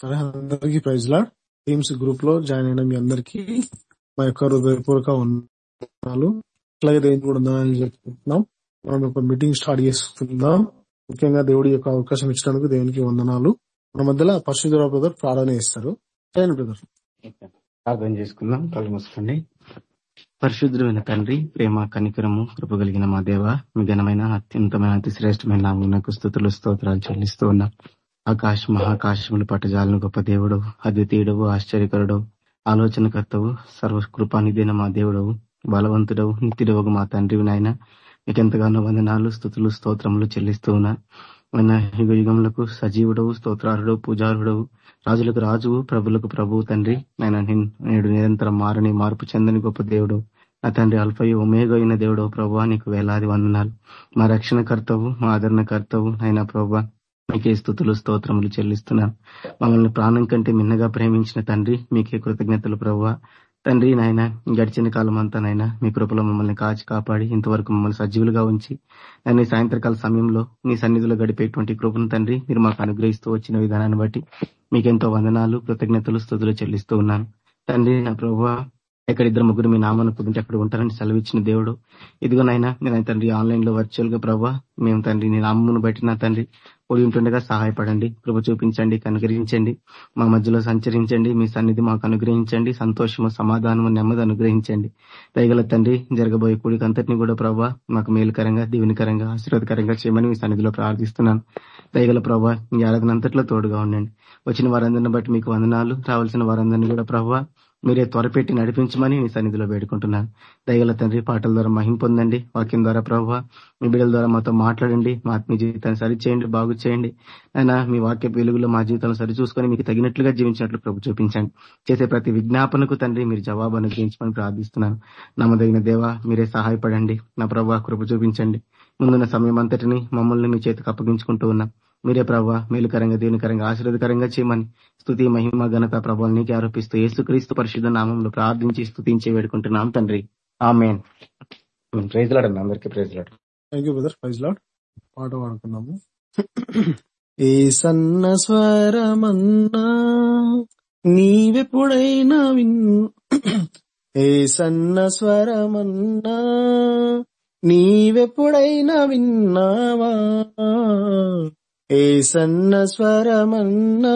సరే అందరికి praise Lord teams గ్రూప్లో జాయిన్ అయిన మీ అందరికి మా యొక్క హృదయపూర్వక ఉన్నాను అట్లాగే దేవుని కూడా ఉందని చెప్పుకుంటున్నాం. మనం ఒక మీటింగ్ స్టార్ట్ చేసుకుందాం. ముఖ్యంగా దేవుడి యొక్క అవకాశం ఇచ్చినందుకు దేవునికి వందనాలు. మన మధ్యలో పరశుధర బ్రదర్ ప్రార్థన చేస్తారు. చేయండి బ్రదర్? ప్రార్థన చేసుకుందాం. కళ్ళు మూసుకోండి. పరిశుద్ధమైన తండ్రి ప్రేమ కనికరము కృప కలిగిన మా దేవ మీ ఘనమైన అత్యంతమైన అతి శ్రేష్టమైన నామునకు స్థుతులు స్తోత్రాలు చెల్లిస్తూ ఉన్నాం. ఆకాశ మహాకాశములు పట్టజాలను గొప్ప దేవుడు అద్వితీయుడవు ఆశ్చర్యకరుడు ఆలోచనకర్తవు సర్వకృపానిదైన మా దేవుడవు బలవంతుడవు నిత్యుడవు మా తండ్రి నాయన. మీకెంతగానో వందనాలు స్థుతులు స్తోత్రములు చెల్లిస్తూ ఉన్నా. ఆయన యుగ యుగములకు సజీవుడవు స్తోత్రారుడవు పూజారుడవు రాజులకు రాజువు ప్రభులకు ప్రభువు తండ్రి. ఆయన నేడు నిరంతరం మారని మార్పు చెందని గొప్ప దేవుడు. నా తండ్రి అల్ఫయు ఒమేగ అయిన దేవుడు ప్రభు నీకు వేలాది వందనాలు. మా రక్షణ కర్తవు మా ఆదరణ కర్తవు అయినా ప్రభా మీకే స్థుతులు స్తోత్రములు చెల్లిస్తున్నాను. మమ్మల్ని ప్రాణం కంటే మిన్నగా ప్రేమించిన తండ్రి మీకే కృతజ్ఞతలు ప్రవ్వ. తండ్రి నాయన గడిచిన కాలం అంతా నాయన మీ కృపలో మమ్మల్ని కాచి కాపాడి ఇంతవరకు మమ్మల్ని సజీవులుగా ఉంచి నన్ను సాయంత్రకాల సమయంలో మీ సన్నిధిలో గడిపేటువంటి కృపను తండ్రి మీరు మాకు అనుగ్రహిస్తూ వచ్చిన విధానాన్ని బట్టి మీకెంతో వందనాలు కృతజ్ఞతలు స్థుతులు చెల్లిస్తూ ఉన్నాను. తండ్రి నా ప్రభు ఎక్కడ ఇద్దరు ముగ్గురు మీ నామాన్ని కుదించి అక్కడ ఉంటారని సెలవిచ్చిన దేవుడు. ఇదిగోనైనా నేను తండ్రి ఆన్లైన్లో వర్చువల్గా ప్రభావ మేము తండ్రి నేను అమ్మును బట్టి నా తండ్రి పోయి ఉంటుండగా సహాయపడండి. కృప చూపించండి కనుగ్రహించండి మా మధ్యలో సంచరించండి మీ సన్నిధి మాకు అనుగ్రహించండి సంతోషము సమాధానము నెమ్మది అనుగ్రహించండి. దయగల తండ్రి జరగబోయే కూడికి అంతటిని కూడా ప్రభావ మాకు మేలుకరంగా దీవెనికరంగా ఆశీర్వాదకరంగా చేయమని మీ సన్నిధిలో ప్రార్థిస్తున్నాను. దయగల ప్రభావ ఈ ఆరాధనంతట్లో తోడుగా ఉండండి. వచ్చిన వారందరిని బట్టి మీకు వందనాలు రావాల్సిన వారందరినీ కూడా ప్రభావ మీరే త్వరపెట్టి నడిపించమని నీ సన్నిధిలో వేడుకుంటున్నాను. దయగల తండ్రి పాటల ద్వారా మహిం పొందండి. వాక్యం ద్వారా ప్రభావ మీ బిడ్డల ద్వారా మాతో మాట్లాడండి. మా ఆత్మీయ జీవితాన్ని సరిచేయండి బాగు చేయండి. అయినా మీ వాక్య వెలుగులో మా జీవితాలను సరిచూసుకొని మీకు తగినట్లుగా జీవించినట్లు ప్రభు చూపించండి. చేసే ప్రతి విజ్ఞాపనకు తండ్రి మీరు జవాబు అనుగ్రహించమని ప్రార్థిస్తున్నాను. నమ్మదగిన దేవ మీరే సహాయపడండి. నా ప్రభావ కృప చూపించండి. ముందున్న సమయం అంతటిని మమ్మల్ని మీ చేతికి అప్పగించుకుంటూ ఉన్నాం. మీరే ప్రభావ మేలుకరంగా దీనికరంగా ఆశీర్వదకరంగా చేయమని స్థుతి మహిమ ఘనత ప్రభావం నీకు ఆరోపిస్తూ యేసుక్రీస్తు పరిశుద్ధ నామంలో ప్రార్థించి స్థుతించి వేడుకుంటున్నాం తండ్రి. ఆ మెయిన్ ప్రైజ్ లాడండి అందరికీ praise Lord. Thank you brother praise Lord. పాట పాడుకున్నాము ఏ సన్న స్వరమన్నా నీవెప్పుడైనా విన్ ఏ సన్న స్వరమన్నా నీవెప్పుడైనా విన్నావా? ఏ సన్న స్వరమన్నా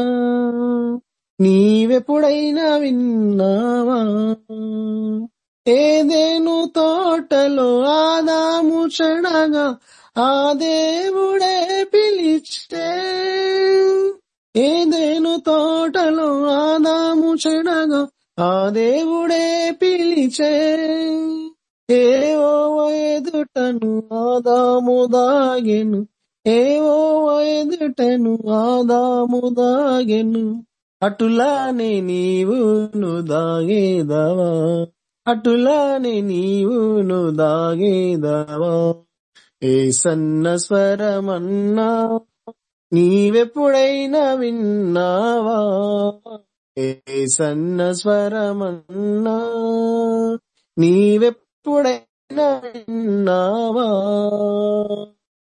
నీవెప్పుడైనా విన్నావా? ఏదేను తోటలో ఆదాము చెడగా ఆ దేవుడే పిలిచే ఏదేను తోటలో ఆదాము చెడగా ఆ దేవుడే పిలిచే? ఏవో ఎదుటను ఆదాము దాగెను ఏవో ఎదుటను ఆదాము దాగెను అటులానే నీవును దాగేదవా? అటులానే నీవును దాగేదవా? ఏ సన్న స్వరమన్నా నీవెప్పుడైనా విన్నావా? ఏ సన్న స్వరమన్నా నీవెప్పుడైనా విన్నావా?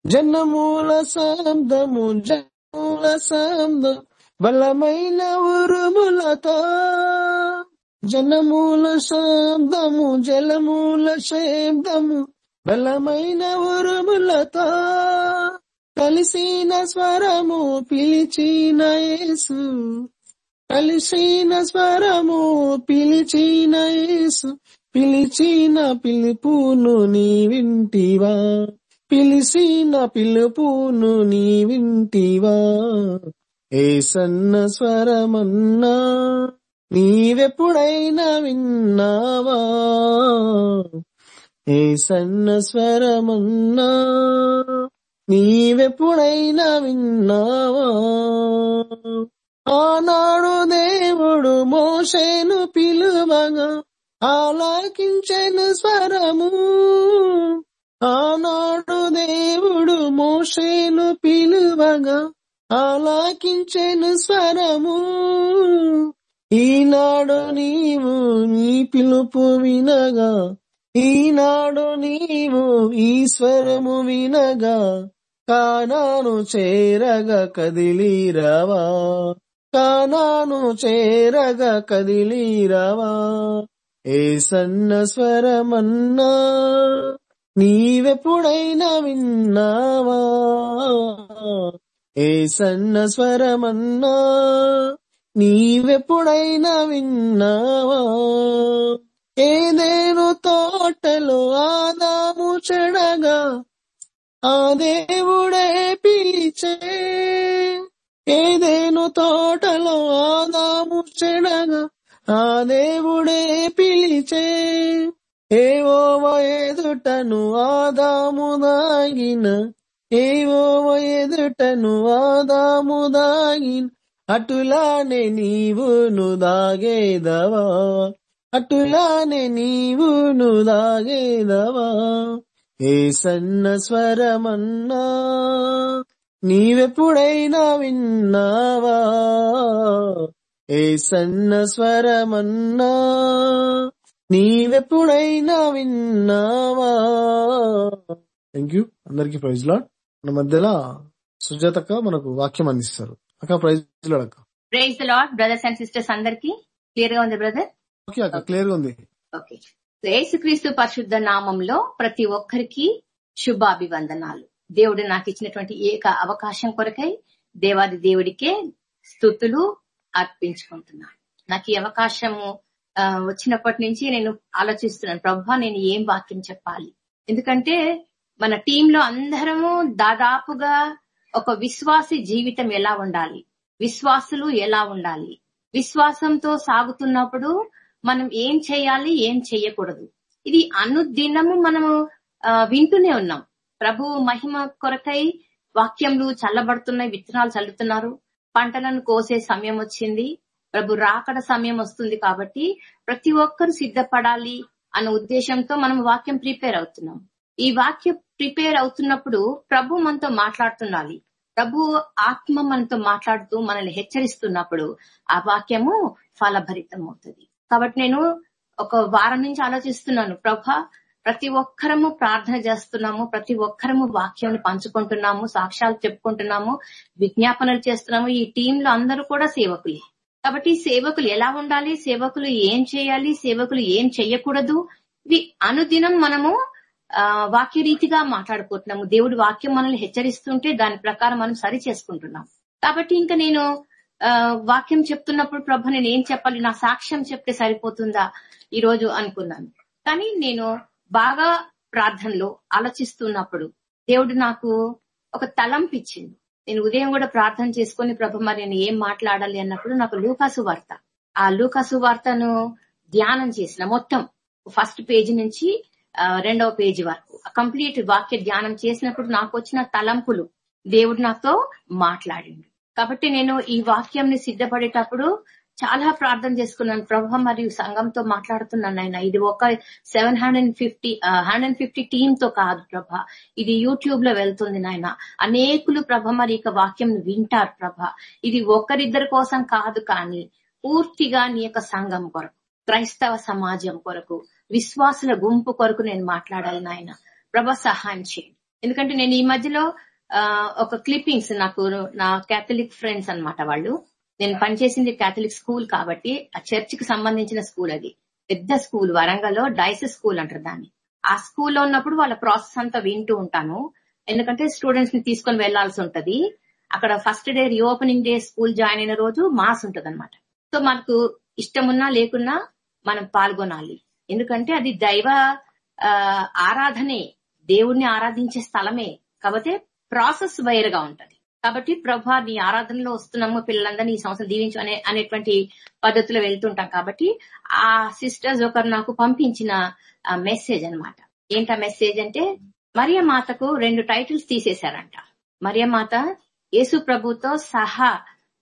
జనమూల శబ్దము జనమూల శబ్దం బలమైన ఉరుములతో. జనమూల శబ్దము జలమూల శబ్దము బలమైన ఉరుములతో. కలిసిన స్వరము పిలిచిన యేసు కలిసిన స్వరము పిలిచిన యేసు పిలిచిన పిలుపును నీ వింటివా. పిలిసిన పిలుపును నీ వింటివా. ఏ సన్న స్వరమన్నా నీవెప్పుడైనా విన్నావా. ఏ సన్న స్వరమన్నా నీవెప్పుడైనా విన్నావా. ఆనాడు దేవుడు మోసేను పిలువగా ఆలాకించెను స్వరము. ఆనాడు దేవుడు మోషేను పిలువగా ఆలాకించెను స్వరము ఈనాడు నీవు నీ పిలుపు వినగా ఈనాడు నీవు ఈశ్వరము వినగా కానాను చేరగా కదిలీరవా కానాను చేరగా కదిలీరవా ఏ సన్న స్వరమన్నా నీవెప్పుడైనా విన్నావా? ఏ సన్న స్వరమన్నా నీవెప్పుడైనా విన్నావా? ఏదేను తోటలో ఆదాము చెడగా ఆ దేవుడే పిలిచే ఏదేను తోటలో ఆదాము చెడగా ఆ దేవుడే పిలిచే. ఏవోవ ఎదుటను ఆదాము దాగిన ఏవోవ ఎదుటను ఆదాము దాగిన అటులానే నీవును దాగేదవా? అటులానే నీవును దాగేదవా? ఏ సన్న స్వరమన్నా నీవెప్పుడైనా విన్నావా? ఏ సన్న స్వరమన్నా నీవెప్పుడైనా విన్నావా? థ్యాంక్ యూ అందరికి ప్రైజ్ లాడ్ మన మధ్యలో సుజాతక్క మనకు వాక్యం అందిస్తారు. అక్క ప్రైజ్ లాడ్ అక్క. Praise Lord brothers and sisters అందరికి. క్లియర్గా ఉంది బ్రదర్ ఓకే అక్క క్లియర్గా ఉంది ఓకే యేసుక్రీస్తు పరిశుద్ధ నామంలో ప్రతి ఒక్కరికి శుభాభివందనాలు. దేవుడు నాకు ఇచ్చినటువంటి ఏక అవకాశం కొరకై దేవాది దేవుడికే స్థుతులు అర్పించుకుంటున్నాను నాకు ఈ అవకాశము వచ్చినప్పటి నుంచి నేను ఆలోచిస్తున్నాను ప్రభా నేను ఏం వాక్యం చెప్పాలి? ఎందుకంటే మన టీంలో అందరము దాదాపుగా ఒక విశ్వాసి జీవితం ఎలా ఉండాలి? విశ్వాసులు ఎలా ఉండాలి? విశ్వాసంతో సాగుతున్నప్పుడు మనం ఏం చేయాలి ఏం చేయకూడదు? ఇది అనుదినము మనము వింటూనే ఉన్నాం. ప్రభు మహిమ కొరకై వాక్యంలు చల్లబడుతున్నాయి విత్తనాలు చల్లుతున్నారు. పంటలను కోసే సమయం వచ్చింది. ప్రభు రాకడ సమయం వస్తుంది కాబట్టి ప్రతి ఒక్కరు సిద్ధపడాలి అన్న ఉద్దేశంతో మనం వాక్యం ప్రిపేర్ అవుతున్నాం. ఈ వాక్యం ప్రిపేర్ అవుతున్నప్పుడు ప్రభు మనతో మాట్లాడుతుండాలి. ప్రభు ఆత్మ మనతో మాట్లాడుతూ మనల్ని హెచ్చరిస్తున్నప్పుడు ఆ వాక్యము ఫలభరితం అవుతుంది కాబట్టి నేను ఒక వారం నుంచి ఆలోచిస్తున్నాను. ప్రభ ప్రతి ఒక్కరము ప్రార్థన చేస్తున్నాము ప్రతి ఒక్కరము వాక్యాన్ని పంచుకుంటున్నాము సాక్ష్యాలు చెప్పుకుంటున్నాము విజ్ఞాపనలు చేస్తున్నాము. ఈ టీంలో అందరూ కూడా సేవకులే. కాబట్టి సేవకులు ఎలా ఉండాలి? సేవకులు ఏం చేయాలి? సేవకులు ఏం చెయ్యకూడదు? ఇది అనుదినం మనము ఆ వాక్య రీతిగా మాట్లాడుకుంటున్నాము. దేవుడి వాక్యం మనల్ని హెచ్చరిస్తుంటే దాని ప్రకారం మనం సరి చేసుకుంటున్నాం. కాబట్టి ఇంకా నేను ఆ వాక్యం చెప్తున్నప్పుడు ప్రభు నేను ఏం చెప్పాలి? నా సాక్ష్యం చెప్తే సరిపోతుందా? ఈ రోజు అనుకున్నాను. కానీ నేను బాగా ప్రార్థనలో ఆలోచిస్తున్నప్పుడు దేవుడు నాకు ఒక తలంపు ఇచ్చింది నేను ఉదయం కూడా ప్రార్థన చేసుకుని ప్రభు మరి నేను ఏం మాట్లాడాలి అన్నప్పుడు నాకు లూకాసు వార్త. ఆ లూకాసు వార్తను ధ్యానం చేసిన మొత్తం ఫస్ట్ పేజీ నుంచి రెండవ పేజీ వరకు. కంప్లీట్ వాక్య ధ్యానం చేసినప్పుడు నాకు వచ్చిన తలంపులు దేవుడు నాతో మాట్లాడిండు. కాబట్టి నేను ఈ వాక్యంని సిద్ధపడేటప్పుడు చాలా ప్రార్థన చేసుకున్నాను. ప్రభ మరియు సంఘంతో మాట్లాడుతున్నాను ఆయన ఇది ఒక seven hundred fifty hundred fifty టీమ్తో కాదు ప్రభ. ఇది యూట్యూబ్లో వెళ్తుంది నాయన. అనేకులు ప్రభ మరి ఇక వాక్యం వింటారు ప్రభ. ఇది ఒకరిద్దరి కోసం కాదు కానీ పూర్తిగా నీ యొక్క సంఘం కొరకు క్రైస్తవ సమాజం కొరకు విశ్వాసుల గుంపు కొరకు నేను మాట్లాడాలి నాయన. ప్రభ సహాయం చేయండి. ఎందుకంటే నేను ఈ మధ్యలో ఆ, ఒక క్లిప్పింగ్స్ నాకు నా కేథలిక్ ఫ్రెండ్స్ అన్నమాట వాళ్ళు. నేను పనిచేసింది కేథలిక్ స్కూల్ కాబట్టి ఆ చర్చ్కి సంబంధించిన స్కూల్ అది. పెద్ద స్కూల్ వరంగల్లో డైసెస్ స్కూల్ అంటారు దాన్ని. ఆ స్కూల్లో ఉన్నప్పుడు వాళ్ళ ప్రాసెస్ అంతా వింటూ ఉంటాను. ఎందుకంటే స్టూడెంట్స్ని తీసుకొని వెళ్ళాల్సి ఉంటది. అక్కడ first day reopening day school join అయిన రోజు మాస్ ఉంటది అనమాట సో మనకు ఇష్టమున్నా లేకున్నా మనం పాల్గొనాలి. ఎందుకంటే అది దైవ ఆరాధనే. దేవుణ్ణి ఆరాధించే స్థలమే. కాబట్టి ప్రాసెస్ వేరుగా ఉంటది. కాబట్టి ప్రభా నీ ఆరాధనలో వస్తున్నాము పిల్లలందరినీ ఈ సంవత్సరం దీవించు అనే అనేటువంటి పద్ధతిలో వెళ్తుంటాం కాబట్టి ఆ సిస్టర్స్ ఒకరు నాకు పంపించిన మెసేజ్ అన్నమాట. ఏంటా మెసేజ్ అంటే మరియ మాతకు రెండు టైటిల్స్ తీసేశారంట. మరియ మాత యేసు ప్రభుతో సహా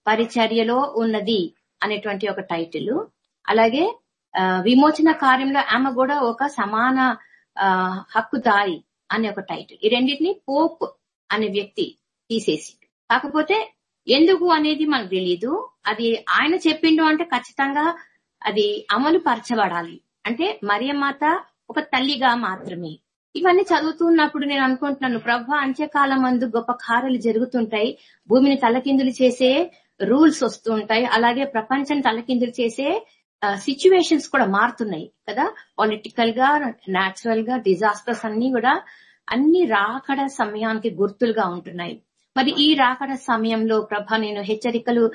పరిచర్యలో ఉన్నది అనేటువంటి ఒక టైటిల్. అలాగే విమోచన కార్యంలో ఆమె కూడా ఒక సమాన ఆ, హక్కుదారి అనే ఒక టైటిల్. ఈ రెండింటిని పోప్ అనే వ్యక్తి తీసేసి కాకపోతే ఎందుకు అనేది మనకు తెలియదు అది ఆయన చెప్పిండు అంటే ఖచ్చితంగా అది అమలు పరచబడాలి. అంటే మరియమాత ఒక తల్లిగా మాత్రమే. ఇవన్నీ చదువుతున్నప్పుడు నేను అనుకుంటున్నాను ప్రభు అంత్యకాలం మందు గొప్ప కార్యాలు జరుగుతుంటాయి. భూమిని తలకిందులు చేసే రూల్స్ వస్తుంటాయి. అలాగే ప్రపంచం తలకిందులు చేసే సిచ్యువేషన్స్ కూడా మారుతున్నాయి కదా. పొలిటికల్గా నాచురల్గా డిజాస్టర్స్ అన్ని కూడా అన్ని రాకడ సమయానికి గుర్తులుగా ఉంటున్నాయి. మరి ఈ రాకడ సమయంలో ప్రభ నేను హెచ్చరికలు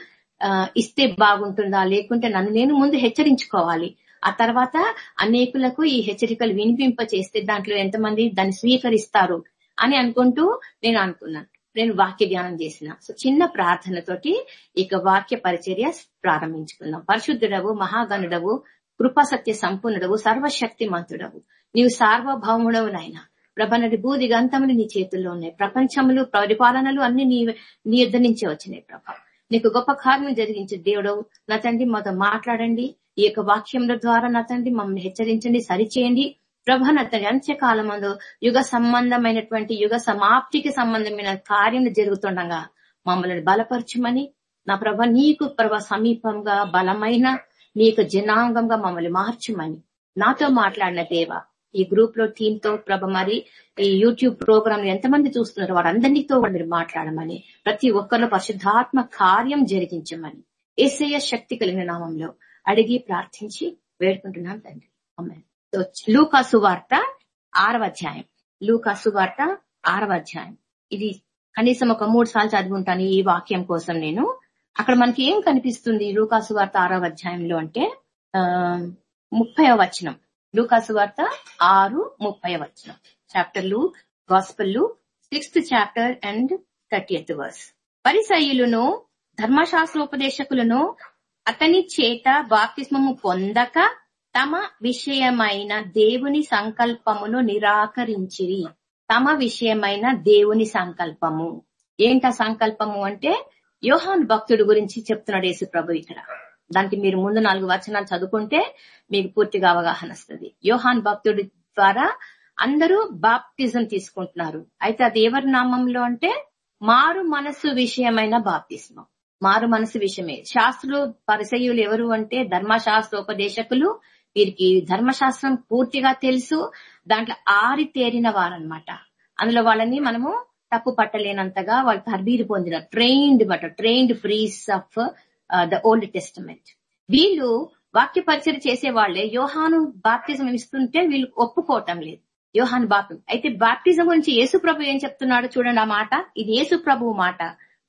ఇస్తే బాగుంటుందా? లేకుంటే నన్ను నేను ముందు హెచ్చరించుకోవాలి. ఆ తర్వాత అనేకులకు ఈ హెచ్చరికలు వినిపింప చేస్తే దాంట్లో ఎంతమంది దాన్ని స్వీకరిస్తారు అని అనుకుంటూ నేను అనుకున్నాను. నేను వాక్య ధ్యానం చేసిన. సో చిన్న ప్రార్థనతోటి ఇక వాక్య పరిచర్య ప్రారంభించుకుందాం. పరిశుద్ధుడవు మహాగణుడవు కృపాసత్య సంపూర్ణుడవు సర్వశక్తి మంతుడవు నీవు సార్వభౌముడవు నాయనా. ప్రభనటి బూది గంతములు నీ చేతుల్లో ఉన్నాయి. ప్రపంచములు పరిపాలనలు అన్ని నీ నీ యుద్ధ నుంచే వచ్చినాయి ప్రభ. నీకు గొప్ప కార్యం జరిగించే దేవుడు నా తండ్రి మాతో మాట్లాడండి. ఈ యొక్క వాక్యముల ద్వారా నా తండ్రి మమ్మల్ని హెచ్చరించండి సరిచేయండి. ప్రభ నా తండ్రి అంత్యకాలమందు యుగ సంబంధమైనటువంటి యుగ సమాప్తికి సంబంధమైన కార్యం జరుగుతుండగా మమ్మల్ని బలపరచమని నా ప్రభ నీకు ప్రభ సమీపంగా బలమైన నీకు జనాంగంగా మమ్మల్ని మార్చమని నాతో మాట్లాడిన దేవ ఈ గ్రూప్లో టీమ్తో ప్రభ మరి ఈ యూట్యూబ్ ప్రోగ్రామ్ ఎంతమంది చూస్తున్నారు వారందరితో కూడా మీరు మాట్లాడమని ప్రతి ఒక్కరిలో పరిశుద్ధాత్మ కార్యం జరిగించమని ఏసయ్య శక్తి కలిగిన నామంలో అడిగి ప్రార్థించి వేడుకుంటున్నాం తండ్రి. లూకాసు వార్త ఆరవ అధ్యాయం. లూకాసు వార్త ఆరవ అధ్యాయం. ఇది కనీసం ఒక మూడు సార్లు చదువుకుంటాను ఈ వాక్యం కోసం నేను. అక్కడ మనకి ఏం కనిపిస్తుంది లూకాసు వార్త ఆరవ అధ్యాయంలో అంటే ఆ ముప్పై వచనం. లూకాసు వార్త ఆరు ముప్పై వచ్చిన చాప్టర్లు గాస్పల్లు sixth chapter and thirtieth verse. పరిసయ్యులను ధర్మశాస్త్రోపదేశకులను అతని చేత బాప్తిస్మము పొందక తమ విషయమైన దేవుని సంకల్పమును నిరాకరించిరి. తమ విషయమైన దేవుని సంకల్పము. ఏంట సంకల్పము అంటే యోహాన్ భక్తుడు గురించి చెప్తున్నాడు యేసు ప్రభు ఇక్కడ. దానికి మీరు ముందు నాలుగు వచనాలు చదువుకుంటే మీకు పూర్తిగా అవగాహన వస్తుంది. యోహాన్ భక్తుడి ద్వారా అందరూ బాప్తిజం తీసుకుంటున్నారు. అయితే అది ఎవరి నామంలో అంటే మారు మనసు విషయమైన బాప్తిస్మం. మారు మనసు విషయమే. శాస్త్రులు పరిసయులు ఎవరు అంటే ధర్మశాస్త్రోపదేశకులు వీరికి ధర్మశాస్త్రం పూర్తిగా తెలుసు. దాంట్లో ఆరి తేరిన వారనమాట అందులో వాళ్ళని మనము తప్పు పట్టలేనంతగా వాళ్ళు తర్బీరు పొందిన trained but trained priests of the Old Testament వీళ్ళు వాక్య పరిచయం చేసే వాళ్ళే యోహాను బాప్తిజం ఇస్తుంటే వీళ్ళు ఒప్పుకోవటం లేదు. యోహాను బాప్తి అయితే బాప్తిజం గురించి యేసు ప్రభు ఏం చెప్తున్నాడు చూడండి ఆ మాట. ఇది యేసు ప్రభువు మాట.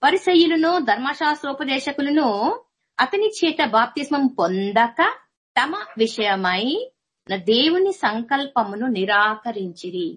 పరిసయ్యులను ధర్మశాస్త్రోపదేశకులను అతని చేత బాప్తిస్మం పొందక తమ విషయమై దేవుని సంకల్పమును నిరాకరించిరి.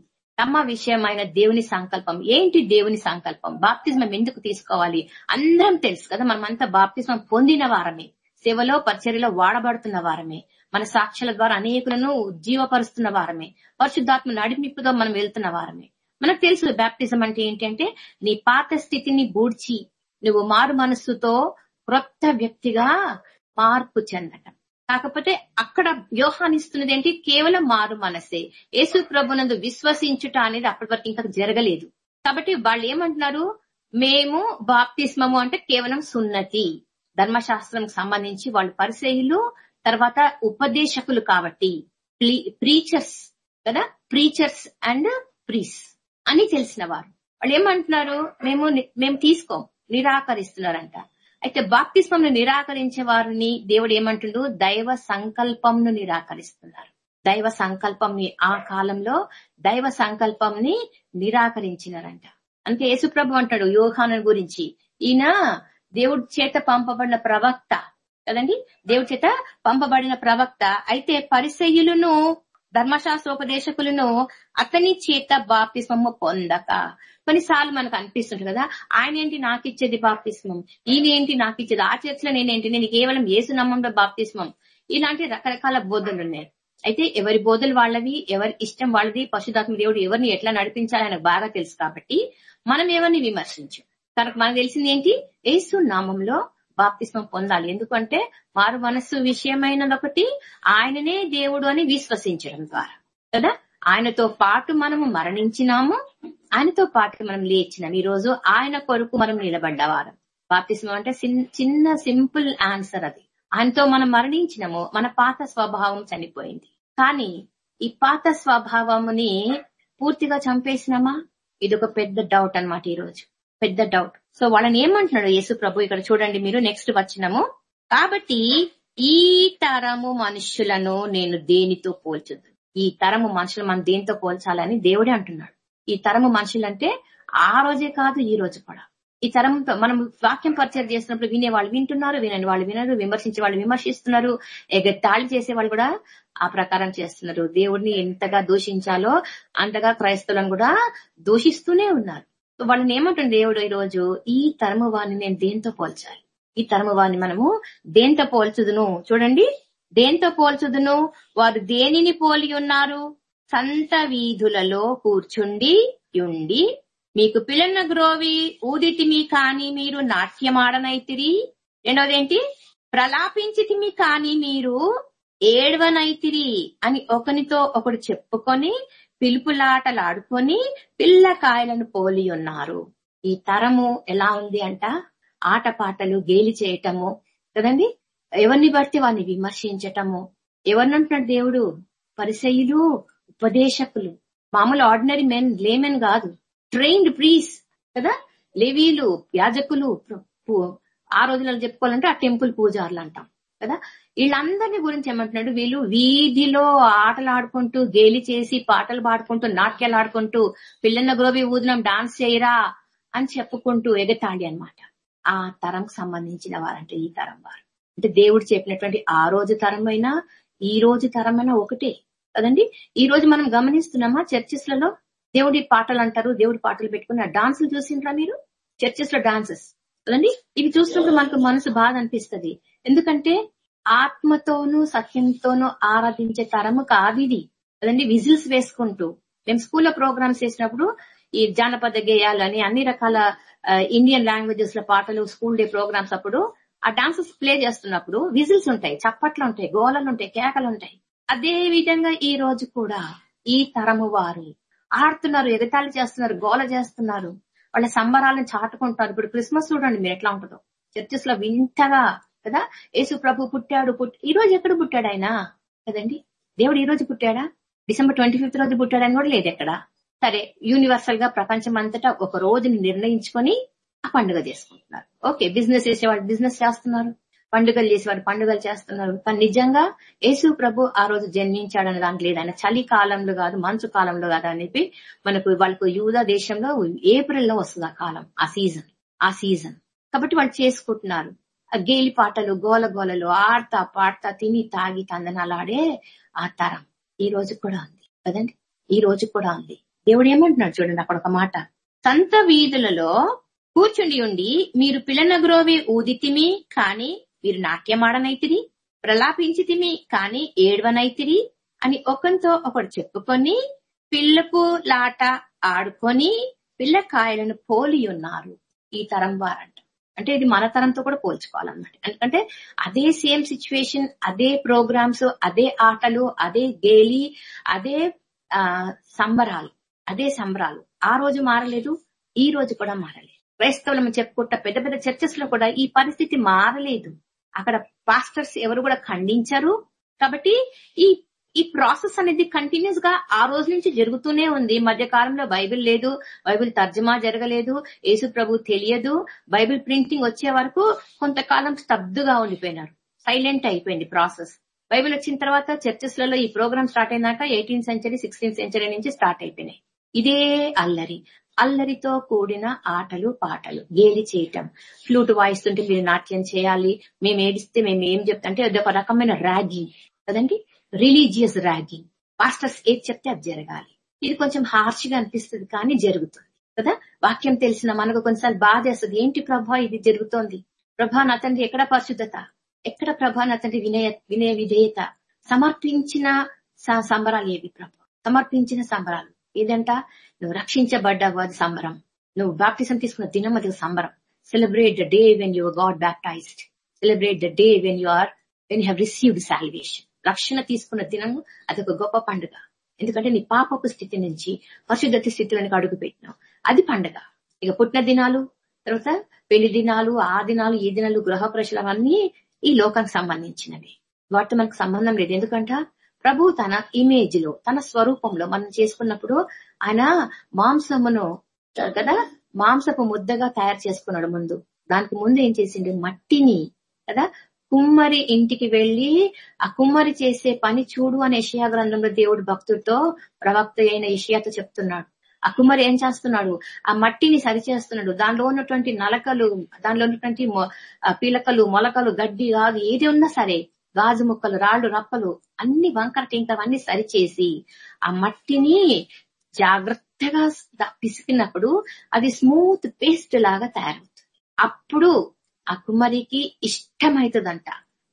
తమ విషయమైన దేవుని సంకల్పం. ఏంటి దేవుని సంకల్పం? బాప్తిజం ఎందుకు తీసుకోవాలి? అందరం తెలుసు కదా మనమంతా బాప్తిజం పొందిన వారమే. సేవలో పరిచర్యలో వాడబడుతున్న వారమే. మన సాక్ష్యాల ద్వారా అనేకులను జీవపరుస్తున్న వారమే. పరిశుద్ధాత్మ నడిమిప్పుతో మనం వెళ్తున్న వారమే. మనకు తెలుసు బ్యాప్టిజం అంటే ఏంటంటే నీ పాత స్థితిని బూడ్చి నువ్వు మారు మనస్సుతో క్రొత్త వ్యక్తిగా మార్పు చెందటం. కాకపోతే అక్కడ వ్యూహానిస్తున్నది ఏంటి? కేవలం మారు మనసే. యేసు ప్రభునందు విశ్వసించుట అనేది అప్పటి వరకు ఇంకా జరగలేదు. కాబట్టి వాళ్ళు ఏమంటున్నారు? మేము బాప్తిస్మము అంటే కేవలం సున్నతి. ధర్మశాస్త్రం సంబంధించి వాళ్ళు పరిచయులు తర్వాత ఉపదేశకులు కాబట్టి. ప్రీచర్స్ కదా? ప్రీచర్స్ అండ్ ప్రీస్ అని తెలిసిన వారు. వాళ్ళు ఏమంటున్నారు? మేము మేము తీసుకోం. నిరాకరిస్తున్నారంట. అయితే బాప్తిస్మంను నిరాకరించే వారిని దేవుడు ఏమంటుండు? దైవ సంకల్పంను నిరాకరిస్తున్నారు. దైవ సంకల్పంని ఆ కాలంలో దైవ సంకల్పంని నిరాకరించినారంట. అందుకే యేసుప్రభు అంటాడు యోహాను గురించి. ఈయన దేవుడి చేత పంపబడిన ప్రవక్త కదండి? దేవుడి చేత పంపబడిన ప్రవక్త. అయితే పరిసయ్యులను ధర్మశాస్త్రోపదేశకులను అతని చేత బాప్తిస్మము పొందక కొన్నిసార్లు మనకు అనిపిస్తుంది కదా ఆయన ఏంటి నాకు ఇచ్చేది బాప్తిస్మం? ఈయన ఏంటి నాకు ఇచ్చేది ఆ చర్చలో నేనేంటి? నేను కేవలం ఏసు నమ్మంలో బాప్తిస్మం. ఇలాంటి రకరకాల బోధనలు ఉన్నాయి. అయితే ఎవరి బోధలు వాళ్ళవి? ఎవరి ఇష్టం వాళ్ళది? పశుధాత్మ దేవుడు ఎవరిని ఎట్లా నడిపించాలి ఆయనకు బాగా తెలుసు కాబట్టి మనం ఎవరిని విమర్శించు? కనుక మనకు తెలిసింది ఏంటి ఏసు నామంలో బాప్తిస్మం పొందాలి. ఎందుకంటే వారు మనస్సు విషయమైనది ఒకటి ఆయననే దేవుడు అని విశ్వసించడం ద్వారా. కదా? ఆయనతో పాటు మనము మరణించినాము. ఆయనతో పాటు మనం లేచినాం. ఈ రోజు ఆయన కొరకు మనం నిలబడ్డవారం బాప్తిస్మం అంటే చిన్న సింపుల్ ఆన్సర్ అది. ఆయనతో మనం మరణించినము మన పాత స్వభావం చనిపోయింది. కానీ ఈ పాత స్వభావముని పూర్తిగా చంపేసినామా? ఇది ఒక పెద్ద డౌట్ అనమాట ఈ రోజు. పెద్ద డౌట్. సో వాళ్ళని ఏమంటున్నాడు యేసు ప్రభు? ఇక్కడ చూడండి మీరు నెక్స్ట్ వచ్చినము కాబట్టి ఈ తరము మనుషులను నేను దేనితో పోల్చదు ఈ తరము మనుషులు మనం దేనితో పోల్చాలని? దేవుడే అంటున్నాడు. ఈ తరము మనుషులంటే ఆ రోజే కాదు ఈ రోజు కూడా. ఈ తరం మనం వాక్యం పరిచయం చేసినప్పుడు వినే వాళ్ళు వింటున్నారు వినని వాళ్ళు వినరు విమర్శించే వాళ్ళు విమర్శిస్తున్నారు ఎగతాళి చేసే వాళ్ళు కూడా ఆ ప్రకారం చేస్తున్నారు. దేవుడిని ఎంతగా దూషించాలో అంతగా క్రైస్తవులను కూడా దూషిస్తూనే ఉన్నారు. వాళ్ళని ఏమంటుంది దేవుడు ఈ రోజు ఈ తరము వాణ్ణి నేను దేంతో పోల్చాలి? ఈ తరము వాణ్ణి మనము దేంతో పోల్చుదును? చూడండి. దేంతో పోల్చుదును? వారు దేనిని పోలి ఉన్నారు? సంత వీధులలో కూర్చుండి ఉండి మీకు పిల్లన గ్రోవి ఊదితిమి కాని మీరు నాట్యమాడనైతిరి. రెండోదేంటి? ప్రలాపించితిమి కాని మీరు ఏడవనైతిరి అని ఒకనితో ఒకడు చెప్పుకొని పిలుపులాటలాడుకొని పిల్లకాయలను పోలి ఉన్నారు ఈ తరము ఎలా ఉంది అంట? ఆటపాటలు గేలి చేయటము కదండి? ఎవరిని బట్టి వారిని విమర్శించటము? ఎవరినంటున్నాడు దేవుడు? పరిసయులు ఉపదేశకులు. మామూలు ఆర్డినరీ మెన్ లేమెన్ కాదు. ట్రైన్డ్ ప్రీస్ కదా? లేవీలు యాజకులు ఆ రోజులలో చెప్పుకోవాలంటే ఆ టెంపుల్ పూజారులు అంటాం కదా? వీళ్ళందరినీ గురించి ఏమంటున్నాడు? వీళ్ళు వీధిలో ఆటలు ఆడుకుంటూ గేలి చేసి పాటలు పాడుకుంటూ నాట్యాలు ఆడుకుంటూ పిల్లన్న గ్రోబి ఊదినం డాన్స్ చేయరా అని చెప్పుకుంటూ ఎగతాండి అనమాట ఆ తరంకు సంబంధించిన వారంటే ఈ తరం వారు. అంటే దేవుడు చెప్పినటువంటి ఆ రోజు తరమైనా ఈ రోజు తరమైనా ఒకటే. కదండి? ఈ రోజు మనం గమనిస్తున్నామా చర్చెస్లలో దేవుడి పాటలు అంటారు దేవుడి పాటలు పెట్టుకున్న డాన్సులు చూసిండ్రా మీరు? చర్చెస్లో డాన్సెస్ కదండి? ఇవి చూసినప్పుడు మనకు మనసు బాధ అనిపిస్తుంది. ఎందుకంటే ఆత్మతోనూ సత్యంతోనూ ఆరాధించే తరము కాదు ఇది. కదండి? విజిల్స్ వేసుకుంటూ. మేము స్కూల్లో ప్రోగ్రామ్స్ చేసినప్పుడు ఈ జానపద గేయాలని అన్ని రకాల ఇండియన్ లాంగ్వేజెస్లో పాటలు స్కూల్ డే ప్రోగ్రామ్స్ అప్పుడు ఆ డాన్సెస్ ప్లే చేస్తున్నప్పుడు విజిల్స్ ఉంటాయి చప్పట్లు ఉంటాయి గోలలు ఉంటాయి కేకలు ఉంటాయి. అదే విధంగా ఈ రోజు కూడా ఈ తరము వారు ఆడుతున్నారు ఎగతాళి చేస్తున్నారు గోల చేస్తున్నారు. వాళ్ళ సంబరాలను చాటుకుంటారు ఇప్పుడు క్రిస్మస్ చూడండి మీరు ఎట్లా ఉంటుందో. చర్చెస్లో వింతగా కదా? యేసు ప్రభు పుట్టాడు పుట్టి ఈ రోజు ఎక్కడ పుట్టాడు ఆయన? కదండి? దేవుడు ఈ రోజు పుట్టాడా? డిసెంబర్ ట్వంటీ ఫిఫ్త్ రోజు పుట్టాడని కూడా లేదు ఎక్కడ. సరే యూనివర్సల్గా ప్రపంచం అంతటా ఒక రోజుని నిర్ణయించుకొని ఆ పండుగ చేసుకుంటున్నారు. ఓకే బిజినెస్ చేసేవాళ్ళు బిజినెస్ చేస్తున్నారు. పండుగలు చేసేవారు పండుగలు చేస్తున్నారు. కానీ నిజంగా యేసు ప్రభు ఆ రోజు జన్మించాడని దాంట్లో లేదు. ఆయన చలి కాలంలో కాదు మంచు కాలంలో కాదు అని చెప్పి మనకు వాళ్ళకు యూదా దేశంలో ఏప్రిల్లో వస్తుంది ఆ కాలం ఆ సీజన్ ఆ సీజన్. కాబట్టి వాళ్ళు చేసుకుంటున్నారు. ఆ గేలి పాటలు గోల గోలలు ఆడతా పాడతా తిని తాగి తందనాలాడే ఆ తరం. ఈ రోజు కూడా ఉంది. కదండి? ఈ రోజు కూడా ఉంది. దేవుడు ఏమంటున్నాడు చూడండి అక్కడ ఒక మాట. సంత వీధులలో కూర్చుండి ఉండి మీరు పిల్లనగ్రోవి ఊదితిమి కాని మీరు నాట్యమాడనైతిరి ప్రలాపించితిమి కాని ఏడవనైతిరి అని ఒకరితో ఒకడు చెప్పుకొని పిల్లకు లాట ఆడుకొని పిల్లకాయలను పోలి ఉన్నారు ఈ తరం వారంట. అంటే ఇది మన తరంతో కూడా పోల్చుకోవాలన్నమాట. ఎందుకంటే అదే సేమ్ సిచ్యువేషన్ అదే ప్రోగ్రామ్స్ అదే ఆటలు అదే గేలి అదే ఆ సంబరాలు అదే సంబరాలు. ఆ రోజు మారలేదు ఈ రోజు కూడా మారలేదు. క్రైస్తవులు చెప్పుకుంటా పెద్ద పెద్ద చర్చెస్లో కూడా ఈ పరిస్థితి మారలేదు. అక్కడ పాస్టర్స్ ఎవరు కూడా ఖండించరు. కాబట్టి ఈ ఈ ప్రాసెస్ అనేది కంటిన్యూస్గా ఆ రోజు నుంచి జరుగుతూనే ఉంది. మధ్య కాలంలో బైబిల్ లేదు బైబిల్ తర్జమా జరగలేదు యేసు ప్రభు తెలియదు. బైబిల్ ప్రింటింగ్ వచ్చే వరకు కొంతకాలం స్తబ్దుగా ఉండిపోయినారు. సైలెంట్ అయిపోయింది ప్రాసెస్ బైబిల్ వచ్చిన తర్వాత చర్చెస్లలో ఈ ప్రోగ్రామ్ స్టార్ట్ అయినాక ఎయిటీన్త్ సెంచరీ సిక్స్టీన్త్ సెంచరీ నుంచి స్టార్ట్ అయిపోయినాయి. ఇదే అల్లరి. అల్లరితో కూడిన ఆటలు పాటలు గేలి చేయటం? ఫ్లూట్ వాయిస్తుంటే మీరు నాట్యం చేయాలి మేము ఏడిస్తే మేము ఏం చెప్తా? అంటే అది ఒక రకమైన ర్యాగింగ్ కదండి? రిలీజియస్ ర్యాగింగ్ పాస్టర్స్ ఏది చెప్తే అది జరగాలి. ఇది కొంచెం హార్ష్గా అనిపిస్తుంది కానీ జరుగుతుంది కదా? వాక్యం తెలిసిన మనకు కొన్నిసార్లు బాధ వేస్తుంది ఏంటి ప్రభా ఇది జరుగుతోంది? ప్రభా నా తండ్రి ఎక్కడ పరిశుద్ధత? ఎక్కడ ప్రభా నా తండ్రి వినయ వినయ విధేయత? సమర్పించిన సంబరాలు ఏవి ప్రభా? సమర్పించిన సంబరాలు. ఏదంట? నువ్వు రక్షించబడ్డావు అది సంబరం. నువ్వు బాప్టిజం తీసుకున్న దినం అది సంబరం. Celebrate the day when your God baptized celebrate the day when you are when you have received salvation రక్షణ తీసుకున్న దినము అది ఒక గొప్ప పండుగ. ఎందుకంటే నీ పాపపు స్థితి నుంచి పరిశుద్ధత స్థితిలోనికి అడుగు పెట్టినావు. అది పండుగ. ఇక పుట్టిన దినాలు తర్వాత పెళ్ళి దినాలు ఆ దినాలు ఈ దినాలు గృహప్రశలు అవన్నీ ఈ లోకానికి సంబంధించినవి. వాటితో మనకు సంబంధం లేదు. ఎందుకంట? ప్రభు తన ఇమేజ్లో తన స్వరూపంలో మనం చేసుకున్నప్పుడు ఆయన మాంసమును కదా మాంసపు ముద్దగా తయారు చేసుకున్నాడు ముందు. దానికి ముందు ఏం చేసిండు? మట్టిని కదా కుమ్మరి ఇంటికి వెళ్ళి ఆ కుమ్మరి చేసే పని చూడు అనే ఇషయా గ్రంథంలో దేవుడు భక్తుడితో ప్రవక్త అయిన ఇషయాతో చెప్తున్నాడు. ఆ కుమ్మరి ఏం చేస్తున్నాడు? ఆ మట్టిని సరిచేస్తున్నాడు దానిలో ఉన్నటువంటి నలకలు దానిలో ఉన్నటువంటి పిలకలు పీలకలు మొలకలు గడ్డి కాదు ఏది ఉన్నా సరే గాజు ముక్కలు రాళ్ళు రప్పలు అన్ని వంకర టింకవన్నీ సరిచేసి ఆ మట్టిని జాగ్రత్తగా పిసికినప్పుడు అది స్మూత్ పేస్ట్ లాగా తయారవుతుంది. అప్పుడు ఆ కుమ్మరికి ఇష్టమైతుందంట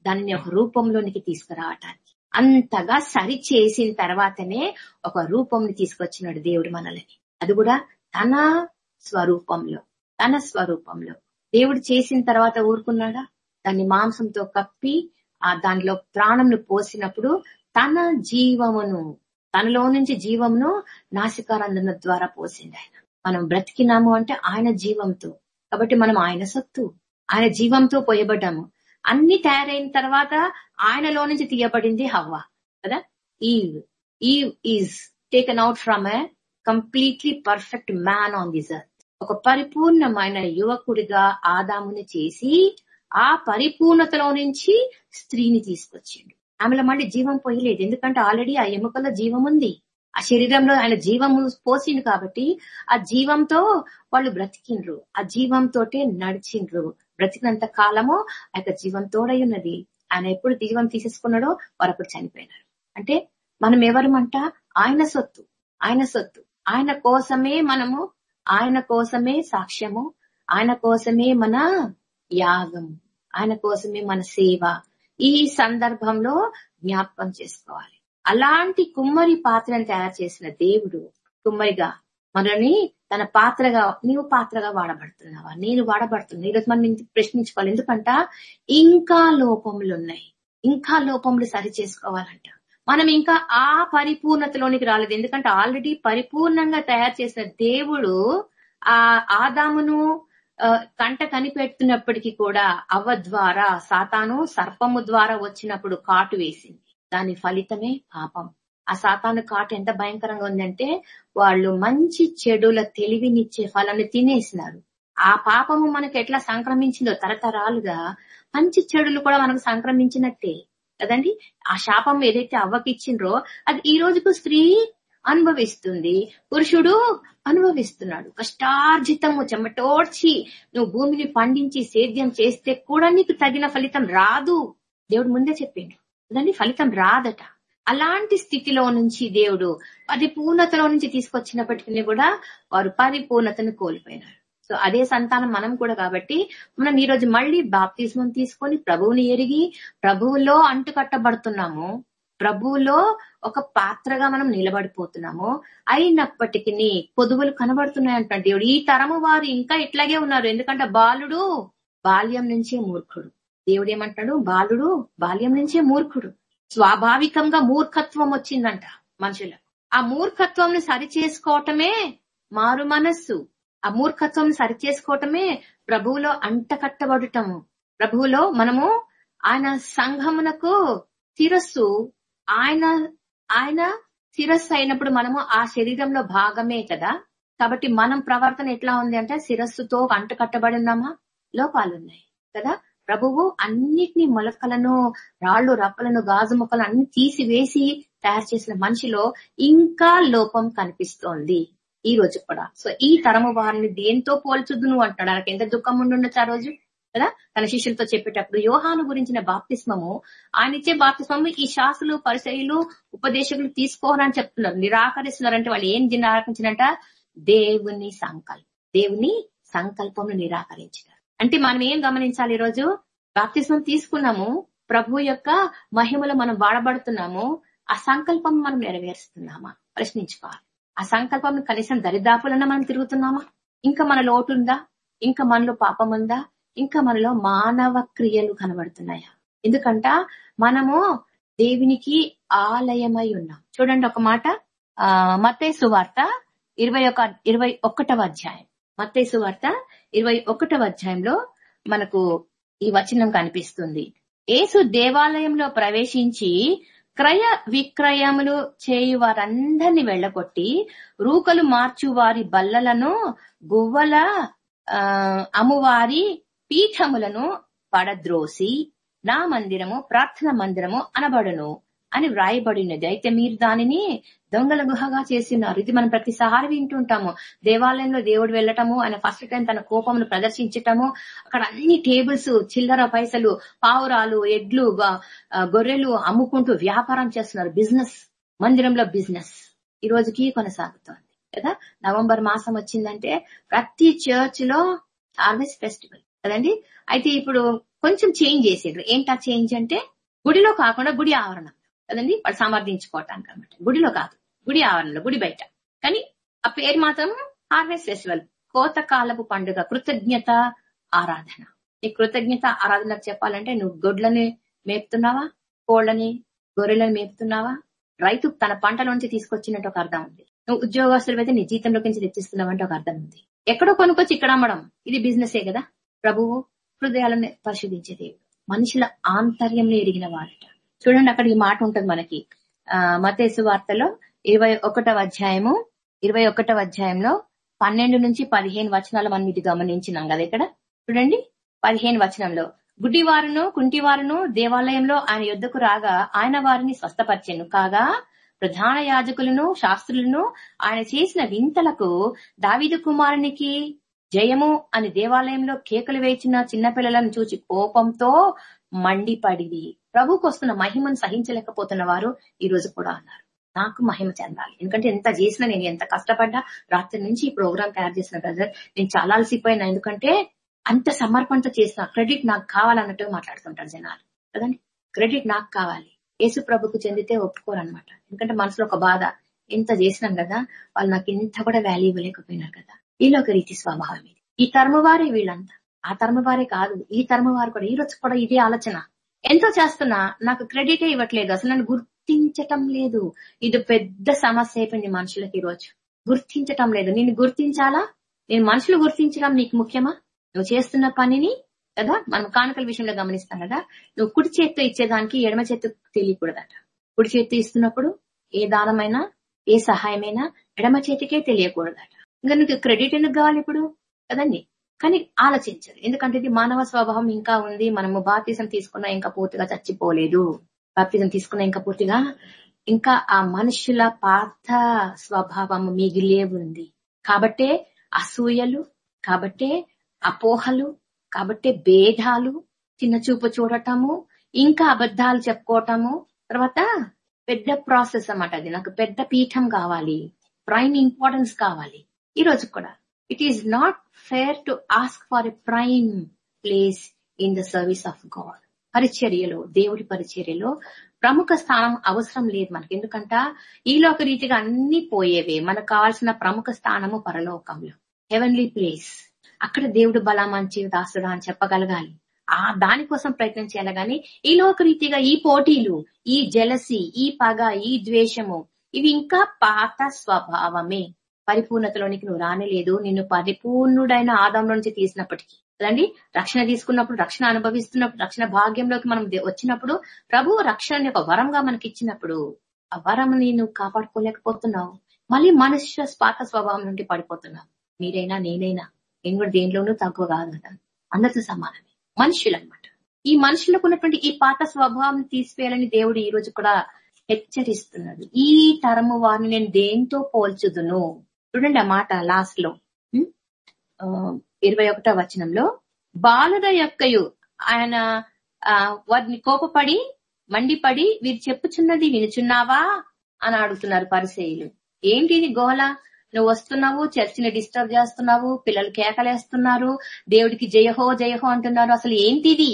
దాన్ని ఒక రూపంలోనికి తీసుకురావటానికి. అంతగా సరి చేసిన తర్వాతనే ఒక రూపంని తీసుకొచ్చినాడు దేవుడు మనల్ని. అది కూడా తన స్వరూపంలో తన స్వరూపంలో. దేవుడు చేసిన తర్వాత ఊరుకున్నాడా? దాన్ని మాంసంతో కప్పి ఆ దానిలో ప్రాణంను పోసినప్పుడు తన జీవమును తనలో నుంచి జీవమును నాసికారంధన ద్వారా పోసింది ఆయన. మనం బ్రతికినాము అంటే ఆయన జీవంతో. కాబట్టి మనం ఆయన సత్తు ఆయన జీవంతో పోయబడ్డాము. అన్ని తయారైన తర్వాత ఆయనలో నుంచి తీయబడింది హవ్వ కదా? Eve Eve is taken out from a completely perfect man on this earth ఒక పరిపూర్ణమైన యువకుడిగా ఆదాముని చేసి ఆ పరిపూర్ణతలో నుంచి స్త్రీని తీసుకొచ్చిండు. ఆమెలో మళ్ళీ జీవం పోయలేదు. ఎందుకంటే ఆల్రెడీ ఆ ఎముకలో జీవం ఉంది. ఆ శరీరంలో ఆయన జీవము పోసిండు కాబట్టి ఆ జీవంతో వాళ్ళు బ్రతికిండ్రు. ఆ జీవంతో నడిచిండ్రు. బ్రతికినంత కాలము ఆ యొక్క జీవం తోడై ఉన్నది. ఆయన ఎప్పుడు జీవం తీసేసుకున్నాడో వారు అప్పుడు చనిపోయినారు. అంటే మనం ఎవరమంట? ఆయన సొత్తు. ఆయన సొత్తు. ఆయన కోసమే మనము ఆయన కోసమే సాక్ష్యము. ఆయన కోసమే మన యాగం. ఆయన కోసమే మన సేవ. ఈ సందర్భంలో జ్ఞాపకం చేసుకోవాలి. అలాంటి కుమ్మరి పాత్రను తయారు చేసిన దేవుడు కుమ్మరిగా మనల్ని తన పాత్రగా నీవు పాత్రగా వాడబడుతున్నావా? నేను వాడబడుతున్నా. ఈరోజు మనం ప్రశ్నించుకోవాలి. ఎందుకంట? ఇంకా లోపములు ఉన్నాయి. ఇంకా లోపములు సరి చేసుకోవాలంట. మనం ఇంకా ఆ పరిపూర్ణతలోనికి రాలేదు. ఎందుకంటే ఆల్రెడీ పరిపూర్ణంగా తయారు చేసిన దేవుడు ఆ ఆదామును కంట కనిపెడుతున్నప్పటికీ కూడా అవ్వ ద్వారా సాతాను సర్పము ద్వారా వచ్చినప్పుడు కాటు వేసింది. దాని ఫలితమే పాపం. ఆ సాతాను కాటు ఎంత భయంకరంగా ఉందంటే వాళ్ళు మంచి చెడుల తెలివినిచ్చే ఫలాన్ని తినేసినారు. ఆ పాపము మనకు ఎట్లా సంక్రమించిందో తరతరాలుగా మంచి చెడులు కూడా మనకు సంక్రమించినట్టే. కదండి? ఆ శాపం ఏదైతే అవ్వకిచ్చిండ్రో అది ఈ రోజుకు స్త్రీ అనుభవిస్తుంది. పురుషుడు అనుభవిస్తున్నాడు. కష్టార్జితము చెమటోడ్చి నువ్వు భూమిని పండించి సేద్యం చేస్తే కూడా నీకు తగిన ఫలితం రాదు. దేవుడు ముందే చెప్పిండు. దాన్ని ఫలితం రాదట. అలాంటి స్థితిలో నుంచి దేవుడు పరిపూర్ణతలో నుంచి తీసుకొచ్చినప్పటికీ కూడా వారు పరిపూర్ణతను కోల్పోయినారు. సో అదే సంతానం మనం కూడా కాబట్టి మనం ఈ రోజు మళ్ళీ బాప్తిజం తీసుకొని ప్రభువుని ఎరిగి ప్రభువులో అంటుకట్టబడుతున్నాము. ప్రభువులో ఒక పాత్రగా మనం నిలబడిపోతున్నాము. అయినప్పటికీ పొదువులు కనబడుతున్నాయి దేవుడు. ఈ తరము వారు ఇంకా ఇట్లాగే ఉన్నారు. ఎందుకంటే బాలుడు బాల్యం నుంచే మూర్ఖుడు. దేవుడు ఏమంటాడు? బాలుడు బాల్యం నుంచే మూర్ఖుడు. స్వాభావికంగా మూర్ఖత్వం వచ్చిందంట మనుషులకు ఆ మూర్ఖత్వం సరి చేసుకోవటమే మారు మనస్సు. ఆ మూర్ఖత్వం సరి చేసుకోవటమే ప్రభువులో అంటకట్టబడటము. ప్రభువులో మనము ఆయన సంఘమునకు శిరస్సు ఆయన ఆయన శిరస్సు అయినప్పుడు మనము ఆ శరీరంలో భాగమే కదా. కాబట్టి మనం ప్రవర్తన ఎట్లా ఉంది అంటే శిరస్సుతో అంటకట్టబడి ఉన్నామా? లోపాలున్నాయి కదా. ప్రభువు అన్నిటినీ మొలకలను రాళ్ళు రప్పలను గాజు ముక్కలను అన్ని తీసివేసి తయారు చేసిన మనిషిలో ఇంకా లోపం కనిపిస్తోంది ఈ రోజు కూడా. సో ఈ తరము వారిని దేంతో పోల్చుద్దు నువ్వు అంటాడు ఆయనకి ఎంత దుఃఖం ఉండుండొచ్చు ఆ రోజు? కదా? తన శిష్యులతో చెప్పేటప్పుడు యోహాను గురించిన బాప్తిస్మము ఆయన ఇచ్చే బాప్తిస్మము ఈ శాసులు పరిశైలు ఉపదేశకులు తీసుకోవాలని చెప్తున్నారు. నిరాకరిస్తున్నారంటే వాళ్ళు ఏం నిరాకరించినట దేవుని సంకల్పం. దేవుని సంకల్పంను నిరాకరించినారు. అంటే మనం ఏం గమనించాలి ఈ రోజు బాప్తిస్మం తీసుకున్నాము ప్రభు యొక్క మహిమలో మనం వాడబడుతున్నాము ఆ సంకల్పం మనం నెరవేరుస్తున్నామా? ప్రశ్నించుకోవాలి. ఆ సంకల్పం కనీసం దరిదాపులన్నా మనం తిరుగుతున్నామా? ఇంకా మన లోటు ఉందా ఇంకా మనలో పాపం ఉందా ఇంకా మనలో మానవ క్రియలు కనబడుతున్నాయా? ఎందుకంట మనము దేవునికి ఆలయమై ఉన్నాం. చూడండి ఒక మాట ఆ మత్తేసు వార్త ఇరవై ఒక ఇరవై ఒకటవ అధ్యాయం. మత్తేసు వార్త ఇరవై ఒకటవ అధ్యాయంలో మనకు ఈ వచనం కనిపిస్తుంది. ఏసు దేవాలయంలో ప్రవేశించి క్రయ విక్రయములు చేయు వారందరినీ వెళ్ళగొట్టి రూకలు మార్చు వారి బల్లలను గువ్వల ఆ పీఠములను పడద్రోసి నా మందిరము ప్రార్థన మందిరము అనబడును అని వ్రాయబడినది. అయితే మీరు దానిని దొంగల గుహగా చేస్తున్నారు ఇది మనం ప్రతిసారి వింటుంటాము. దేవాలయంలో దేవుడు వెళ్ళటము ఆయన ఫస్ట్ టైం తన కోపమును ప్రదర్శించటము అక్కడ అన్ని టేబుల్స్ చిల్లర పైసలు పావురాలు ఎడ్లు గొర్రెలు అమ్ముకుంటూ వ్యాపారం చేస్తున్నారు. బిజినెస్ మందిరంలో బిజినెస్. ఈ రోజుకి కొనసాగుతోంది. కదా? నవంబర్ మాసం వచ్చిందంటే ప్రతి చర్చ్లో హార్వెస్ట్ ఫెస్టివల్. కదండి? అయితే ఇప్పుడు కొంచెం చేంజ్ చేసేది. ఏంటా చేంజ్ అంటే గుడిలో కాకుండా గుడి ఆవరణ కదండి? సమర్థించుకోవటానికి అనమాట గుడిలో కాదు. గుడి ఆవరణలో గుడి బయట. కానీ ఆ పేరు మాత్రం హార్వెస్ట్ ఫెస్టివల్. కోతకాలపు పండుగ కృతజ్ఞత ఆరాధన. ఈ కృతజ్ఞత ఆరాధన చెప్పాలంటే నువ్వు గొడ్లని మేపుతున్నావా? కోళ్ళని గొర్రెలను మేపుతున్నావా? రైతు తన పంటలోంచి తీసుకొచ్చినట్టు ఒక అర్థం ఉంది. నువ్వు ఉద్యోగస్తులు అయితే నీ జీతంలోకి నుంచి తెచ్చిస్తున్నావంటే ఒక అర్థం ఉంది. ఎక్కడో కొనుక్కొచ్చి ఇక్కడ అమ్మడం. ఇది బిజినెసే కదా? ప్రభువు హృదయాలను పరిశోధించే దేవుడు. మనుషుల ఆంతర్యంలో ఎరిగిన వాడట. చూడండి అక్కడ ఈ మాట ఉంటుంది మనకి. ఆ మతేసు వార్తలో ఇరవై అధ్యాయము ఇరవై అధ్యాయంలో పన్నెండు నుంచి పదిహేను వచనాలు మనం ఇది గమనించినాం కదా ఇక్కడ? చూడండి పదిహేను వచనంలో గుడ్డివారును కుంటివారును దేవాలయంలో ఆయన యుద్ధకు రాగా ఆయన వారిని స్వస్థపరిచాను. కాగా ప్రధాన యాజకులను శాస్త్రులను ఆయన చేసిన వింతలకు దావిదు కుమారునికి జయము అని దేవాలయంలో కేకలు వేచిన చిన్నపిల్లలను చూచి కోపంతో మండిపడిది. ప్రభుకు వస్తున్న మహిమను సహించలేకపోతున్న వారు ఈ రోజు కూడా అన్నారు నాకు మహిమ చెందాలి. ఎందుకంటే ఎంత చేసినా నేను ఎంత కష్టపడ్డా రాత్రి నుంచి ఈ ప్రోగ్రామ్ తయారు చేసిన బ్రదర్ నేను చాలా అలసిపోయినా. ఎందుకంటే అంత సమర్పణతో చేసిన క్రెడిట్ నాకు కావాలన్నట్టు మాట్లాడుతుంటారు జనాలు. కదండి? క్రెడిట్ నాకు కావాలి. యేసు ప్రభుకు చెందితే ఒప్పుకోరనమాట ఎందుకంటే మనసులో ఒక బాధ ఎంత చేసినాం కదా వాళ్ళు నాకు ఇంత కూడా వాల్యూ ఇవ్వలేకపోయినారు కదా. వీళ్ళ రీతి స్వభావం ఇది ఈ తరమువారే వీళ్ళంతా ఆ తరము వారే కాదు ఈ తరము వారు కూడా ఈ రోజు కూడా ఇదే ఆలోచన ఎంతో చేస్తున్నా నాకు క్రెడిటే ఇవ్వట్లేదు అసలు నన్ను గుర్తించటం లేదు ఇది పెద్ద సమస్య అయిపోయింది మనుషులకి ఈ రోజు గుర్తించటం లేదు నేను గుర్తించాలా నేను మనుషులు గుర్తించడం నీకు ముఖ్యమా నువ్వు చేస్తున్న పనిని కదా మనం కానుకల విషయంలో గమనిస్తాం కదా నువ్వు కుడి చేత్తో ఇచ్చేదానికి ఎడమ చేత్తో తెలియకూడదట కుడి చేత్తో ఇస్తున్నప్పుడు ఏ దానమైనా ఏ సహాయమైనా ఎడమ చేతికే తెలియకూడదట ఇంకా నీకు క్రెడిట్ ఎందుకు కావాలి ఇప్పుడు? కదండి. కానీ ఆలోచించరు ఎందుకంటే ఇది మానవ స్వభావం ఇంకా ఉంది. మనము బాప్తిజం తీసుకున్నా ఇంకా పూర్తిగా చచ్చిపోలేదు. బాప్తిజం తీసుకున్నా ఇంకా పూర్తిగా ఇంకా ఆ మనుషుల పాత స్వభావం మిగిలే ఉంది. కాబట్టే అసూయలు కాబట్టే అపోహలు కాబట్టే భేదాలు చిన్న చూపు చూడటము ఇంకా అబద్ధాలు చెప్పుకోవటము. తర్వాత పెద్ద ప్రాసెస్ అన్నమాట అది. నాకు పెద్ద పీఠం కావాలి. ప్రైమ్ ఇంపార్టెన్స్ కావాలి. ఈ రోజు కూడా. It is not fair to ask for a prime place in the service of God పరిచర్యలో దేవుడి పరిచర్యలో ప్రముఖ స్థానం అవసరం లేదు మనకి. ఎందుకంట ఈలోక రీతిగా అన్ని పోయేవే. మనకు కావాల్సిన ప్రముఖ స్థానము పరలోకంలో. హెవెన్లీ ప్లేస్ అక్కడ దేవుడు బలా మంచి దాసుడా అని చెప్పగలగాలి. ఆ దానికోసం ప్రయత్నం చేయాలి గాని ఈలోక రీతిగా ఈ పోటీలు ఈ జలసి ఈ పగ ఈ ద్వేషము ఇవి ఇంకా పాత స్వభావమే. పరిపూర్ణతలోనికి నువ్వు రానేలేదు. నిన్ను పరిపూర్ణుడైన ఆదంలో నుంచి తీసినప్పటికీ. కదండి? రక్షణ తీసుకున్నప్పుడు రక్షణ అనుభవిస్తున్నప్పుడు రక్షణ భాగ్యంలోకి మనం వచ్చినప్పుడు ప్రభు రక్షణ ఒక వరంగా మనకి ఇచ్చినప్పుడు ఆ వరం నువ్వు కాపాడుకోలేకపోతున్నావు. మళ్ళీ మనుష్య స్పాత స్వభావం నుండి పడిపోతున్నావు. మీరైనా నేనైనా నేను కూడా దేనిలోనూ తక్కువ కాదు కదా. అందరితో సమానమే. మనుషులు అనమాట ఈ మనుషులకు ఉన్నటువంటి ఈ పాత స్వభావం తీసివేయాలని దేవుడు ఈ రోజు కూడా హెచ్చరిస్తున్నాడు. ఈ తరము వారిని నేను దేంతో పోల్చుదును? చూడండి ఆ మాట లాస్ట్లో. ఇరవై ఒకటో వచనంలో బాలుడ యొక్కయు ఆయన వారిని కోపపడి మండిపడి వీరు చెప్పుచున్నది వినుచున్నావా? అని అడుగుతున్నారు పరిసేయులు ఏంటి ఇది గోల? నువ్వు వస్తున్నావు చర్చిని డిస్టర్బ్ చేస్తున్నావు పిల్లలు కేకలేస్తున్నారు దేవుడికి జయహో జయహో అంటున్నారు. అసలు ఏంటిది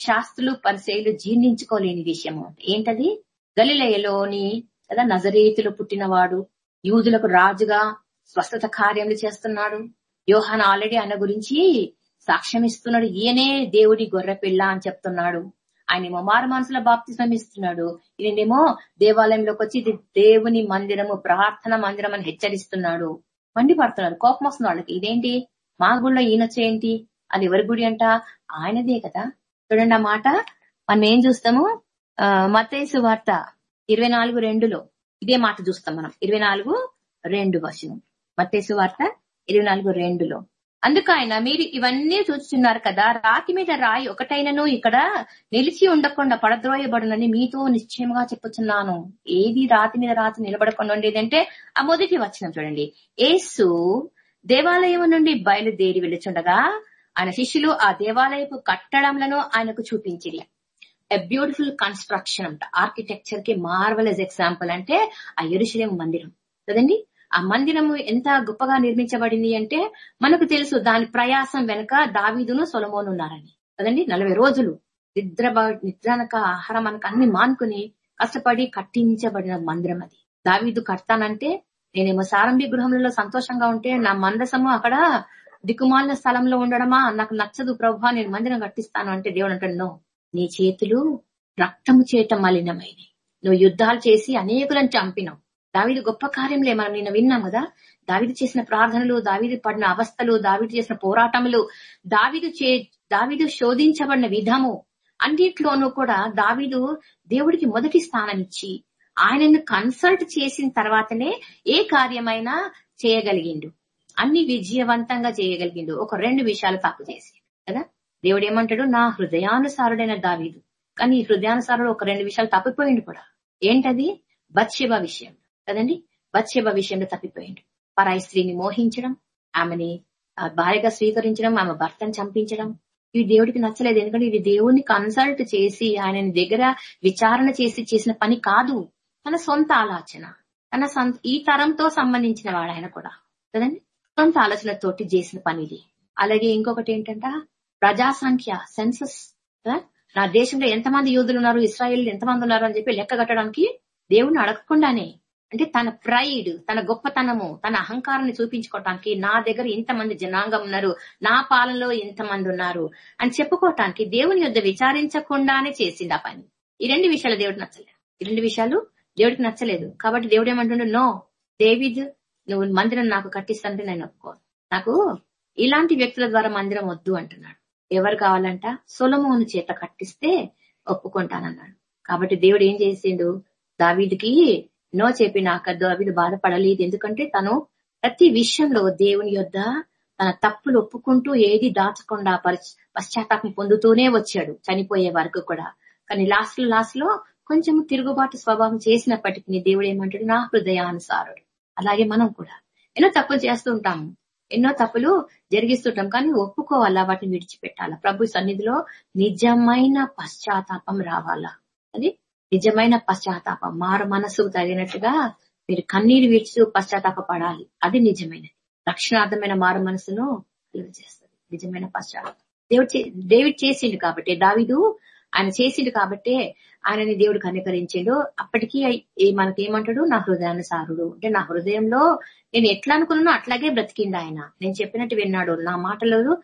శాస్త్రులు పరిశైలు జీర్ణించుకోలేని విషయం ఏంటది? గలిలయలోని కదా నజరేతులు పుట్టినవాడు యూదులకు రాజుగా స్వస్థత కార్యములు చేస్తున్నాడు. యోహాన్ ఆల్రెడీ ఆయన గురించి సాక్ష్యం ఇస్తున్నాడు. ఈయనే దేవుడి గొర్రె పిల్ల అని చెప్తున్నాడు. ఆయనేమో మారు మనసుల బాప్తి ఇస్తున్నాడు. ఈయనేమో దేవాలయంలోకి వచ్చి ఇది దేవుని మందిరము ప్రార్థన మందిరం అని హెచ్చరిస్తున్నాడు. మండిపడుతున్నారు కోపం వస్తుంది వాళ్ళకి. ఇదేంటి? మా గుళ్ళో ఈయనొచ్చేంటి అది ఎవరి గుడి అంట? ఆయనదే కదా. చూడండి ఆ మాట. మనం ఏం చూస్తాము? మతేసు వార్త ఇరవై నాలుగు రెండులో. ఇదే మాట చూస్తాం మనం. ఇరవై నాలుగు రెండు వచనం. మత్తేసు వార్త ఇరవై నాలుగు రెండులో. అందుకు ఆయన మీరు ఇవన్నీ చూస్తున్నారు కదా రాతి మీద రాయి ఒకటైనను ఇక్కడ నిలిచి ఉండకుండా పడద్రోయబడునని మీతో నిశ్చయంగా చెప్పుచున్నాను. ఏది రాతి మీద రాతి నిలబడకుండా ఉండేదంటే ఆ మొదటి వచ్చిన చూడండి. ఏసు దేవాలయం నుండి బయలుదేరి వెళ్ళుచుండగా ఆయన శిష్యులు ఆ దేవాలయపు కట్టడంలను ఆయనకు చూపించిరి. ఎ బ్యూటిఫుల్ కన్స్ట్రక్షన్ అంట. ఆర్కిటెక్చర్కి మార్వలస్ ఎగ్జాంపుల్ అంటే ఆ ఎరుశలేం మందిరం. కదండి? ఆ మందిరము ఎంత గొప్పగా నిర్మించబడింది అంటే మనకు తెలుసు దాని ప్రయాసం వెనక దావీదును సొలమోను ఉన్నారని. కదండి? నలభై రోజులు నిద్ర నిద్రనక ఆహారం అనక అన్ని మానుకుని కష్టపడి కట్టించబడిన మందిరం అది. దావీదు కడతానంటే నేనేమో సారంభి గృహంలో సంతోషంగా ఉంటే నా మందసము అక్కడ దిక్కుమాలిన స్థలంలో ఉండడమా? నాకు నచ్చదు ప్రభా నేను మందిరం కట్టిస్తాను అంటే దేవుడు అంటాడు నీ. చేతులు రక్తము చేయటం మలినమైనవి. నువ్వు యుద్ధాలు చేసి అనేకులను చంపినావు. దావిది గొప్ప కార్యంలే మనం నిన్న విన్నాం కదా. దావిది చేసిన ప్రార్థనలు దావిది పడిన అవస్థలు దావిది చేసిన పోరాటములు దావిదు చే దావిదు శోధించబడిన విధము అన్నిట్లోనూ కూడా దావిదు దేవుడికి మొదటి స్థానం ఇచ్చి ఆయనను కన్సల్ట్ చేసిన తర్వాతనే ఏ కార్యమైనా చేయగలిగిండు. అన్ని విజయవంతంగా చేయగలిగిండు. ఒక రెండు విషయాలు తప్పు చేసి కదా? దేవుడు ఏమంటాడు నా హృదయానుసారుడైన దావీదు. కానీ హృదయానుసారుడు ఒక రెండు విషయాలు తప్పిపోయిండు కూడా. ఏంటది? బత్శివ విషయం. కదండి? బత్శివ విషయంలో తప్పిపోయిండు. పరాయి స్త్రీని మోహించడం ఆమెని భార్యగా స్వీకరించడం ఆమె భర్తను చంపించడం. ఇవి దేవుడికి నచ్చలేదు. ఎందుకంటే ఇది దేవుడిని కన్సల్ట్ చేసి ఆయన దగ్గర విచారణ చేసి చేసిన పని కాదు. తన సొంత ఆలోచన. తన ఈ తరంతో సంబంధించిన వాడు ఆయన కూడా. కదండి? సొంత ఆలోచనతోటి చేసిన పని ఇది అలాగే ఇంకొకటి ఏంటంట? ప్రజా సంఖ్య సెన్సస్ నా దేశంలో ఎంతమంది యూదులు ఉన్నారు? ఇస్రాయేల్ ఎంతమంది ఉన్నారు? అని చెప్పి లెక్క కట్టడానికి దేవుణ్ణి అడగకుండానే అంటే తన ప్రైడ్ తన గొప్పతనము తన అహంకారాన్ని చూపించుకోవటానికి నా దగ్గర ఇంతమంది జనాంగం ఉన్నారు నా పాలనలో ఇంతమంది ఉన్నారు అని చెప్పుకోవటానికి దేవుని యొద్ విచారించకుండానే చేసింది ఆ పని. ఈ రెండు విషయాలు దేవుడికి నచ్చలేదు. ఈ రెండు విషయాలు దేవుడికి నచ్చలేదు. కాబట్టి దేవుడు ఏమంటుండే? నో దేవిద్ నువ్వు మందిరం నాకు కట్టిస్తానంటే నేను ఒప్పుకోను నాకు ఇలాంటి వ్యక్తుల ద్వారా మందిరం వద్దు అంటున్నాడు. ఎవరు కావాలంట? సొలమోను చేత కట్టిస్తే ఒప్పుకుంటానన్నాడు. కాబట్టి దేవుడు ఏం చేసిండు? దావీదికి నో చెప్పి దావిడు బాధపడలేదు. ఎందుకంటే తను ప్రతి విషయంలో దేవుని యొద్ తన తప్పులు ఒప్పుకుంటూ ఏది దాచకుండా పశ్చాత్తాపం పొందుతూనే వచ్చాడు చనిపోయే వరకు కూడా. కానీ లాస్ట్లో లాస్ట్లో కొంచెం తిరుగుబాటు స్వభావం చేసినప్పటికీ దేవుడు ఏమంటాడు? నా హృదయానుసారుడు. అలాగే మనం కూడా. ఎన్నో తప్పులు చేస్తుంటాము ఎన్నో తప్పులు జరిగిస్తుంటాం. కానీ ఒప్పుకోవాలా? వాటిని విడిచిపెట్టాలా? ప్రభు సన్నిధిలో నిజమైన పశ్చాత్తాపం రావాలా? అది నిజమైన పశ్చాత్తాపం మారు మనసుకు తగినట్టుగా మీరు కన్నీరు విడుచు పశ్చాత్తాప పడాలి అది నిజమైనది. రక్షణార్థమైన మారు మనసును చేస్తుంది నిజమైన పశ్చాత్తాపం. దేవుడు డేవిడ్ చేసిండు కాబట్టి దావిదు ఆయన చేసిండు కాబట్టి ఆయనని దేవుడు కనికరించాడు. అప్పటికీ మనకి ఏమంటాడు? నా హృదయానుసారుడు అంటే నా హృదయంలో నేను ఎట్లా అనుకున్నానో అట్లాగే బ్రతికిండు ఆయన. నేను చెప్పినట్టు విన్నాడు. నా మాటలలో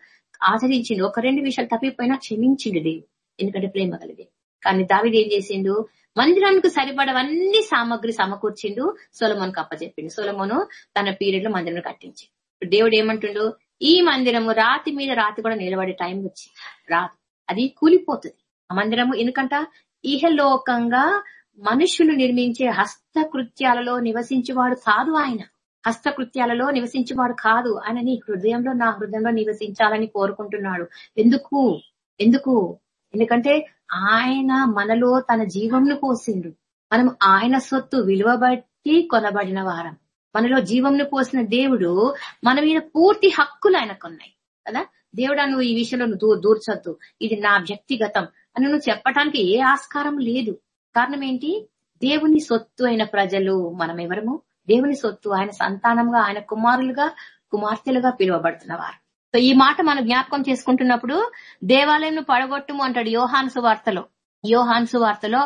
ఆచరించిండు. ఒక రెండు విషయాలు తప్పిపోయినా క్షమించిండు దేవుడు. ఎందుకంటే ప్రేమ కలిగి. కానీ దావిడు ఏం చేసిండు? మందిరానికి సరిపడవన్నీ సామాగ్రి సమకూర్చిండు సోలమోన్కి అప్పచెప్పిండు సోలమోను తన పీరియడ్లో మందిరం కట్టించి దేవుడు ఏమంటుండు? ఈ మందిరము రాతి మీద రాతి కూడా నిలబడే టైం వచ్చి రాదు. అది కూలిపోతుంది. ఆ మందిరము ఎందుకంట? ఇహలోకంగా మనుషులు నిర్మించే హస్తకృత్యాలలో నివసించేవాడు కాదు ఆయన. హస్తకృత్యాలలో నివసించేవాడు కాదు ఆయన. నీ హృదయంలో నా హృదయంలో నివసించాలని కోరుకుంటున్నాడు. ఎందుకు? ఎందుకు? ఎందుకంటే ఆయన మనలో తన జీవంను పోసిండు. మనం ఆయన సొత్తు విలువ బట్టి కొనబడిన వారం. మనలో జీవంను పోసిన దేవుడు మన మీద పూర్తి హక్కులు ఆయనకున్నాయి. కదా? దేవుడా నువ్వు ఈ విషయంలో నువ్వు దూర్చొద్దు. ఇది నా వ్యక్తిగతం అని నువ్వు చెప్పటానికి ఏ ఆస్కారం లేదు. కారణం ఏంటి? దేవుని సొత్తు అయిన ప్రజలు మనం ఎవరము దేవుని సొత్తు ఆయన సంతానంగా ఆయన కుమారులుగా కుమార్తెలుగా పిలువబడుతున్నవారు సో ఈ మాట మనం జ్ఞాపకం చేసుకుంటున్నప్పుడు దేవాలయం పడగొట్టుము అంటాడు యోహాన్ సువార్తలో. యోహాన్ సువార్తలో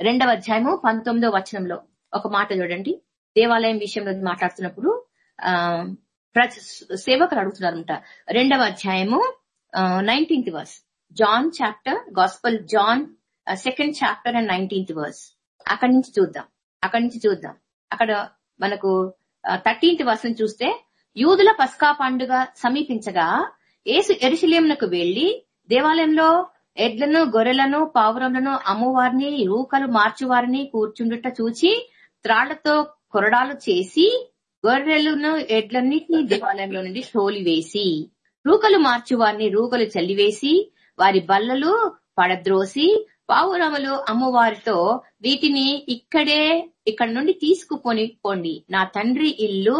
రెండవ అధ్యాయము పంతొమ్మిదో వచనంలో. ఒక మాట చూడండి. దేవాలయం విషయంలో మాట్లాడుతున్నప్పుడు ఆ సేవకులు అడుగుతున్నారంట. రెండవ అధ్యాయము nineteenth verse. John chapter gospel John second chapter and nineteenth verse. అక్కడి నుంచి చూద్దాం. అక్కడి నుంచి చూద్దాం. అక్కడ మనకు థర్టీన్త్ వర్స్ చూస్తే యూదుల పస్కా పండుగ సమీపించగా ఏసు ఎరుశలేంకు వెళ్ళి దేవాలయంలో ఎడ్లను గొర్రెలను పావురములను అమ్మవారిని రూకలు మార్చువారిని కూర్చుండుట చూచి త్రాళ్ళతో కొరడాలు చేసి గొర్రెలను ఎడ్లన్నింటినీ దేవాలయంలో నుండి తోలివేసి రూకలు మార్చువారిని రూకలు చల్లివేసి వారి బల్లలు పడద్రోసి పావురములు అమ్మవారితో వీటిని ఇక్కడే ఇక్కడ నుండి తీసుకుపోని పోండి. నా తండ్రి ఇల్లు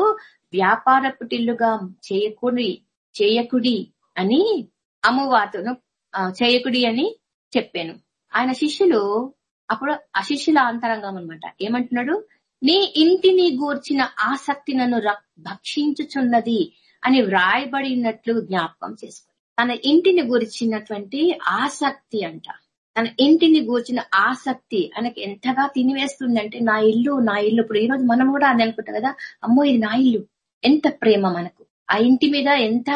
వ్యాపారపుటిల్లుగా చేయకుడి చేయకుడి అని అమ్మవార్తను చేయకుడి అని చెప్పాను. ఆయన శిష్యులు అప్పుడు ఆ శిష్యుల అంతరంగం అనమాట ఏమంటున్నాడు? నీ ఇంటిని గూర్చిన ఆసక్తి నన్ను భక్షించుచున్నది అని వ్రాయబడినట్లు జ్ఞాపకం చేసుకో. తన ఇంటిని గురించినటువంటి ఆసక్తి అంట. తన ఇంటిని గూర్చిన ఆసక్తి ఆయనకి ఎంతగా తినివేస్తుందంటే నా ఇల్లు నా ఇల్లు. ఇప్పుడు ఈ రోజు మనం కూడా అని అనుకుంటాం కదా అమ్మో ఇది నా ఇల్లు. ఎంత ప్రేమ మనకు. ఆ ఇంటి మీద ఎంత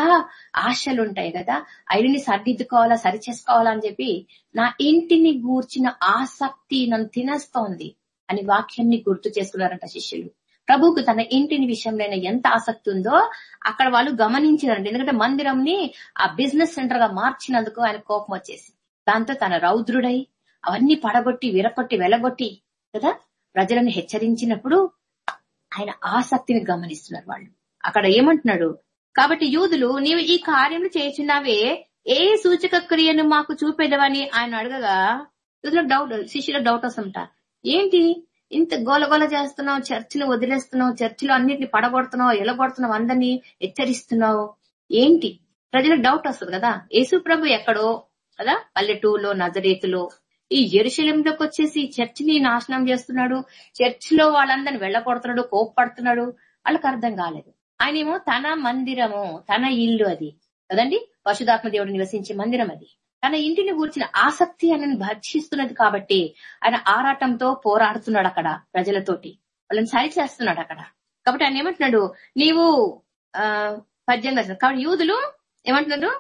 ఆశలు ఉంటాయి కదా. ఆ ఇల్లుని సరిదిద్దుకోవాలా సరి చేసుకోవాలా అని చెప్పి నా ఇంటిని గూర్చిన ఆసక్తి నన్ను తినేస్తోంది అని వాక్యాన్ని గుర్తు చేసుకున్నారంట శిష్యులు. ప్రభుకు తన ఇంటిని విషయంలో ఎంత ఆసక్తి ఉందో అక్కడ వాళ్ళు గమనించినారంట. ఎందుకంటే మందిరంని ఆ బిజినెస్ సెంటర్గా మార్చినందుకు ఆయన కోపం వచ్చేసి దాంతో తన రౌద్రుడై అవన్నీ పడగొట్టి విరగొట్టి వెలగొట్టి కదా ప్రజలను హెచ్చరించినప్పుడు ఆయన ఆసక్తిని గమనిస్తున్నారు వాళ్ళు. అక్కడ ఏమంటున్నాడు? కాబట్టి యూదులు నీవు ఈ కార్యములు చేస్తున్నావే ఏ సూచక క్రియను మాకు చూపేదవని ఆయన అడగగా యూదులకు డౌట్ శిష్యులకు డౌట్ వస్తుంట ఏంటి? ఇంత గోలగోల చేస్తున్నావు చర్చిని వదిలేస్తున్నావు చర్చిలో అన్నిటిని పడగొడుతున్నావు ఎలగొడుతున్నావు అందరినీ హెచ్చరిస్తున్నావు? ఏంటి? ప్రజలకు డౌట్ వస్తుంది కదా? యేసు ప్రభు ఎక్కడో కదా? పల్లెటూరులో నజరేతులో ఈ ఎరుశలంలోకి వచ్చేసి చర్చిని నాశనం చేస్తున్నాడు. చర్చిలో వాళ్ళందరిని వెళ్ళగొడుతున్నాడు కోప్పడుతున్నాడు. వాళ్ళకి అర్థం కాలేదు. ఆయనేమో తన మందిరము తన ఇల్లు అది. కదండి? పశుధాత్మ దేవుడు నివసించే మందిరం అది. తన ఇంటిని కూర్చిన ఆసక్తి ఆయనను భర్షిస్తున్నది కాబట్టి ఆయన ఆరాటంతో పోరాడుతున్నాడు అక్కడ ప్రజలతోటి. వాళ్ళని సరి చేస్తున్నాడు అక్కడ. కాబట్టి ఆయన ఏమంటున్నాడు? నీవు ఆ పద్యంగా కాబట్టి యూదులు ఏమంటున్నారు?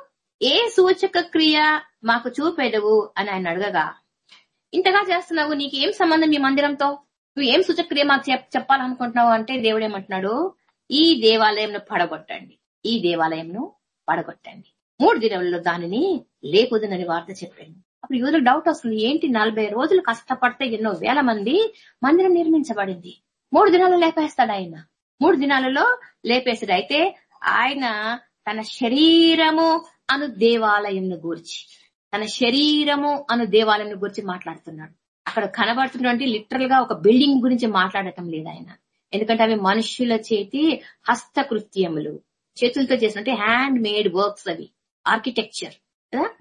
ఏ సూచక క్రియ మాకు చూపెదవు అని ఆయన అడగగా ఇంతగా చేస్తున్నావు నీకు ఏం సంబంధం ఈ మందిరంతో? నువ్వు ఏం సూచక క్రియ మాకు చెప్పాలనుకుంటున్నావు? అంటే దేవుడు ఏమంటున్నాడు? ఈ దేవాలయంను పడగొట్టండి. ఈ దేవాలయంను పడగొట్టండి. మూడు దినములలో దానిని లేకుదనని వార్త చెప్పాను. అప్పుడు యూదులకు డౌట్ వస్తుంది. ఏంటి నలభై రోజులు కష్టపడితే ఎన్నో వేల మంది మందిరం నిర్మించబడింది. మూడు దినాల్లో లేపేస్తాడు ఆయన. మూడు దినాలలో లేపేస్తాడు అయితే ఆయన తన శరీరము అను దేవాలయంను గూర్చి తన శరీరము అను దేవాలయం గురించి మాట్లాడుతున్నాడు. అక్కడ కనబడుతున్నటువంటి లిటరల్గా ఒక బిల్డింగ్ గురించి మాట్లాడటం లేదు ఆయన. ఎందుకంటే అవి మనుషుల చేతి హస్తకృత్యములు. చేతులతో చేసినట్టు హ్యాండ్ మేడ్ వర్క్స్ అవి. ఆర్కిటెక్చర్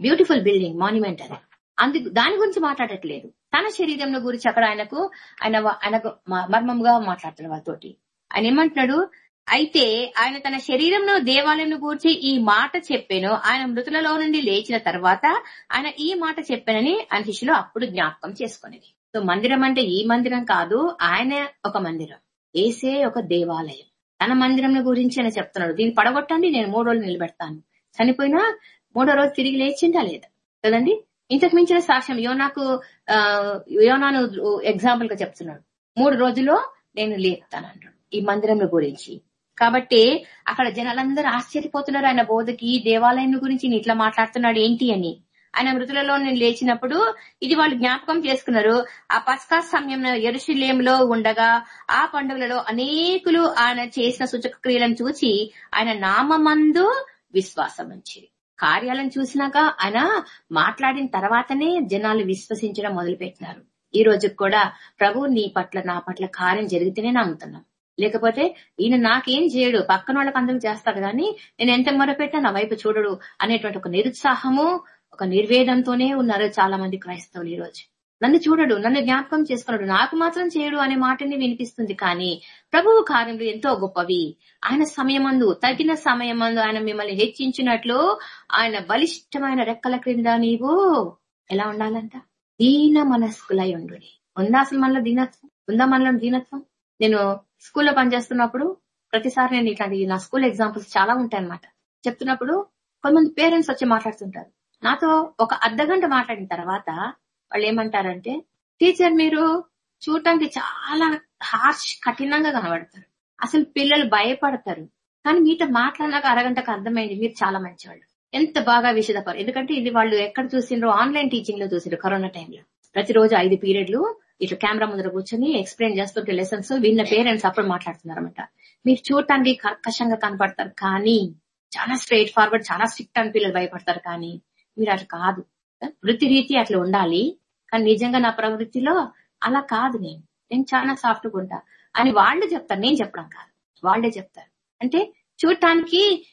బ్యూటిఫుల్ బిల్డింగ్ మాన్యుమెంట్ అది. అందుకు దాని గురించి మాట్లాడట్లేదు. తన శరీరంలో గురించి అక్కడ ఆయనకు ఆయన ఆయనకు మర్మంగా మాట్లాడుతున్నాడు వాళ్ళతోటి. ఆయన ఏమంటున్నాడు? అయితే ఆయన తన శరీరంలో దేవాలయం గూర్చి ఈ మాట చెప్పాను. ఆయన మృతులలో నుండి లేచిన తర్వాత ఆయన ఈ మాట చెప్పానని ఆయన శిష్యులు అప్పుడు జ్ఞాపకం చేసుకునేది. సో మందిరం అంటే ఈ మందిరం కాదు ఆయన ఒక మందిరం. ఏసే ఒక దేవాలయం. తన మందిరం గురించి అని చెప్తున్నాడు. దీన్ని పడగొట్టండి నేను మూడు రోజులు నిలబెడతాను. చనిపోయినా మూడో రోజు తిరిగి లేచిందా లేదా? కదండి? ఇంతకు మించిన సాక్ష్యం యోనాకు యోనాను ఎగ్జాంపుల్గా చెప్తున్నాడు. మూడు రోజుల్లో నేను లేపుతాను అంటాడు ఈ మందిరం గురించి. కాబట్టి అక్కడ జనాలందరూ ఆశ్చర్యపోతున్నారు. ఆయన బోధకి దేవాలయం గురించి ఇట్లా మాట్లాడుతున్నాడు ఏంటి అని. ఆయన మృతులలో నేను లేచినప్పుడు ఇది వాళ్ళు జ్ఞాపకం చేసుకున్నారు. ఆ పస్కా సమయంలో ఎరుశల్యంలో ఉండగా ఆ పండుగలలో అనేకులు ఆయన చేసిన సూచక క్రియలను చూసి ఆయన నామందు విశ్వాసం ఉంచింది కార్యాలను చూసినాక ఆయన మాట్లాడిన తర్వాతనే జనాలు విశ్వసించడం మొదలుపెట్టినారు. ఈ రోజు కూడా ప్రభు నీ పట్ల నా పట్ల కార్యం జరిగితేనే నమ్ముతున్నాం. లేకపోతే ఈయన నాకేం చేయడు పక్కన వాళ్ళకి అందరూ చేస్తాడు కానీ నేను ఎంత మొరపెట్టా నా వైపు చూడడు అనేటువంటి ఒక నిరుత్సాహము ఒక నిర్వేదంతోనే ఉన్నారు చాలా మంది క్రైస్తవులు ఈ రోజు. నన్ను చూడడు నన్ను జ్ఞాపకం చేసుకున్నాడు. నాకు మాత్రం చేయడు అనే మాటని వినిపిస్తుంది కానీ ప్రభువు కార్యములు ఎంతో గొప్పవి. ఆయన సమయమందు తగిన సమయమందు ఆయన మిమ్మల్ని హెచ్చించినట్లు ఆయన బలిష్టమైన రెక్కల క్రింద నీవు ఎలా ఉండాలంట? దీన మనస్కులై ఉండు ఉందా అసలు మనలో దీనత్వం? ఉందా మనలో దీనత్వం? నేను స్కూల్లో పనిచేస్తున్నప్పుడు ప్రతిసారి నేను ఇట్లాంటి నా స్కూల్ ఎగ్జాంపుల్స్ చాలా ఉంటాయి అనమాట చెప్తున్నప్పుడు కొంతమంది పేరెంట్స్ వచ్చి మాట్లాడుతుంటారు. నాతో ఒక అర్ధ గంట మాట్లాడిన తర్వాత వాళ్ళు ఏమంటారంటే టీచర్ మీరు చూడటానికి చాలా హార్ష్ కఠినంగా కనబడతారు. అసలు పిల్లలు భయపడతారు. కానీ మీతో మాట్లాడినాక అరగంటకు అర్థమైంది మీరు చాలా మంచివాళ్ళు. ఎంత బాగా విషదపరు ఎందుకంటే ఇది వాళ్ళు ఎక్కడ చూసిండ్రో ఆన్లైన్ టీచింగ్లో చూసిండ్రు కరోనా టైంలో. ప్రతిరోజు ఐదు పీరియడ్లు ఇట్లా కెమెరా ముందర కూర్చొని ఎక్స్ప్లెయిన్ చేస్తుంటే లెసన్స్ విన్న పేరెంట్స్ అప్పుడు మాట్లాడుతున్నారనమాట మీరు చూడటానికి కర్కశంగా కనపడతారు కానీ చాలా స్ట్రైట్ ఫార్వర్డ్ చాలా స్ట్రిక్ట్ అని పిల్లలు భయపడతారు కానీ మీరు అట్లా కాదు. వృత్తి రీతి అట్లా ఉండాలి. కానీ నిజంగా నా ప్రవృత్తిలో అలా కాదు నేను. నేను చాలా సాఫ్ట్గా ఉంటా. అని వాళ్ళు చెప్తారు. నేను చెప్పడం కాదు. వాళ్ళే చెప్తారు. అంటే చూడటానికి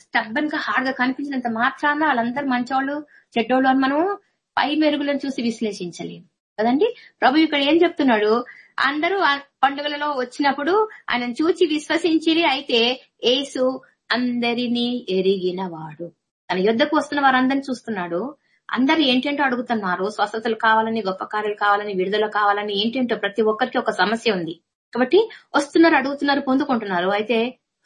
స్టబ్బన్గా హార్డ్గా కనిపించినంత మాత్రాన వాళ్ళందరూ మంచోళ్ళు చెడ్డోళ్ళు అని మనం పై మెరుగులను చూసి విశ్లేషించలేము. కదండి? ప్రభు ఇక్కడ ఏం చెప్తున్నాడు? అందరూ ఆ పండుగలలో వచ్చినప్పుడు ఆయన చూచి విశ్వసించిరి అయితే ఏసు అందరినీ ఎరిగిన వాడు తన యుద్ధకు వస్తున్న వారందరినీ చూస్తున్నాడు. అందరు ఏంటంటో అడుగుతున్నారు. స్వస్థతలు కావాలని గొప్ప కార్యాలు కావాలని విడుదల కావాలని ఏంటంటో ప్రతి ఒక్కరికి ఒక సమస్య ఉంది. కాబట్టి వస్తున్నారు అడుగుతున్నారు పొందుకుంటున్నారు. అయితే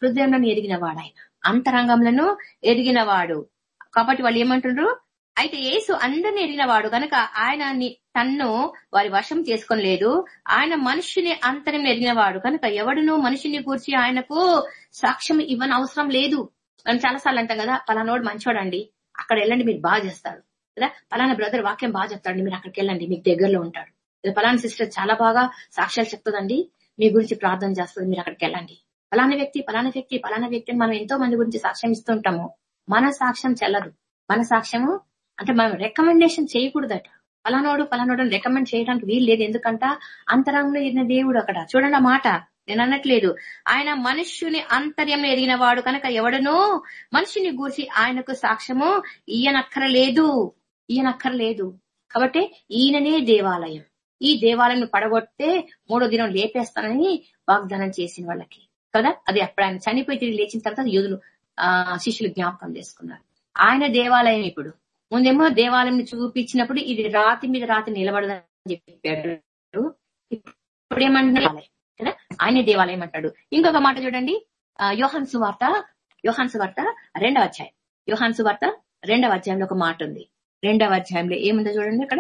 హృదయంలో ఎరిగిన వాడు ఆయన అంతరంగంలో ఎరిగిన వాడు. కాబట్టి వాళ్ళు ఏమంటున్నారు అయితే యేసు అందరిని ఎరిగిన వాడు. కనుక ఆయన తన్ను వారి వశం చేసుకొని లేదు. ఆయన మనుషుని అంతరం ఎరిగిన వాడు. కనుక ఎవడునూ మనిషిని కూర్చి ఆయనకు సాక్ష్యం ఇవ్వని అవసరం లేదు. మనం చాలా సార్లు అంటాం కదా పలానోడు మంచోడండి అక్కడ వెళ్ళండి మీరు బాగా చేస్తాడు లేదా పలానా బ్రదర్ వాక్యం బాగా చెప్తాడు మీరు అక్కడికి వెళ్ళండి మీకు దగ్గరలో ఉంటాడు. పలానా సిస్టర్ చాలా బాగా సాక్ష్యాలు చెప్తుందండి మీ గురించి ప్రార్థన చేస్తుంది మీరు అక్కడికి వెళ్ళండి. పలానా వ్యక్తి పలానా వ్యక్తి పలానా వ్యక్తి మనం ఎంతో మంది గురించి సాక్ష్యం ఇస్తుంటాము మన సాక్ష్యం చెల్లదు. మన సాక్ష్యము అంటే మనం రికమెండేషన్ చేయకూడదట. పలానోడు పలానోడు రికమెండ్ చేయడానికి వీలు లేదు. ఎందుకంట? అంతరంగంలో ఇరిన దేవుడు అక్కడ. చూడండి మాట. నేను అన్నట్లేదు ఆయన మనుష్యుని అంతర్యం ఎదిగిన వాడు కనుక ఎవడనో మనిషిని గూర్చి ఆయనకు సాక్ష్యము ఈయనక్కరలేదు ఈయనక్కరలేదు కాబట్టి ఈయననే దేవాలయం. ఈ దేవాలయం పడగొట్టే మూడో దినం లేపేస్తానని వాగ్దానం చేసిన వాళ్ళకి. కదా? అది అప్పుడు ఆయన చనిపోయి తిరిగి లేచిన తర్వాత యోధులు ఆ శిష్యులు జ్ఞాపకం చేసుకున్నారు. ఆయన దేవాలయం ఇప్పుడు. ముందేమో దేవాలయం చూపించినప్పుడు ఇది రాతి మీద రాతి నిలబడదని చెప్పాడు. ఇప్పుడు ఏమంటారు కదా? ఆయన దేవాలయం అంటాడు. ఇంకొక మాట చూడండి. యోహాన్ సువార్త యోహాన్ సువార్త రెండవ అధ్యాయం. యోహాన్ సువార్త రెండవ అధ్యాయంలో ఒక మాట ఉంది. రెండవ అధ్యాయంలో ఏముందో చూడండి అక్కడ.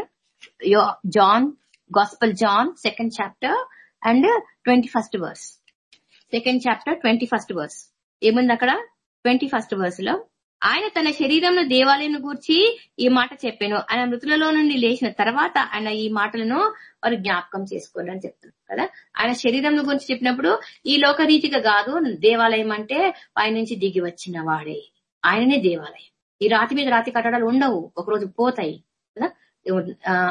John gospel John second chapter and twenty first verse. Second chapter twenty first verse. ఏముంది అక్కడ? ట్వంటీ ఫస్ట్ వర్స్లో ఆయన తన శరీరంలో దేవాలయం గూర్చి ఈ మాట చెప్పాను. ఆయన మృతులలో నుండి లేచిన తర్వాత ఆయన ఈ మాటలను వారు జ్ఞాపకం చేసుకోండి అని చెప్తున్నారు కదా. ఆయన శరీరం గురించి చెప్పినప్పుడు ఈ లోకరీతిగా కాదు దేవాలయం అంటే ఆయన నుంచి దిగి వచ్చిన వాడే. ఆయననే దేవాలయం. ఈ రాతి మీద రాతి కట్టడాలు ఉండవు ఒకరోజు పోతాయి కదా.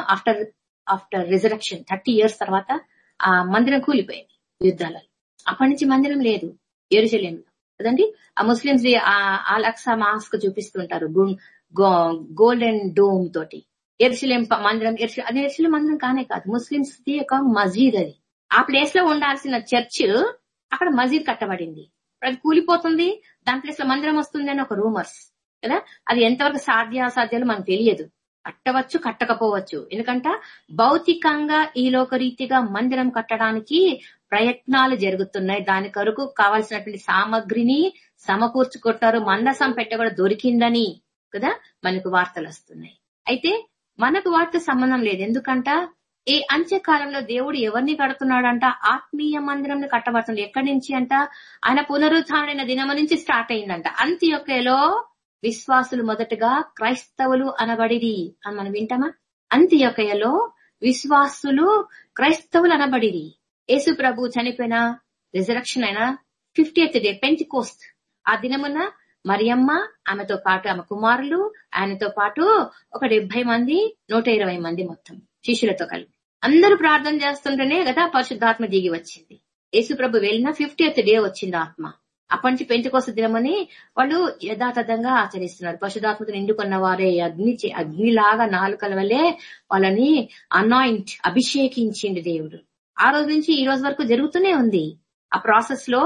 After after resurrection thirty years తర్వాత ఆ మందిరం కూలిపోయింది యుద్ధాలలో. అప్పటి నుంచి మందిరం లేదు ఎరుశలేంలో కదండి? ఆ ముస్లింస్ అలక్సా మాస్క్ చూపిస్తుంటారు గోల్డెన్ డోమ్ తోటి. ఎరుశలేం మందిరం అది ఎరుశలేం మందిరం కానే కాదు. ముస్లింస్ ది ఒక మజీద్ అది. ఆ ప్లేస్లో ఉండాల్సిన చర్చ్ అక్కడ మజీద్ కట్టబడింది. అది కూలిపోతుంది. దాని ప్లేస్లో మందిరం వస్తుంది అని ఒక రూమర్స్. కదా? అది ఎంతవరకు సాధ్యాసాధ్యాలు మనకు తెలియదు. కట్టవచ్చు కట్టకపోవచ్చు. ఎందుకంట భౌతికంగా ఈ లోకరీతిగా మందిరం కట్టడానికి ప్రయత్నాలు జరుగుతున్నాయి. దాని కొరకు కావాల్సినటువంటి సామగ్రిని సమకూర్చుకుంటారు మందసం పెట్ట కూడా దొరికిందని కదా మనకు వార్తలు వస్తున్నాయి. అయితే మనకు వార్త సంబంధం లేదు. ఎందుకంట? ఈ అంత్యకాలంలో దేవుడు ఎవరిని కడుతున్నాడంట? ఆత్మీయ మందిరం కట్టబడుతుంది. ఎక్కడి నుంచి అంట? ఆయన పునరుత్డైన దినము నుంచి స్టార్ట్ అయిందంట. అంత్యొక్కలో విశ్వాసులు మొదటగా క్రైస్తవులు అనబడిది అని మనం వింటామా? అంత్యొక్కయలో విశ్వాసులు క్రైస్తవులు అనబడిది యేసు ప్రభు చనిపోయిన రిజరక్షన్ అయిన ఫిఫ్టీయత్ డే పెంచ్ కోస్ట్ ఆ దినమున మరియమ్మ ఆమెతో పాటు ఆమె కుమారులు ఆయనతో పాటు ఒక డెబ్బై మంది నూట ఇరవై మంది మొత్తం శిష్యులతో కలిపి. అందరూ ప్రార్థన చేస్తుంటేనే కదా పరిశుద్ధాత్మ దిగి వచ్చింది. యేసు ప్రభు వెళ్ళిన ఫిఫ్టీ డే వచ్చింది ఆత్మ. అప్పటి నుంచి పెంచుకోస దినమని వాళ్ళు యథాతథంగా ఆచరిస్తున్నారు. పశుధాత్మతో నిండుకున్న వారే అగ్ని అగ్నిలాగా నాలుకల వల్లే వాళ్ళని అనాయింట్ అభిషేకించింది దేవుడు. ఆ రోజు నుంచి ఈ రోజు వరకు జరుగుతూనే ఉంది. ఆ ప్రాసెస్లో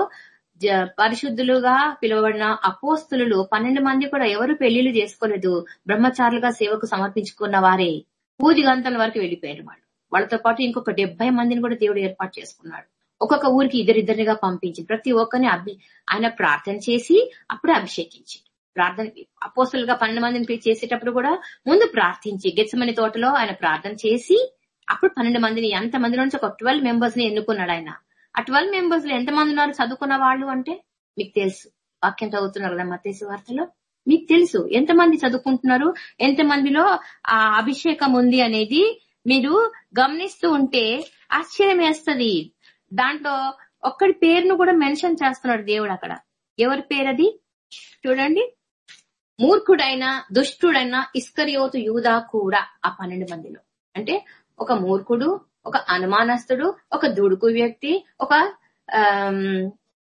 పరిశుద్ధులుగా పిలువబడిన అపోస్తులు పన్నెండు మంది కూడా ఎవరు పెళ్ళిళ్ళు చేసుకోలేదు. బ్రహ్మచారులుగా సేవకు సమర్పించుకున్న వారే పూజ గంటల వరకు వెళ్ళిపోయారు వాళ్ళు. వాళ్ళతో పాటు ఇంకొక డెబ్బై మందిని కూడా దేవుడు ఏర్పాటు చేసుకున్నాడు. ఒక్కొక్క ఊరికి ఇద్దరిద్దరిగా పంపించి ప్రతి ఒక్కరిని అభి ఆయన ప్రార్థన చేసి అప్పుడే అభిషేకించి ప్రార్థన అపోస్తులుగా పన్నెండు మందిని చేసేటప్పుడు కూడా ముందు ప్రార్థించి గెచ్చమని తోటలో ఆయన ప్రార్థన చేసి అప్పుడు పన్నెండు మందిని ఎంత మంది నుంచి ఒక ట్వెల్వ్ మెంబర్స్ని ఎన్నుకున్నాడు ఆయన? ఆ ట్వెల్వ్ మెంబర్స్లో ఎంత మంది ఉన్నారు చదువుకున్న వాళ్ళు అంటే? మీకు తెలుసు. వాక్యం చదువుతున్నారు కదా మతేసి వార్తలో? మీకు తెలుసు. ఎంతమంది చదువుకుంటున్నారు? ఎంతమందిలో ఆ అభిషేకం ఉంది అనేది మీరు గమనిస్తూ ఉంటే ఆశ్చర్యం వేస్తుంది. దాంట్లో ఒక్కడి పేరును కూడా మెన్షన్ చేస్తున్నాడు దేవుడు అక్కడ. ఎవరి పేరది? చూడండి. మూర్ఖుడైన దుష్టుడైన ఇస్కరియోతు యూదా కూడా ఆ పన్నెండు మందిలో. అంటే ఒక మూర్ఖుడు ఒక అనుమానస్తుడు ఒక దుడుకు వ్యక్తి ఒక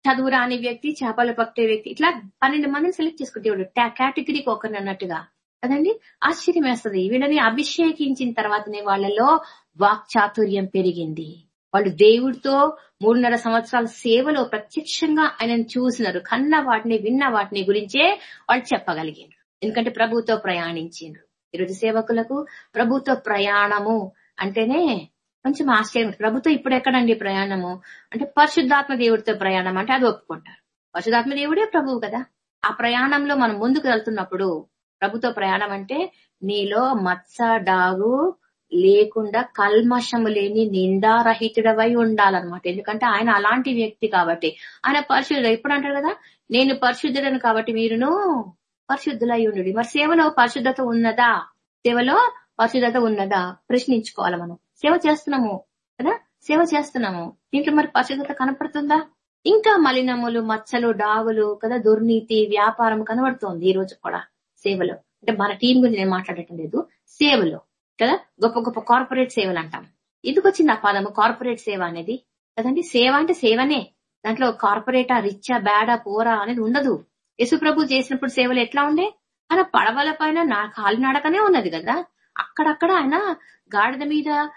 చదువు రాని వ్యక్తి చేపలు పట్టే వ్యక్తి ఇట్లా పన్నెండు మందిని సెలెక్ట్ చేసుకుంటేవాడు. కేటగిరీకి ఒకరిని అన్నట్టుగా. కదండి ఆశ్చర్యం వేస్తుంది. వీళ్ళని అభిషేకించిన తర్వాతనే వాళ్ళలో వాక్చాతుర్యం పెరిగింది. వాళ్ళు దేవుడితో మూడున్నర సంవత్సరాల సేవలో ప్రత్యక్షంగా ఆయనను చూసినారు. కన్న వాటిని విన్న వాటిని గురించే వాళ్ళు చెప్పగలిగారు ఎందుకంటే ప్రభుతో ప్రయాణించిండ్రు ఈరోజు సేవకులకు ప్రభుత్వ ప్రయాణము అంటేనే కొంచెం ఆశ్చర్యం. ప్రభుత్వం ఇప్పుడు ఎక్కడండి ప్రయాణము? అంటే పరిశుద్ధాత్మ దేవుడితో ప్రయాణం అంటే అది ఒప్పుకుంటారు. పరిశుద్ధాత్మ దేవుడే ప్రభువు కదా. ఆ ప్రయాణంలో మనం ముందుకు వెళ్తున్నప్పుడు ప్రభుత్వ ప్రయాణం అంటే నీలో మత్స డాగు లేకుండా కల్మషము లేని నిందారహితుడవై ఉండాలన్నమాట. ఎందుకంటే ఆయన అలాంటి వ్యక్తి కాబట్టి. ఆయన పరిశుద్ధుడు. ఎప్పుడు అంటారు కదా? నేను పరిశుద్ధుడను కాబట్టి మీరును పరిశుద్ధులై ఉండు మరి సేవలో పరిశుద్ధత ఉన్నదా? సేవలో పరిశుద్ధత ఉన్నదా? ప్రశ్నించుకోవాలి మనం. సేవ చేస్తున్నాము కదా? సేవ చేస్తున్నాము. దీంట్లో మరి పరిశుద్ధత కనపడుతుందా? ఇంకా మలినములు మచ్చలు డాగులు కదా? దుర్నీతి వ్యాపారం కనబడుతోంది ఈ రోజు కూడా సేవలో. అంటే మన టీం గురించి నేను మాట్లాడటం లేదు. సేవలో కదా? గొప్ప గొప్ప కార్పొరేట్ సేవలు అంటాం. ఎందుకు వచ్చింది ఆ పదము కార్పొరేట్ సేవ అనేది? కదండి సేవ అంటే సేవనే. దాంట్లో కార్పొరేటా రిచ్చా బ్యాడా పోరా అనేది ఉండదు. యశుప్రభు చేసినప్పుడు సేవలు ఎట్లా ఉండే? ఆయన పడవల పైన నా కాలినడకనే ఉన్నది కదా. అక్కడక్కడ ఆయన గాడిద మీద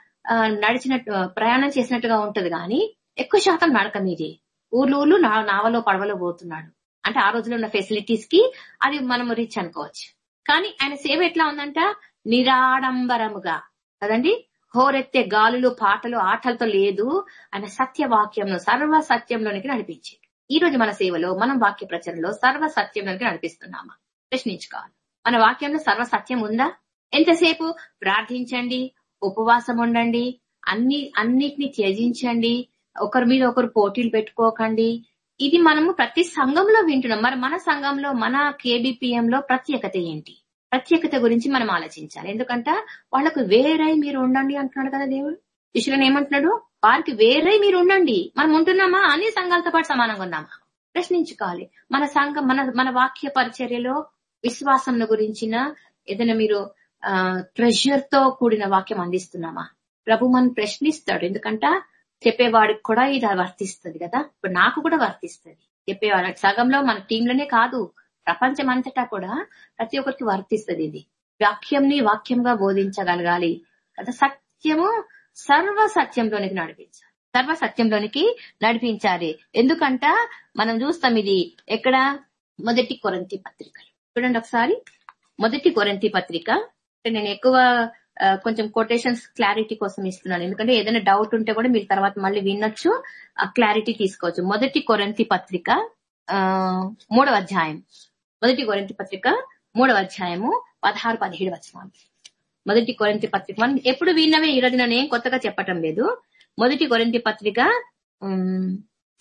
నడిచినట్టు ప్రయాణం చేసినట్టుగా ఉంటది కానీ ఎక్కువ శాతం నడక మీదే. ఊర్లు ఊర్లు నావలో పడవలో పోతున్నాడు. అంటే ఆ రోజులో ఉన్న ఫెసిలిటీస్కి అది మనం రీచ్ అనుకోవచ్చు. కానీ ఆయన సేవ ఎట్లా ఉందంట? నిరాడంబరముగా. కదండి? హోరెత్తే గాలులు పాటలు ఆటలతో లేదు. ఆయన సత్యవాక్యంలో సర్వ సత్యంలోనికి నడిపించాడు. ఈ రోజు మన సేవలో మనం వాక్య ప్రచారంలో సర్వ సత్యంలోనికి నడిపిస్తున్నామా? ప్రశ్నించుకోవాలి. మన వాక్యంలో సర్వ సత్యం ఉందా? ఎంతసేపు ప్రార్థించండి ఉపవాసం ఉండండి అన్ని అన్నిటిని త్యజించండి ఒకరి మీద ఒకరు పోటీలు పెట్టుకోకండి. ఇది మనము ప్రతి సంఘంలో వింటున్నాం. మరి మన సంఘంలో మన కేబిపిఎం లో ప్రత్యేకత ఏంటి? ప్రత్యేకత గురించి మనం ఆలోచించాలి. ఎందుకంట వాళ్ళకు వేరై మీరు ఉండండి అంటున్నాడు కదా దేవుడు. శిష్యులను ఏమంటున్నాడు? వారికి వేరై మీరు ఉండండి. మనం ఉంటున్నామా? అన్ని సంఘాలతో పాటు సమానంగా ఉన్నామా? ప్రశ్నించుకోవాలి. మన సంఘం మన మన వాక్య పరిచర్యలో విశ్వాసం గురించిన ఏదైనా మీరు ట్రెజర్తో కూడిన వాక్యం అందిస్తున్నామా? ప్రభు మనం ప్రశ్నిస్తాడు. ఎందుకంట? చెప్పేవాడికి కూడా ఇది వర్తిస్తుంది కదా? ఇప్పుడు నాకు కూడా వర్తిస్తుంది. చెప్పేవాడు సగంలో మన టీంలోనే కాదు ప్రపంచం అంతటా కూడా ప్రతి ఒక్కరికి వర్తిస్తుంది ఇది. వాక్యంని వాక్యంగా బోధించగలగాలి కదా? సత్యము సర్వ సత్యంలోనికి నడిపించాలి. సర్వ సత్యంలోనికి నడిపించాలి. ఎందుకంట? మనం చూస్తాం ఇది ఎక్కడ? మొదటి కొరంతి పత్రికలు చూడండి ఒకసారి. మొదటి కొరంతి పత్రిక. నేను ఎక్కువ కొంచెం కొటేషన్స్ క్లారిటీ కోసం ఇస్తున్నాను. ఎందుకంటే ఏదైనా డౌట్ ఉంటే కూడా మీరు తర్వాత మళ్ళీ వినొచ్చు ఆ క్లారిటీ తీసుకోవచ్చు. మొదటి కొరంతి పత్రిక ఆ మూడవ అధ్యాయం. మొదటి కొరంతి పత్రిక మూడవ అధ్యాయము పదహారు పదిహేడు వచనాలు. మొదటి కొరంతి పత్రిక మనం ఎప్పుడు విన్నవే ఈ రోజు నేను కొత్తగా చెప్పటం లేదు. మొదటి కొరంతి పత్రిక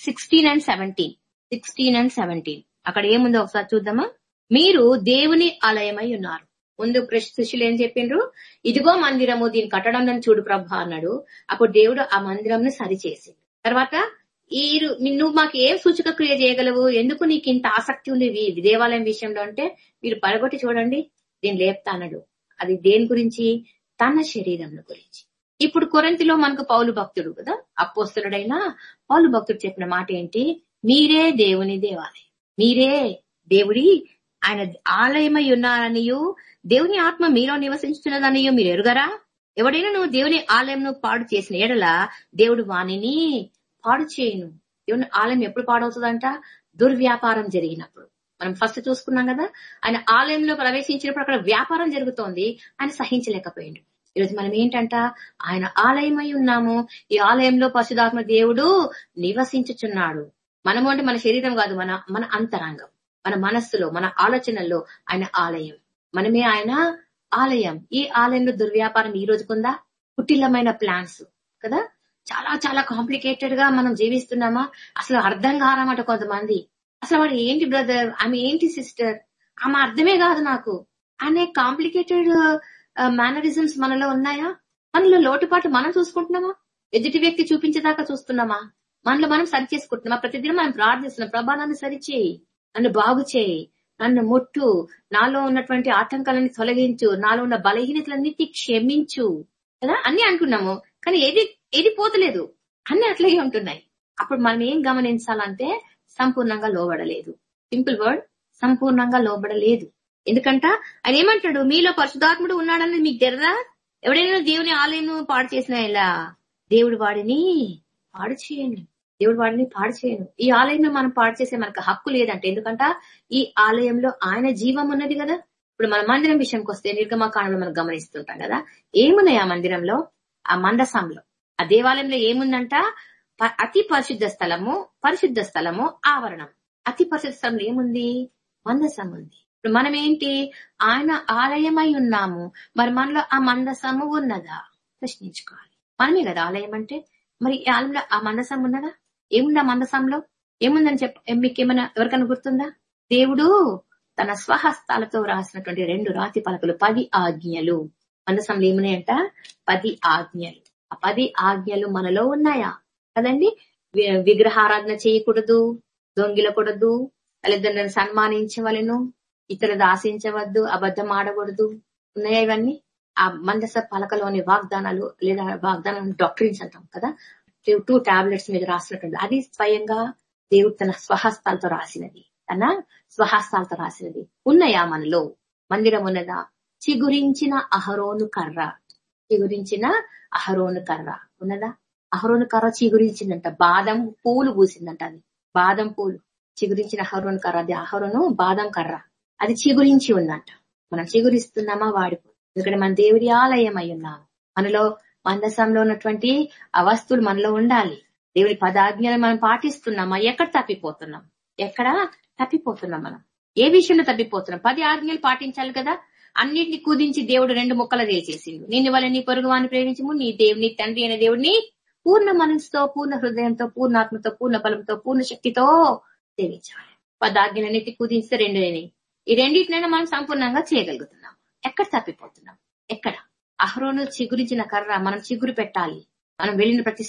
sixteen and seventeen sixteen and seventeen అక్కడ ఏముందో ఒకసారి చూద్దామా? మీరు దేవుని ఆలయమై ఉన్నారు. ముందు శిష్యులు ఏం చెప్పిండ్రు? ఇదిగో మందిరము దీని కట్టడం చూడు ప్రభ అన్నాడు. అప్పుడు దేవుడు ఆ మందిరంను సరిచేసి తర్వాత ఈ నువ్వు మాకు ఏం సూచక క్రియ చేయగలవు? ఎందుకు నీకు ఇంత ఆసక్తి ఉంది? దేవాలయం విషయంలో అంటే మీరు పడగొట్టి చూడండి దీన్ని లేపుతానడు అది దేని గురించి? తన శరీరం గురించి. ఇప్పుడు కొరంతిలో మనకు పౌలు భక్తుడు కదా అపోస్తుడైనా పౌలు భక్తుడు చెప్పిన మాట ఏంటి? మీరే దేవుని దేవాలయం. మీరే దేవుడి ఆయన ఆలయమై ఉన్నారనియు దేవుని ఆత్మ మీలో నివసించుతున్నదనియో మీరు ఎరుగరా? ఎవడైనా నువ్వు దేవుని ఆలయంను పాడు చేసిన ఎడల దేవుడు వాణిని పాడు చేయను. దేవుని ఆలయం ఎప్పుడు పాడవుతుందంట? దుర్వ్యాపారం జరిగినప్పుడు. మనం ఫస్ట్ చూసుకున్నాం కదా ఆయన ఆలయంలో ప్రవేశించినప్పుడు అక్కడ వ్యాపారం జరుగుతోంది. ఆయన సహించలేకపోయిండు. ఈరోజు మనం ఏంటంట? ఆయన ఆలయమై ఉన్నాము. ఈ ఆలయంలో పశుధాత్మ దేవుడు నివసించుచున్నాడు. మనము అంటే మన శరీరం కాదు మన మన అంతరంగం. మన మనస్సులో మన ఆలోచనల్లో ఆయన ఆలయం. మనమే ఆయన ఆలయం. ఈ ఆలయంలో దుర్వ్యాపారం ఈ రోజుకుందా కుటిలమైన ప్లాన్స్ కదా? చాలా చాలా కాంప్లికేటెడ్గా మనం జీవిస్తున్నామా? అసలు అర్థం కారమాట కొంతమంది. అసలు వాడు ఏంటి బ్రదర్ ఆమె ఏంటి సిస్టర్ ఆమె అర్థమే కాదు నాకు. అనే కాంప్లికేటెడ్ మేనరిజమ్స్ uh, మనలో ఉన్నాయా? మనలో లోటుపాటు మనం చూసుకుంటున్నామా? ఎదుటి వ్యక్తి చూపించేదాకా చూస్తున్నామా? మనలో మనం సరి చేసుకుంటున్నామా? ప్రతిదినం మనం ప్రార్థిస్తున్నాం. ప్రభా నన్ను సరిచేయి నన్ను బాగు చేయి. నన్ను ముట్టు. నాలో ఉన్నటువంటి ఆటంకాలని తొలగించు. నాలో ఉన్న బలహీనతలన్నిటి క్షమించు. కదా? అన్ని అనుకున్నాము. కానీ ఏది ఏది పోతలేదు. అన్ని అట్లాగే ఉంటున్నాయి. అప్పుడు మనం ఏం గమనించాలంటే సంపూర్ణంగా లోబడలేదు. సింపుల్ వర్డ్ సంపూర్ణంగా లోబడలేదు. ఎందుకంట? ఆయన ఏమంటాడు? మీలో పరిశుధాత్ముడు ఉన్నాడని మీకు తెరదా ఎవడైనా దేవుని ఆలయం పాడు చేసిన ఇలా దేవుడు వాడిని పాడు చేయండి దేవుడు వాడిని పాడు చేయను. ఈ ఆలయంలో మనం పాడు చేసే మనకు హక్కు లేదంటే ఎందుకంట? ఈ ఆలయంలో ఆయన జీవం ఉన్నది కదా? ఇప్పుడు మన మందిరం విషయంకి వస్తే నిర్గమకాండంలో మనం గమనిస్తుంటాం కదా? ఏమున్నాయి ఆ మందిరంలో? ఆ మందసంలో. ఆ దేవాలయంలో ఏముందంట? అతి పరిశుద్ధ స్థలము పరిశుద్ధ స్థలము ఆవరణం. అతి పరిశుద్ధ స్థలంలో ఏముంది? మందసం ఉంది. ఇప్పుడు మనం ఏంటి? ఆయన ఆలయమై ఉన్నాము. మరి మనలో ఆ మందసము ఉన్నదా? ప్రశ్నించుకోవాలి. మనమే కదా ఆలయం అంటే? మరి ఈ ఆలయంలో ఆ మందసం ఉన్నదా? ఏముందా మందసంలో? ఏముందని చెప్ప. మీకు ఏమైనా ఎవరికైనా గుర్తుందా? దేవుడు తన స్వహస్తాలతో రాసినటువంటి రెండు రాతి పలకలు పది ఆజ్ఞలు. మందసంలో ఏమున్నాయంట? పది ఆజ్ఞలు. ఆ పది ఆజ్ఞలు మనలో ఉన్నాయా? కదండి? విగ్రహారాధన చేయకూడదు దొంగిలకూడదు తల్లిదండ్రులను సన్మానించవలను ఇతరులు ఆశించవద్దు అబద్ధం ఆడకూడదు. ఉన్నాయా ఇవన్నీ? ఆ మందస పలకలోని వాగ్దానాలు లేదా వాగ్దానాలను డాక్టరీన్స్ అంటాం కదా? టూ టాబ్లెట్స్ మీద రాసినట్టుంది అది స్వయంగా దేవుడు తన స్వహస్తాలతో రాసినది. తన స్వహస్తాలతో రాసినది. ఉన్నాయా మనలో? మందిరం ఉన్నదా చిగురించిన అహరోను కర్ర. చిగురించిన అహరోను కర్ర. ఉన్నదా? అహరోను కర్ర చిగురించిందంట. బాదం పూలు పూసిందంట అది. బాదం పూలు. చిగురించిన అహరోను కర్ర. అది అహరోను బాదం కర్ర. అది చిగురించి ఉందంట. మనం చిగురిస్తున్నామా? వాడిపో. ఎందుకంటే మన దేవుడి ఆలయం అయి ఉన్నాము. మనలో మందసంలో ఉన్నటువంటి ఆ వస్తువులు మనలో ఉండాలి. దేవుడి పదాజ్ఞలు మనం పాటిస్తున్నామా? ఎక్కడ తప్పిపోతున్నాం? ఎక్కడ తప్పిపోతున్నాం మనం. ఏ విషయంలో తప్పిపోతున్నాం? పది ఆజ్ఞలు పాటించాలి కదా? అన్నిటిని కుదించి దేవుడు రెండు మొక్కలు చేసేసిండు. నిన్ను వల్ల నీ పొరుగువాన్ని ప్రేమించము నీ దేవుని తండ్రి అనే దేవుడిని పూర్ణ మనసుతో పూర్ణ హృదయంతో పూర్ణాత్మతో పూర్ణ బలంతో పూర్ణ శక్తితో సేవించాలి పదాజ్ఞలన్నిటి కుదించితే రెండు ఈ రెండింటినైనా మనం సంపూర్ణంగా చేయగలుగుతున్నాం. ఎక్కడ తప్పిపోతున్నాం? ఎక్కడ? అహరోను చిగురించిన కర్ర మనం చిగురు పెట్టాలి. మనం వెళ్ళిన ప్రతి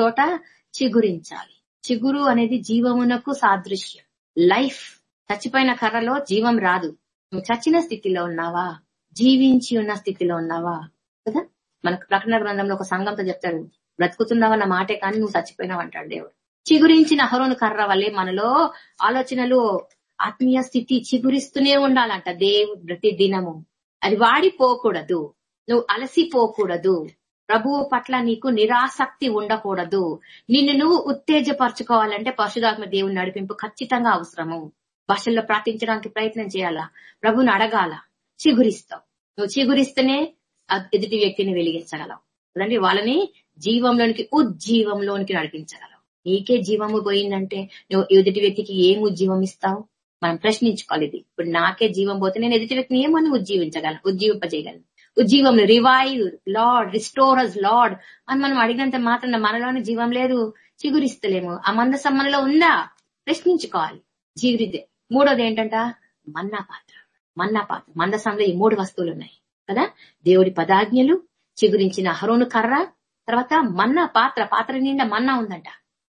చోట చిగురించాలి. చిగురు అనేది జీవమునకు సాదృశ్యం. లైఫ్ చచ్చిపోయిన కర్రలో జీవం రాదు. నువ్వు చచ్చిన స్థితిలో ఉన్నావా? జీవించి ఉన్న స్థితిలో ఉన్నావా? కదా? మనకు ప్రకటన గ్రంథంలో ఒక సంఘంతో చెప్తాడు బ్రతుకుతున్నావన్న మాటే కానీ నువ్వు చచ్చిపోయినావు అంటాడు దేవుడు. చిగురించిన అహరోను కర్ర వల్లే మనలో ఆలోచనలు ఆత్మీయ స్థితి చిగురిస్తూనే ఉండాలంట దేవుడు ప్రతి దినము అది వాడిపోకూడదు. నువ్వు అలసిపోకూడదు. ప్రభువు పట్ల నీకు నిరాసక్తి ఉండకూడదు. నిన్ను నువ్వు ఉత్తేజపరచుకోవాలంటే పరశుధాత్మ దేవుని నడిపింపు ఖచ్చితంగా అవసరము. భాషల్లో ప్రార్థించడానికి ప్రయత్నం చేయాలా? ప్రభుని అడగాల? చిగురిస్తావు. నువ్వు చిగురిస్తేనే ఎదుటి వ్యక్తిని వెలిగించగలవు. కదండి వాళ్ళని జీవంలోనికి ఉజ్జీవంలోనికి నడిపించగలవు. నీకే జీవము పోయిందంటే నువ్వు ఎదుటి వ్యక్తికి ఏం ఉజ్జీవం ఇస్తావు? మనం ప్రశ్నించుకోవాలి ఇది. ఇప్పుడు నాకే జీవం పోతే నేను ఎదుటి వ్యక్తిని ఏమని ఉజ్జీవించగలను ఉజ్జీవింపజేయగలను? జీవం రివైవ్ లార్డ్ రిస్టోరస్ లార్డ్ అని మనం అడిగినంత మాత్రం మనలోని జీవం లేదు చిగురిస్తలేము. ఆ మందసం మనలో ఉందా? ప్రశ్నించుకోవాలి. జీవిదే మూడోది ఏంటంట? మన్నా పాత్ర. మన్నా పాత్ర. మందసంలో ఈ మూడు వస్తువులు ఉన్నాయి. కదా? దేవుడి పదాజ్ఞలు చిగురించిన హరోను కర్ర తర్వాత మన్నా పాత్ర. పాత్ర నిండా మన్నా ఉందంట.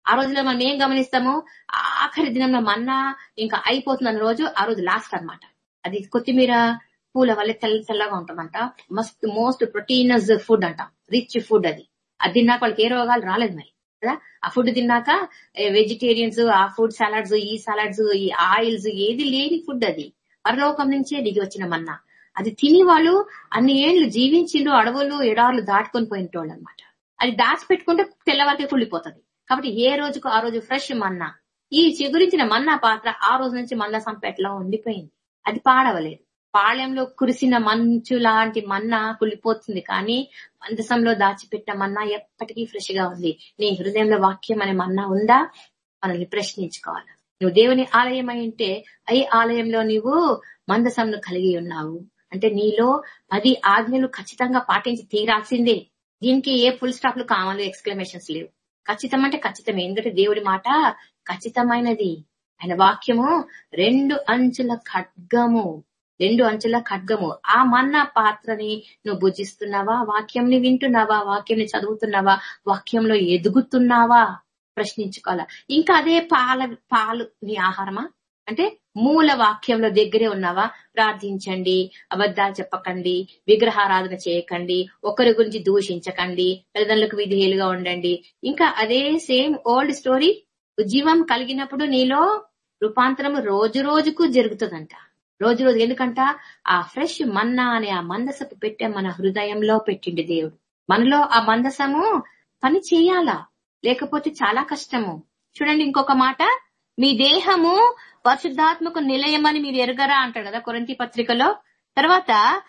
ఆ రోజులో మనం ఏం గమనిస్తాము? ఆఖరి దినంలో మన్నా ఇంకా అయిపోతున్న రోజు ఆ రోజు లాస్ట్ అనమాట అది కొత్తిమీర పూల వల్ల తెల్ల తెల్లగా ఉంటామంట మస్త్ మోస్ట్ ప్రోటీనస్ ఫుడ్ అంట. రిచ్ ఫుడ్ అది. అది తిన్నాక వాళ్ళకి ఏ రోగాలు రాలేదు మరి. కదా? ఆ ఫుడ్ తిన్నాక వెజిటేరియన్స్ ఆ ఫుడ్ సలాడ్స్ ఈ సలాడ్స్ ఈ ఆయిల్స్ ఏది లేని ఫుడ్ అది. పరలోకం నుంచే దిగి వచ్చిన మన్నా. అది తిని వాళ్ళు అన్ని ఏళ్ళు జీవించిండు అడవులు ఎడార్లు దాటుకొని పోయినోళ్ళు అనమాట అది దాచిపెట్టుకుంటే తెల్లవారికే కుళ్ళిపోతుంది. కాబట్టి ఏ రోజుకు ఆ రోజు ఫ్రెష్ మన్నా. ఈ చిగురించిన మన్నా పాత్ర ఆ రోజు నుంచి మన్నా సంపేటలో ఉండిపోయింది. అది పాడవలేదు. పాళ్యంలో కురిసిన మంచు లాంటి మన్నా కుళ్ళిపోతుంది. కానీ మందసంలో దాచిపెట్టిన మన్నా ఎప్పటికీ ఫ్రెష్గా ఉంది. నీ హృదయంలో వాక్యం అనే మన్నా ఉందా? మనల్ని ప్రశ్నించుకోవాలి? నువ్వు దేవుని ఆలయం అయి ఉంటే ఈ ఆలయంలో నీవు మందసంను కలిగి ఉన్నావు? అంటే నీలో పది ఆజ్ఞలు ఖచ్చితంగా పాటించి తీరాల్సిందే. దీనికి ఏ ఫుల్ స్టాప్లు కావాలి ఎక్స్క్లమేషన్స్ లేవు. ఖచ్చితం అంటే ఖచ్చితమే. ఎందుకంటే దేవుడి మాట ఖచ్చితమైనది. ఆయన వాక్యము రెండు అంచుల ఖడ్గము. రెండు అంచుల ఖడ్గము. ఆ మన్నా పాత్రని నువ్వు భుజిస్తున్నావా? వాక్యంని వింటున్నావా? వాక్యంని చదువుతున్నావా? వాక్యంలో ఎదుగుతున్నావా? ప్రశ్నించుకోవాలా. ఇంకా అదే పాల పాలు నీ ఆహారమా? అంటే మూల వాక్యంలో దగ్గరే ఉన్నావా? ప్రార్థించండి అబద్ధాలు చెప్పకండి విగ్రహారాధన చేయకండి ఒకరి గురించి దూషించకండి తల్లిదండ్రులకు విధేయులుగా ఉండండి. ఇంకా అదే సేమ్ ఓల్డ్ స్టోరీ ఉజ్జీవం కలిగినప్పుడు నీలో రూపాంతరం రోజు రోజుకు జరుగుతుందంట. రోజు రోజు ఎందుకంట? ఆ ఫ్రెష్ మన్నా అనే ఆ మందసపు పెట్టే మన హృదయంలో పెట్టిండి దేవుడు. మనలో ఆ మందసము పని చేయాలా? లేకపోతే చాలా కష్టము. చూడండి ఇంకొక మాట. మీ దేహము పరిశుద్ధాత్మకు నిలయమని మీరు ఎరగరా అంటాడు కదా కొరంతి పత్రికలో. తర్వాత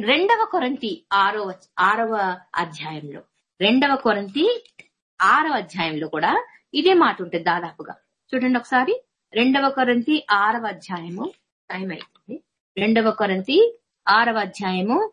రెండవ కొరంతి ఆరవ ఆరవ అధ్యాయంలో. రెండవ కొరంతి ఆరవ అధ్యాయంలో కూడా ఇదే మాట ఉంటుంది దాదాపుగా. చూడండి ఒకసారి. రెండవ కొరంతి ఆరవ అధ్యాయము టైం అయిపోయింది. రెండవ కొరంతి ఆరవ అధ్యాయము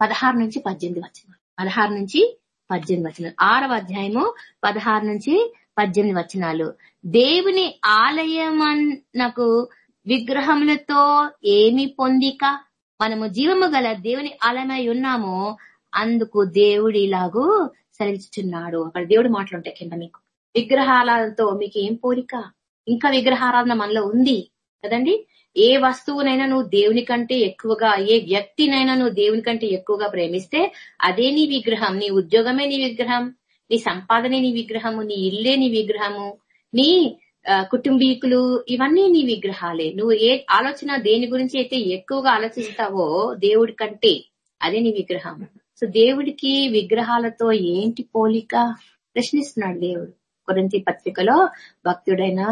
పదహారు నుంచి పద్దెనిమిది వచ్చిన పదహారు నుంచి పద్దెనిమిది వచనాలు. ఆరవ అధ్యాయము పదహారు నుంచి పద్దెనిమిది వచనాలు. దేవుని ఆలయమన్నకు విగ్రహములతో ఏమి పొందిక? మనము జీవము గల దేవుని ఆలయమై ఉన్నాము. అందుకు దేవుడు ఇలాగూ సెలవిస్తున్నాడు అక్కడ దేవుడు మాట్లాడుంటాయి కింద మీకు. విగ్రహాలతో మీకు ఏం పోలిక ఇంకా విగ్రహారాధన మనలో ఉంది కదండి? ఏ వస్తువునైనా నువ్వు దేవుని కంటే ఎక్కువగా ఏ వ్యక్తినైనా నువ్వు దేవుని కంటే ఎక్కువగా ప్రేమిస్తే అదే నీ విగ్రహం. నీ ఉద్యోగమే నీ విగ్రహం. నీ సంపాదనే నీ విగ్రహము. నీ ఇల్లే నీ విగ్రహము. నీ కుటుంబీకులు ఇవన్నీ నీ విగ్రహాలే. నువ్వు ఏ ఆలోచన దేని గురించి అయితే ఎక్కువగా ఆలోచిస్తావో దేవుడి కంటే అదే నీ విగ్రహం. సో దేవుడికి విగ్రహాలతో ఏంటి పోలిక? ప్రశ్నిస్తున్నాడు దేవుడు. కొరంతి పత్రికలో భక్తుడైన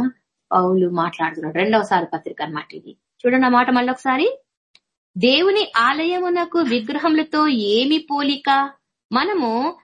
పౌలు మాట్లాడుతున్నాడు. రెండవసారి పత్రిక అనమాట ఇది. చూడండి ఆ మాట మళ్ళీ ఒకసారి దేవుని ఆలయమునకు విగ్రహములతో ఏమి పోలిక? మనము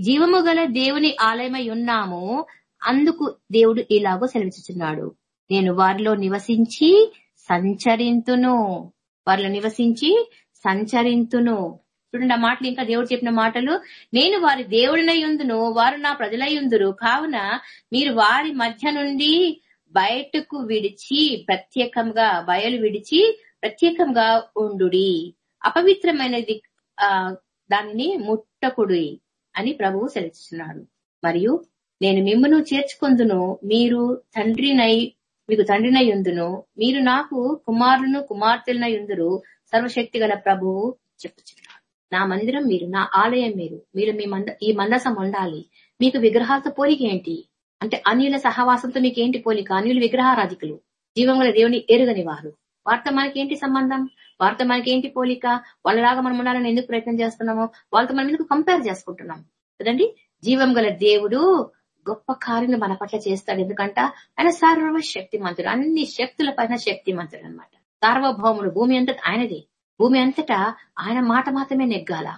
జీవము గల దేవుని ఆలయమై ఉన్నాము. అందుకు దేవుడు ఇలాగో సెలవిస్తున్నాడు నేను వారిలో నివసించి సంచరింతును. వారిలో నివసించి సంచరింతును. చూడండి ఆ మాటలు ఇంకా దేవుడు చెప్పిన మాటలు. నేను వారి దేవుడినై ఉందును వారు నా ప్రజలై ఉందురు. కావున మీరు వారి మధ్య నుండి బయటకు విడిచి ప్రత్యేకంగా బయలు విడిచి ప్రత్యేకంగా ఉండుడి. అపవిత్రమైనది ఆ దానిని ముట్టకుడి అని ప్రభువు సెలవిస్తున్నాడు. మరియు నేను మిమ్మను చేర్చుకొందును మీరు తండ్రినై మీకు తండ్రినై ఉందును మీరు నాకు కుమారులను కుమార్తెలనై ఉందరు సర్వశక్తి గల ప్రభువు చెప్పుచున్నాడు. నా మందిరం మీరు నా ఆలయం మీరు మీరు మీ మంద ఈ మందసం ఉండాలి. మీకు విగ్రహాలతో పోలిక ఏంటి? అంటే అన్యుల సహవాసంతో నీకేంటి పోలిక? అన్యులు విగ్రహారాధికులు. జీవంలో దేవుని ఎరుగని వారు. వారితో మనకేంటి సంబంధం? వారితో మనకేంటి పోలిక? వాళ్ళలాగా మనం ఉండాలని ఎందుకు ప్రయత్నం చేస్తున్నాము? వాళ్ళతో మనం ఎందుకు కంపేర్ చేసుకుంటున్నాం కదండి? జీవం దేవుడు గొప్ప కార్యం మన పట్ల చేస్తాడు. ఎందుకంట? ఆయన సర్వ శక్తిమంతుడు అన్ని శక్తుల పైన శక్తిమంతుడు అనమాట సార్వభౌముడు. భూమి అంతటా ఆయనది. భూమి అంతటా ఆయన మాట మాత్రమే నెగ్గాల.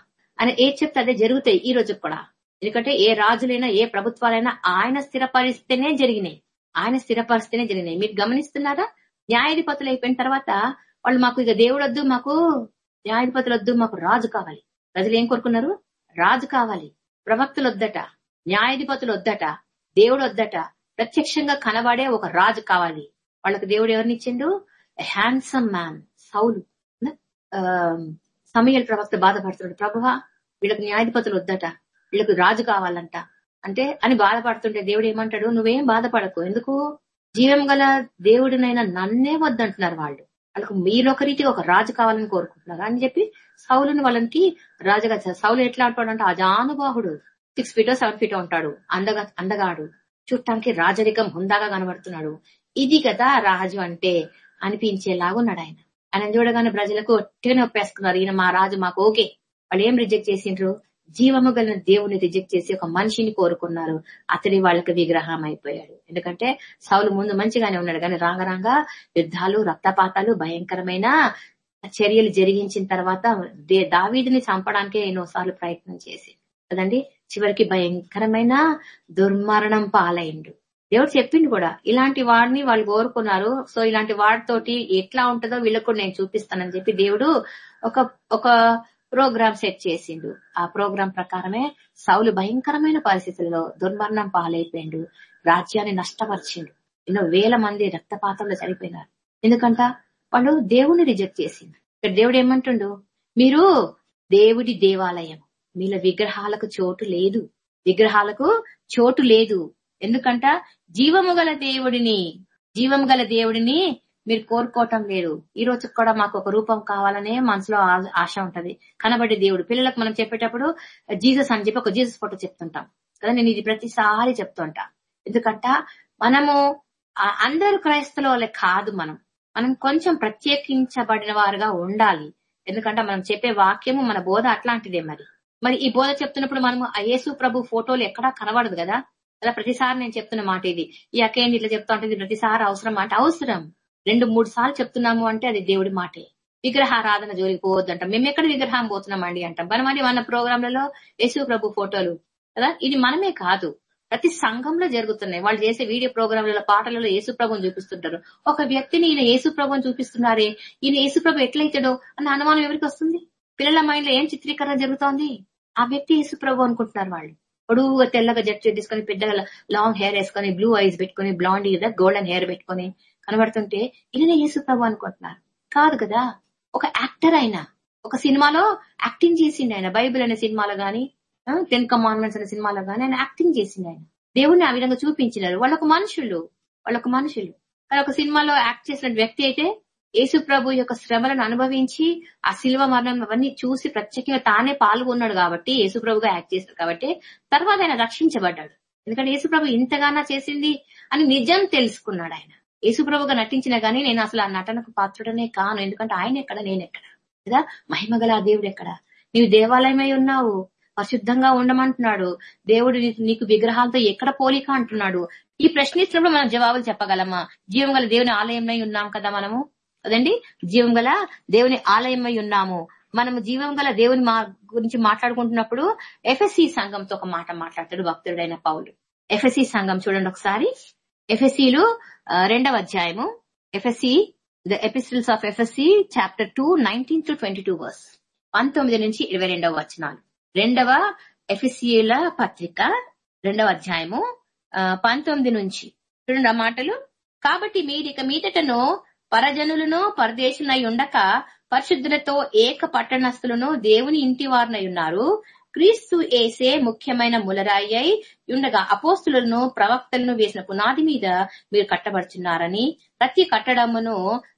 ఆయన ఏ చెప్తే అదే జరుగుతాయి ఈ రోజు కూడా. ఎందుకంటే ఏ రాజులైనా ఏ ప్రభుత్వాలైనా ఆయన స్థిరపరిస్తేనే జరిగినాయి. ఆయన స్థిరపరిస్తేనే జరిగినాయి. మీరు గమనిస్తున్నారా? న్యాయాధిపతులు అయిపోయిన తర్వాత వాళ్ళు మాకు ఇక దేవుడు వద్దు మాకు న్యాయాధిపతులు వద్దు మాకు రాజు కావాలి. ప్రజలు ఏం కోరుకున్నారు? రాజు కావాలి. ప్రవక్తలు వద్దట న్యాయాధిపతులు వద్దట దేవుడు వద్దట ప్రత్యక్షంగా కనబడే ఒక రాజు కావాలి. వాళ్ళకి దేవుడు ఎవరినిచ్చిండు హ్యాండ్సమ్ మ్యాన్ సౌలు. సమయల్ ప్రవక్త బాధపడుతున్నాడు. ప్రభువ వీళ్ళకి న్యాయాధిపతులు వద్దట. వీళ్ళకి రాజు కావాలంట. అంటే అని బాధపడుతుంటే దేవుడు ఏమంటాడు? నువ్వేం బాధపడకు. ఎందుకు? జీవం గల దేవుడినైనా నన్నే వద్దంటున్నారు వాళ్ళు. వాళ్ళకు మీరొక రీతిగా ఒక రాజు కావాలని కోరుకుంటున్నారు అని చెప్పి సౌలుని వాళ్ళకి రాజుగా సౌలు ఎట్లా అంటాడంటే అజానుబాహుడు సిక్స్ ఫీటో సెవెన్ ఫీటో ఉంటాడు. అందగా అందగాడు. చూడటానికి రాజరికం హుందాగా కనబడుతున్నాడు. ఇది కదా రాజు అంటే అనిపించేలాగున్నాడు ఆయన. ఆయన చూడగానే ప్రజలకు ఒట్టిగానే ఒప్పేసుకున్నారు. ఈయన మా రాజు మాకు ఓకే. వాళ్ళు ఏం రిజెక్ట్ చేసిండ్రు? జీవము గల దేవుని రిజెక్ట్ చేసి ఒక మనిషిని కోరుకున్నారు. అతడి వాళ్ళకి విగ్రహం అయిపోయాడు. ఎందుకంటే సౌలు ముందు మంచిగానే ఉన్నాడు. కానీ రాంగరాంగా యుద్ధాలు రక్తపాతాలు భయంకరమైన చర్యలు జరిగించిన తర్వాత దావీదిని చంపడానికే ఎన్నోసార్లు ప్రయత్నం చేసి. కదండి? చివరికి భయంకరమైన దుర్మరణం పాలైండు. దేవుడు చెప్పిండు కూడా ఇలాంటి వాడిని వాళ్ళు కోరుకున్నారు. సో ఇలాంటి వాడితోటి ఎట్లా ఉంటుందో వీళ్ళకు నేను చూపిస్తానని చెప్పి దేవుడు ఒక ఒక ప్రోగ్రామ్ సెట్ చేసిండు. ఆ ప్రోగ్రాం ప్రకారమే సౌలు భయంకరమైన పరిస్థితుల్లో దుర్మరణం పాలైపోయిండు. రాజ్యాన్ని నష్టపరిచిండు. ఎన్నో వేల మంది రక్తపాతంలో చనిపోయినారు. ఎందుకంట? వాళ్ళు దేవుణ్ణి రిజెక్ట్ చేసింది ఇక్కడ దేవుడు ఏమంటుండు? మీరు దేవుడి దేవాలయం. మీలో విగ్రహాలకు చోటు లేదు. విగ్రహాలకు చోటు లేదు. ఎందుకంట? జీవము గల దేవుడిని జీవము గల దేవుడిని మీరు కోరుకోవటం లేదు. ఈ రోజు కూడా మాకు ఒక రూపం కావాలనే మనసులో ఆశ ఉంటది. కనబడే దేవుడు. పిల్లలకు మనం చెప్పేటప్పుడు జీసస్ అని చెప్పి ఒక జీసస్ ఫోటో చెప్తుంటాం. కదా నేను ఇది ప్రతిసారి చెప్తుంటా. ఎందుకంట మనము అందరు క్రైస్తవుల కాదు మనం. మనం కొంచెం ప్రత్యేకించబడిన వారుగా ఉండాలి. ఎందుకంటే మనం చెప్పే వాక్యము మన బోధ అట్లాంటిదే మరి. మరి ఈ బోధ చెప్తున్నప్పుడు మనము యేసు ప్రభు ఫోటోలు ఎక్కడా కనబడదు కదా? అలా ప్రతిసారి నేను చెప్తున్న మాట ఇది. ఈ అకేంటి ఇట్లా చెప్తా ఉంటుంది ప్రతిసారి అవసరం అంటే అవసరం. రెండు మూడు సార్లు చెప్తున్నాము అంటే అది దేవుడి మాటే. విగ్రహారాధన జోలికి పోవద్దంట. మేము ఎక్కడ విగ్రహం పోతున్నామండి అంటాం. మన మరి మన ప్రోగ్రాంలలో యేసు ప్రభు ఫోటోలు కదా? ఇది మనమే కాదు. ప్రతి సంఘంలో జరుగుతున్నాయి. వాళ్ళు చేసే వీడియో ప్రోగ్రాంలలో పాటలలో యేసుప్రభుని చూపిస్తుంటారు. ఒక వ్యక్తిని ఈయన యేసుప్రభుని చూపిస్తున్నారే? ఈయన యేసుప్రభు ఎట్లయితాడో అన్న అనుమానం ఎవరికి వస్తుంది? పిల్లల మైండ్లో ఏం చిత్రీకరణ జరుగుతోంది? ఆ వ్యక్తి యేసుప్రభు అనుకుంటున్నారు వాళ్ళు. పొడువుగా తెల్లగా జట్టు తీసుకొని పెద్దగా లాంగ్ హెయిర్ వేసుకొని బ్లూ ఐస్ పెట్టుకుని బ్లాండ్ గోల్డెన్ హెయిర్ పెట్టుకుని కనబడుతుంటే ఈయన యేసు ప్రభు అనుకుంటున్నారు. కాదు కదా ఒక యాక్టర్ అయినా ఒక సినిమాలో యాక్టింగ్ చేసిండు ఆయన బైబిల్ అనే సినిమాలో గాని టెన్ కమాండ్మెంట్స్ అనే సినిమాలో గానీ ఆయన యాక్టింగ్ చేసిండు ఆయన. దేవుణ్ణి ఆ విధంగా చూపించినారు వాళ్ళొక మనుషులు వాళ్ళొక మనుషులు. కానీ ఒక సినిమాలో యాక్ట్ చేసిన వ్యక్తి అయితే యేసు ప్రభు యొక్క శ్రమలను అనుభవించి ఆ శిల్వ మరణం అవన్నీ చూసి ప్రత్యేకంగా తానే పాల్గొన్నాడు కాబట్టి యేసుప్రభుగా యాక్ట్ చేశాడు కాబట్టి తర్వాత ఆయన రక్షించబడ్డాడు. ఎందుకంటే యేసు ప్రభు ఇంతగానా చేసింది అని నిజం తెలుసుకున్నాడు ఆయన. యేసుప్రభుగా నటించినా నటించిన గానీ నేను అసలు ఆ నటనకు పాత్రుడనే కాను. ఎందుకంటే ఆయన ఎక్కడ? నేను ఎక్కడ? కదా మహిమగల దేవుడు ఎక్కడ? నీవు దేవాలయమై ఉన్నావు. పరిశుద్ధంగా ఉండమంటున్నాడు. దేవుడు నీకు విగ్రహాలతో ఎక్కడ పోలిక అంటున్నాడు? ఈ ప్రశ్నించినప్పుడు మనం జవాబులు చెప్పగలమా? జీవం గల దేవుని ఆలయమై ఉన్నాం కదా మనము? అదండి జీవం గల దేవుని ఆలయమై ఉన్నాము. మనము జీవం గల దేవుని మా గురించి మాట్లాడుకుంటున్నప్పుడు ఎఫ్ఎస్సి సంఘంతో ఒక మాట మాట్లాడతాడు భక్తుడైన పౌలు. ఎఫ్ఎస్సి సంఘం చూడండి ఒకసారి. ఎఫ్ఎస్సీలు రెండవ అధ్యాయము. Ephesians the epistles of Ephesians chapter two nineteen to twenty two verse పంతొమ్మిది నుంచి ఇరవై రెండవ వచనాలు. రెండవ ఎఫ్ఎస్సీల పత్రిక రెండవ అధ్యాయము పంతొమ్మిది నుంచి. చూడండి మాటలు. కాబట్టి మీరిక మీదటను పరజనులను పరదేశునై ఉండక పరిశుద్ధులతో ఏక పట్టణస్థులను దేవుని ఇంటి వారినై ఉన్నారు. క్రీస్తు ఏసే ముఖ్యమైన ములరాయి అయి ఉండగా అపోస్తులను ప్రవక్తలను వేసిన పునాది మీద మీరు కట్టబడుచున్నారని ప్రతి కట్టడమును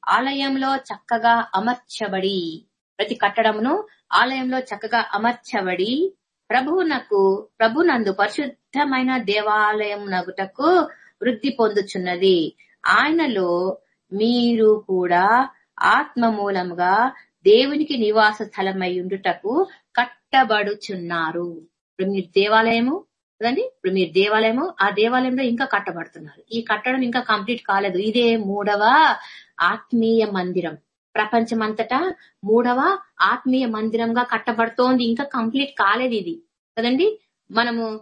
ఆలయంలో చక్కగా అమర్చబడి ప్రతి కట్టడమును ఆలయంలో చక్కగా అమర్చబడి ప్రభువునకు ప్రభునందు పరిశుద్ధమైన దేవాలయం నగుటకు వృద్ధి పొందుచున్నది. ఆయనలో మీరు కూడా ఆత్మ మూలంగా దేవునికి నివాస స్థలమై ఉండుటకు కట్టబడుచున్నారు. ఇప్పుడు మీరు దేవాలయము కదండి ఇప్పుడు మీరు దేవాలయము ఆ దేవాలయంలో ఇంకా కట్టబడుతున్నారు. ఈ కట్టడం ఇంకా కంప్లీట్ కాలేదు. ఇదే మూడవ ఆత్మీయ మందిరం. ప్రపంచమంతటా మూడవ ఆత్మీయ మందిరంగా కట్టబడుతోంది. ఇంకా కంప్లీట్ కాలేదు ఇది. కదండి మనము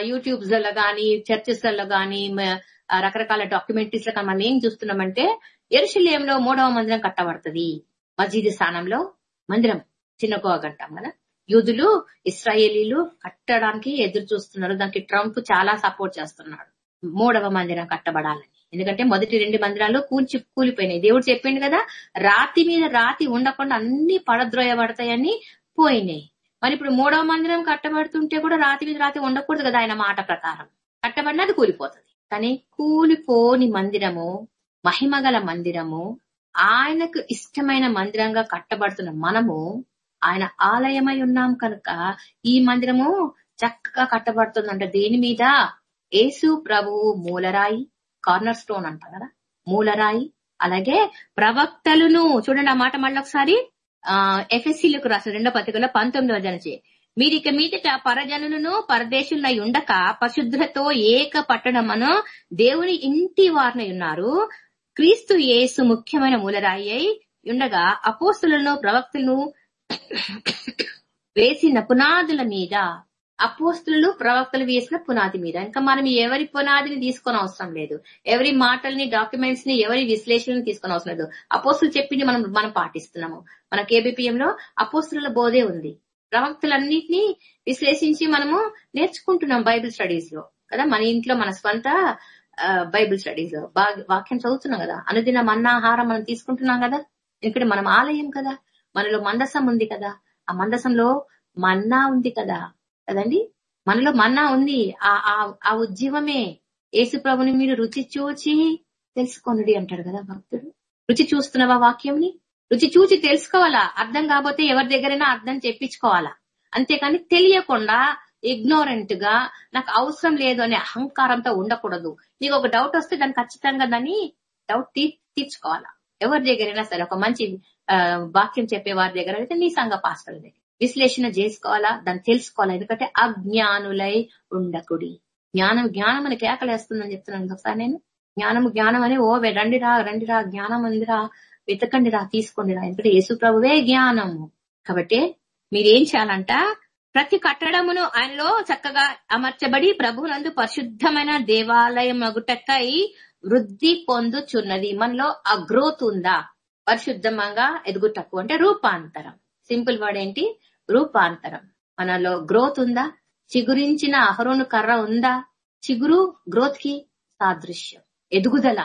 యూట్యూబ్స్లో గాని చర్చెస్లో గాని రకరకాల డాక్యుమెంటరీస్లో మనం ఏం చూస్తున్నామంటే ఎరుశల్యంలో మూడవ మందిరం కట్టబడుతుంది. మసీదు స్థానంలో మందిరం చిన్న అంటాం కదా? యూదులు ఇస్రాయేలీలు కట్టడానికి ఎదురు చూస్తున్నారు. దానికి ట్రంప్ చాలా సపోర్ట్ చేస్తున్నాడు. మూడవ మందిరం కట్టబడాలని. ఎందుకంటే మొదటి రెండు మందిరాలు కూల్చి కూలిపోయినాయి. దేవుడు చెప్పిండు కదా రాతి మీద రాతి ఉండకుండా అన్ని పడద్రోయబడతాయని పోయినాయి. మరి ఇప్పుడు మూడవ మందిరం కట్టబడుతుంటే కూడా రాతి మీద రాతి ఉండకూడదు కదా ఆయన మాట ప్రకారం. కట్టబడినది కూలిపోతుంది. కానీ కూలిపోని మందిరము మహిమగల మందిరము ఆయనకు ఇష్టమైన మందిరంగా కట్టబడుతున్న మనము ఆయన ఆలయమై ఉన్నాం కనుక ఈ మందిరము చక్కగా కట్టబడుతుందంట. దేని మీద? ఏసు ప్రభువు మూలరాయి కార్నర్ స్టోన్ అంట కదా? మూలరాయి అలాగే ప్రవక్తలను చూడండి ఆ మాట మళ్ళీ ఒకసారి ఆ ఎఫ్ఎస్సీలకు రాసిన రెండో పత్రికలో పంతొమ్మిదవ జనచే మీరు ఇక మీదట పరజనులను పరదేశులై ఉండక పరిశుద్ధులతో ఏక పట్టణమను దేవుని ఇంటి వారినై ఉన్నారు. క్రీస్తు యేసు ముఖ్యమైన మూలరాయి అయి ఉండగా అపోస్తులను ప్రవక్తలను వేసిన పునాదుల మీద అపోస్తులు ప్రవక్తలు వేసిన పునాది మీద. ఇంకా మనం ఎవరి పునాదిని తీసుకొని అవసరం లేదు. ఎవరి మాటల్ని డాక్యుమెంట్స్ని ఎవరి విశ్లేషణని తీసుకొని అవసరం లేదు. అపోస్తులు చెప్పింది మనం మనం పాటిస్తున్నాము. మన కేబిపిఎం లో అపోస్తుల బోధే ఉంది. ప్రవక్తలన్నింటినీ విశ్లేషించి మనము నేర్చుకుంటున్నాం బైబిల్ స్టడీస్లో కదా మన ఇంట్లో మన స్వంత బైబిల్ స్టడీస్ వాక్యం చదువుతున్నాం కదా. అనుదిన మన్నాహారం మనం తీసుకుంటున్నాం కదా. ఇక్కడ మనం ఆలయం కదా. మనలో మందసం ఉంది కదా. ఆ మందసంలో మన్నా ఉంది కదా. కదండి? మనలో మన్నా ఉంది. ఆ ఆ ఉజ్జీవమే. యేసు ప్రభుని మీరు రుచి చూచి తెలుసుకోనుడి అంటాడు కదా భక్తుడు. రుచి చూస్తున్నావా వాక్యంని? రుచి చూచి తెలుసుకోవాలా? అర్థం కాకపోతే ఎవరి దగ్గరైనా అర్థం చెప్పించుకోవాలా? అంతేకాని తెలియకుండా ఇగ్నోరెంట్గా నాకు అవసరం లేదు అనే అహంకారంతో ఉండకూడదు. నీకు ఒక డౌట్ వస్తే దాన్ని ఖచ్చితంగా దాన్ని డౌట్ తీర్చుకోవాలా? ఎవరి దగ్గరైనా సరే ఒక మంచి వాక్యం చెప్పే వారి దగ్గర అయితే నీ సంఘ పాస్టర్ల దగ్గర. విశ్లేషణ చేసుకోవాలా? దాన్ని తెలుసుకోవాలా? ఎందుకంటే అజ్ఞానులై ఉండకుడి. జ్ఞానం జ్ఞానం అని కేకలేస్తుందని చెప్తున్నాను ఒకసారి నేను. జ్ఞానం జ్ఞానం అని ఓ రండిరా రండిరా జ్ఞానం అందిరా వెతకండిరా తీసుకోండిరా ఎందుకంటే యేసు ప్రభువే జ్ఞానము. కాబట్టి మీరేం చేయాలంట? ప్రతి కట్టడమును ఆయనలో చక్కగా అమర్చబడి ప్రభునందు పరిశుద్ధమైన దేవాలయం మగుటకై వృద్ధి పొందుచున్నది. మనలో అగ్రోత్ ఉందా? పరిశుద్ధంగా ఎదుగుటకు అంటే రూపాంతరం. సింపుల్ వర్డ్ ఏంటి? రూపాంతరం. మనలో గ్రోత్ ఉందా? చిగురించిన అహరోను కర్ర ఉందా? చిగురు గ్రోత్కి సాదృశ్యం. ఎదుగుదల.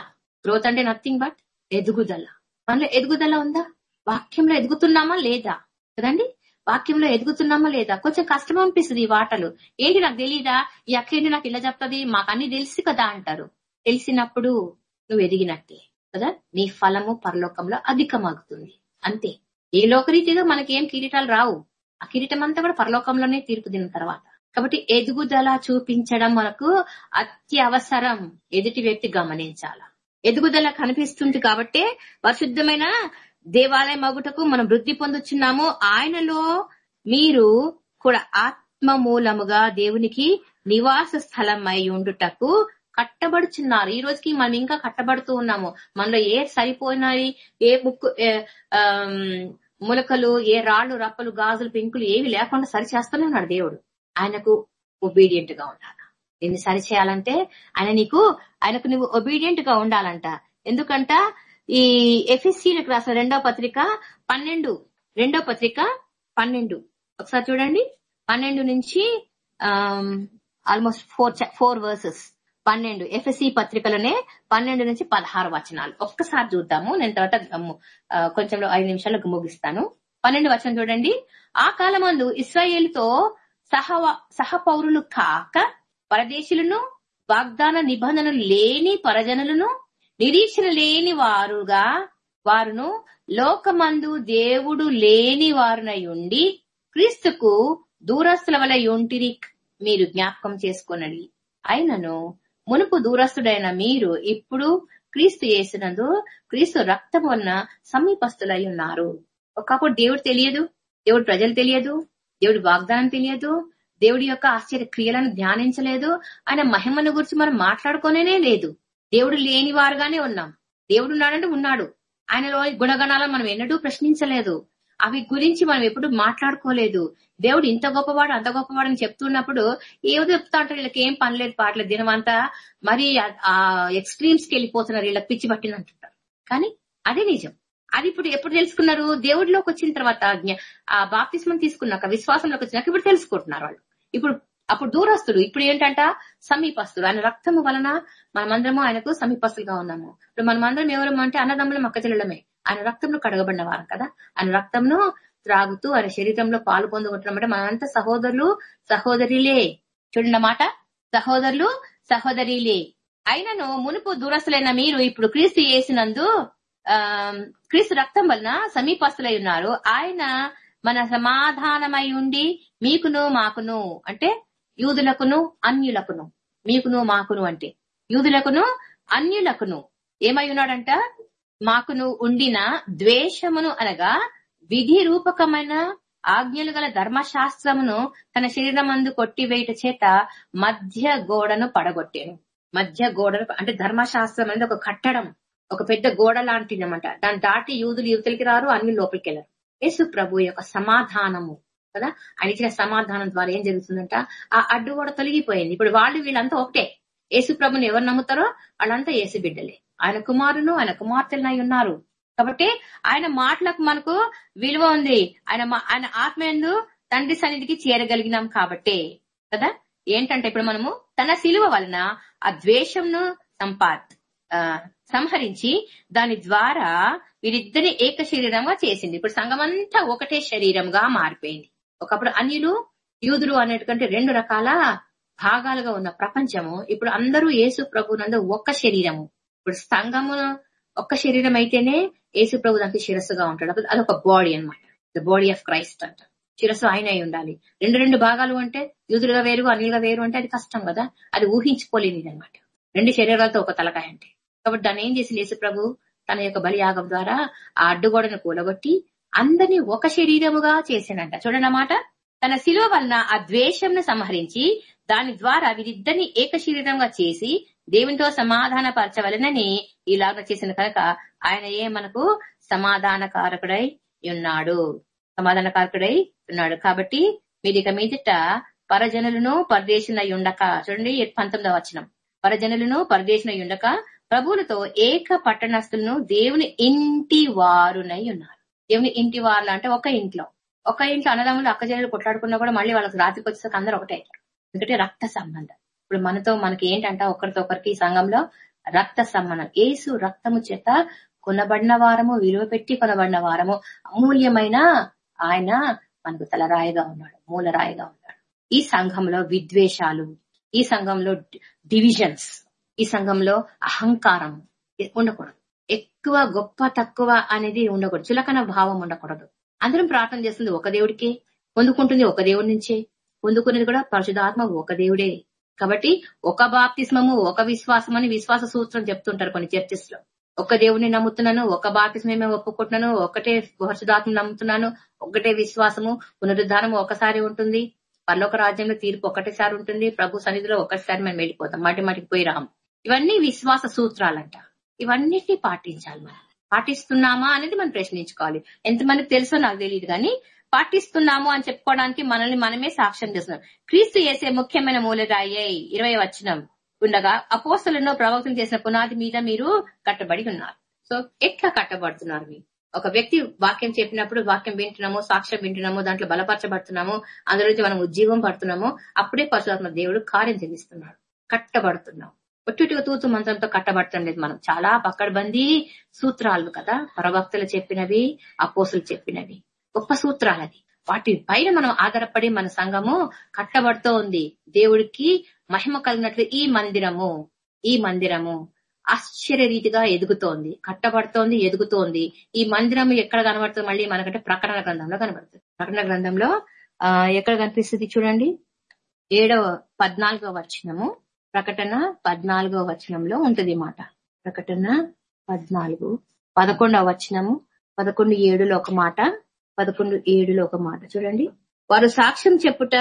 గ్రోత్ అంటే నథింగ్ బట్ ఎదుగుదల. మనలో ఎదుగుదల ఉందా? వాక్యంలో ఎదుగుతున్నామా లేదా? కదండి? వాక్యంలో ఎదుగుతున్నామా లేదా? కొంచెం కష్టం అనిపిస్తుంది ఈ వాటలు ఏంటి నాకు తెలీదా? ఈ నాకు ఇలా చెప్తుంది? మాకు అన్ని తెలిసి కదా అంటారు. తెలిసినప్పుడు నువ్వు ఎదిగినట్టే. కదా? నీ ఫలము పరలోకంలో అధికమాగుతుంది. అంతే. ఏ లోకరీతిగా మనకేం కిరీటాలు రావు. ఆ కిరీటం అంతా కూడా పరలోకంలోనే తీర్పు దిన తర్వాత. కాబట్టి ఎదుగుదల చూపించడం మనకు అత్యవసరం. ఎదుటి వ్యక్తి గమనించాల. ఎదుగుదల కనిపిస్తుంది కాబట్టి పరిశుద్ధమైన దేవాలయ మగుటకు మనం వృద్ధి పొందుచున్నాము ఆయనలో మీరు కూడా ఆత్మ మూలముగా దేవునికి నివాస స్థలం అయి ఉండుటకు కట్టబడుచున్నారు. ఈ రోజుకి మనం ఇంకా కట్టబడుతూ ఉన్నాము. మనలో ఏ సరిపోయినాయి ఏ ముక్కు ములకలు ఏ రాళ్ళు రప్పలు గాజులు పెంకులు ఏవి లేకుండా సరి చేస్తూనే ఉన్నాడు దేవుడు. ఆయనకు ఒబీడియంట్గా ఉండాలి? దీన్ని సరి చేయాలంటే ఆయన నీకు ఆయనకు నువ్వు ఒబీడియంట్గా ఉండాలంట. ఎందుకంట? ఈ ఎఫ్ఎస్సీలకు రాసిన రెండో పత్రిక పన్నెండు రెండో పత్రిక పన్నెండు. ఒకసారి చూడండి. పన్నెండు నుంచి ఆల్మోస్ట్ ఫోర్ ఫోర్ వర్సెస్ పన్నెండు ఎఫ్ఎస్సి పత్రికలోనే పన్నెండు నుంచి పదహారు వచనాలు. ఒక్కసారి చూద్దాము. నేను తర్వాత కొంచెం ఐదు నిమిషాలకు ముగిస్తాను పన్నెండు వచనం చూడండి. ఆ కాలమందు ఇస్రాయేల్తో సహ సహపౌరులు కాక పరదేశులను వాగ్దాన నిబంధనలు లేని పరజనులను నిరీక్షణ లేని వారుగా వారును లోకమందు దేవుడు లేని వారునై ఉండి క్రీస్తుకు దూరస్తుల వల్ల ఉంటిరి. మీరు జ్ఞాపకం చేసుకోనండి. అయినను మునుపు దూరస్తుడైన మీరు ఇప్పుడు క్రీస్తు చేసినందు క్రీస్తు రక్తం ఉన్న సమీపస్తులై ఉన్నారు. ఒకప్పుడు దేవుడు తెలియదు దేవుడు ప్రజలు తెలియదు దేవుడి వాగ్దానం తెలియదు దేవుడి యొక్క ఆశ్చర్య క్రియలను ధ్యానించలేదు ఆయన మహిమను గురించి మనం మాట్లాడుకోనే లేదు. దేవుడు లేని వారుగానే ఉన్నాం. దేవుడు ఉన్నాడంటే ఉన్నాడు. ఆయనలో గుణగణాలను మనం ఎన్నడూ ప్రశ్నించలేదు. అవి గురించి మనం ఎప్పుడు మాట్లాడుకోలేదు. దేవుడు ఇంత గొప్పవాడు అంత గొప్పవాడు అని చెప్తున్నప్పుడు ఏదో చెప్తా ఉంటారు వీళ్ళకి ఏం పనిలేదు పాటలేదు దినమంతా మరి ఆ ఎక్స్ట్రీమ్స్కి వెళ్ళిపోతున్నారు వీళ్ళకి పిచ్చి పట్టింది అంటుంటారు. కానీ అదే నిజం. అది ఇప్పుడు ఎప్పుడు తెలుసుకున్నారు? దేవుడిలోకి వచ్చిన తర్వాత ఆ బాప్తిస్మం తీసుకున్నాక విశ్వాసంలోకి వచ్చినాక ఇప్పుడు తెలుసుకుంటున్నారు వాళ్ళు. ఇప్పుడు అప్పుడు దూరస్తుడు ఇప్పుడు ఏంటంట? సమీపస్తుడు. ఆయన రక్తము వలన మనమందరము ఆయనకు సమీపస్తులుగా ఉన్నాము. ఇప్పుడు మనమందరం ఎవరు అంటే అన్నదమ్ముల మక్కచెల్లమే ఆయన రక్తంలో కడగబడిన వారం కదా? ఆయన రక్తంను త్రాగుతూ ఆయన శరీరంలో పాలు పొందుకుంటున్నామంటే మనంతా సహోదరులు సహోదరిలే. చూడండి మాట. సహోదరులు సహోదరిలే. అయినను మునుపు దూరస్తులైన మీరు ఇప్పుడు క్రీస్తు చేసినందు ఆ క్రీస్తు రక్తం వలన సమీపస్తులై ఉన్నారు. ఆయన మన సమాధానమై ఉండి మీకును మాకును అంటే యూదులకును అన్యులకును. మీకును మాకును అంటే యూదులకును అన్యులకును ఏమై ఉన్నాడంట? మాకును ఉండిన ద్వేషమును అనగా విధి రూపకమైన ఆజ్ఞలు గల ధర్మశాస్త్రమును తన శరీరమందు కొట్టివేయట చేత మధ్య గోడను పడగొట్టాను. మధ్య గోడను అంటే ధర్మశాస్త్రం అనేది ఒక కట్టడం ఒక పెద్ద గోడ లాంటిది అనమాట దాన్ని దాటి యూదులు యువతలకి రారు అన్ని లోపలికి వెళ్ళరు. యేసు ప్రభు యొక్క సమాధానము కదా? ఆయన ఇచ్చిన సమాధానం ద్వారా ఏం జరుగుతుందంట? ఆ అడ్డు కూడా తొలగిపోయింది. ఇప్పుడు వాళ్ళు వీళ్ళంతా ఒకటే. యేసు ప్రభుని ఎవరు నమ్ముతారో వాళ్ళంతా యేసు బిడ్డలే. ఆయన కుమారును ఆయన కుమార్తెలనై ఉన్నారు. కాబట్టి ఆయన మాటలకు మనకు విలువ ఉంది. ఆయన ఆయన ఆత్మయందు తండ్రి సన్నిధికి చేరగలిగినాం కాబట్టే కదా? ఏంటంటే ఇప్పుడు మనము తన శిలువ వలన ఆ ద్వేషంను సంపాత్ సంహరించి దాని ద్వారా వీరిద్దరి ఏక శరీరంగా చేసింది. ఇప్పుడు సంఘమంతా ఒకటే శరీరంగా మారిపోయింది. ఒకప్పుడు అన్యులు యూదులు అనేటువంటి రెండు రకాల భాగాలుగా ఉన్న ప్రపంచము ఇప్పుడు అందరూ యేసు ప్రభునందు ఒక్క శరీరము. ఇప్పుడు సంఘము ఒక్క శరీరం అయితేనే యేసు ప్రభు దానికి శిరస్సుగా ఉంటాడు. అదొక బాడీ అనమాట ద బాడీ ఆఫ్ క్రైస్ట్ అంట. శిరస్సు ఆయన అయి ఉండాలి. రెండు రెండు భాగాలు అంటే యూదులుగా వేరు అనిలుగా వేరు అంటే అది కష్టం కదా. అది ఊహించుకోలేనిది అనమాట రెండు శరీరాలతో ఒక తలకాయ అంటే. కాబట్టి దాన్ని ఏం చేసింది యేసు ప్రభు? తన యొక్క బలియాగం ద్వారా ఆ అడ్డుగోడను కూలగొట్టి అందరినీ ఒక శరీరముగా చేసినంట చూడండి అన్నమాట తన శిలువ వలన ఆ ద్వేషంను సంహరించి దాని ద్వారా వీరిద్దరిని ఏక శరీరంగా చేసి దేవునితో సమాధాన పరచవలనని ఇలాగ చేసిన కనుక ఆయన ఏ మనకు సమాధానకారకుడై ఉన్నాడు? సమాధానకారకుడై ఉన్నాడు. కాబట్టి మీరు ఇక మీదట పరజనులను పరదేశున ఉండక చూడండి పంతొమ్మిదవ వచనం. పరజనులను పరదేశున ఉండక ప్రభువులతో ఏక పట్టణస్తులను దేవుని ఇంటి వారునై ఉన్నారు. దేవుని ఇంటి వారులు అంటే ఒక ఇంట్లో. ఒక ఇంట్లో అన్నదమ్ములు అక్కజనులు కొట్లాడుకున్నా కూడా మళ్ళీ వాళ్ళకి రాత్రికి వచ్చేసరికి అందరూ ఒకటే ఎందుకంటే రక్త సంబంధం. ఇప్పుడు మనతో మనకి ఏంటంట ఒకరితో ఒకరికి సంఘంలో రక్త సంబంధం. ఏసు రక్తము చేత కొనబడిన వారము విలువ పెట్టి కొనబడిన వారము అమూల్యమైన ఆయన మనకు తలరాయిగా ఉన్నాడు మూలరాయిగా ఉన్నాడు. ఈ సంఘంలో విద్వేషాలు ఈ సంఘంలో డివిజన్స్ ఈ సంఘంలో అహంకారం ఉండకూడదు. ఎక్కువ గొప్ప తక్కువ అనేది ఉండకూడదు. చులకన భావం ఉండకూడదు. అందరం ప్రార్థన చేస్తుంది ఒక దేవుడికి పొందుకుంటుంది ఒక దేవుడి నుంచే. పొందుకునేది కూడా పరిశుధాత్మ ఒక దేవుడే. కాబట్టి ఒక బాప్తిస్మము ఒక విశ్వాసం అని విశ్వాస సూత్రం చెప్తుంటారు కొన్ని చర్చెస్లో ఒక దేవుని నమ్ముతున్నాను ఒక బాప్తిస్మేమే ఒప్పుకుంటున్నాను ఒకటే పరిశుధాత్మ నమ్ముతున్నాను ఒకటే విశ్వాసము పునరుద్ధానం ఒకసారి ఉంటుంది పర్లోక రాజ్యంలో తీర్పు ఒకటేసారి ఉంటుంది ప్రభు సన్నిధిలో ఒకసారి మనం వెళ్ళిపోతాం మాటి మాటికి పోయి రాము. ఇవన్నీ విశ్వాస సూత్రాలంట. ఇవన్నిటినీ పాటించాలి మనం. పాటిస్తున్నామా అనేది మనం ప్రశ్నించుకోవాలి. ఎంతమందికి తెలుసో నాకు తెలియదు కానీ పాటిస్తున్నాము అని చెప్పుకోవడానికి మనల్ని మనమే సాక్ష్యం చేస్తున్నాం. క్రీస్తు చేసే ముఖ్యమైన మూలరాయే ఇరవై వచ్చినం ఉండగా అపోస్తలను ప్రవక్తలు చేసిన పునాది మీద మీరు కట్టబడి ఉన్నారు. సో ఎట్లా కట్టబడుతున్నారు మీరు? ఒక వ్యక్తి వాక్యం చెప్పినప్పుడు వాక్యం వింటున్నాము సాక్ష్యం వింటున్నాము దాంట్లో బలపరచబడుతున్నాము అందులో నుంచి మనం ఉద్యోగం పడుతున్నాము అప్పుడే పరశురాత్మ దేవుడు కార్యం చెల్లిస్తున్నాడు కట్టబడుతున్నాం. ఒట్టుటిగా తూతు మంత్రంతో కట్టబడటం లేదు మనం. చాలా పక్కడబందీ సూత్రాలు కదా పరభక్తులు చెప్పినవి అపోసులు చెప్పినవి. గొప్ప సూత్రాలది వాటి పైన మనం ఆధారపడి మన సంఘము కట్టబడుతూ ఉంది. దేవుడికి మహిమ కలిగినట్లు ఈ మందిరము ఈ మందిరము ఆశ్చర్య రీతిగా ఎదుగుతోంది. కట్టబడుతోంది ఎదుగుతోంది. ఈ మందిరం ఎక్కడ కనబడుతుంది? మళ్ళీ మనకంటే ప్రకటన గ్రంథంలో కనబడుతుంది. ప్రకటన గ్రంథంలో ఆ ఎక్కడ కనిపిస్తుంది చూడండి? ఏడవ పద్నాలుగో వచనము. ప్రకటన పద్నాలుగవ వచనంలో ఉంటది మాట. ప్రకటన పద్నాలుగు పదకొండవ వచనము. పదకొండు ఏడులో ఒక మాట. పదకొండు ఏడులో ఒక మాట చూడండి. వారు సాక్ష్యం చెప్పుట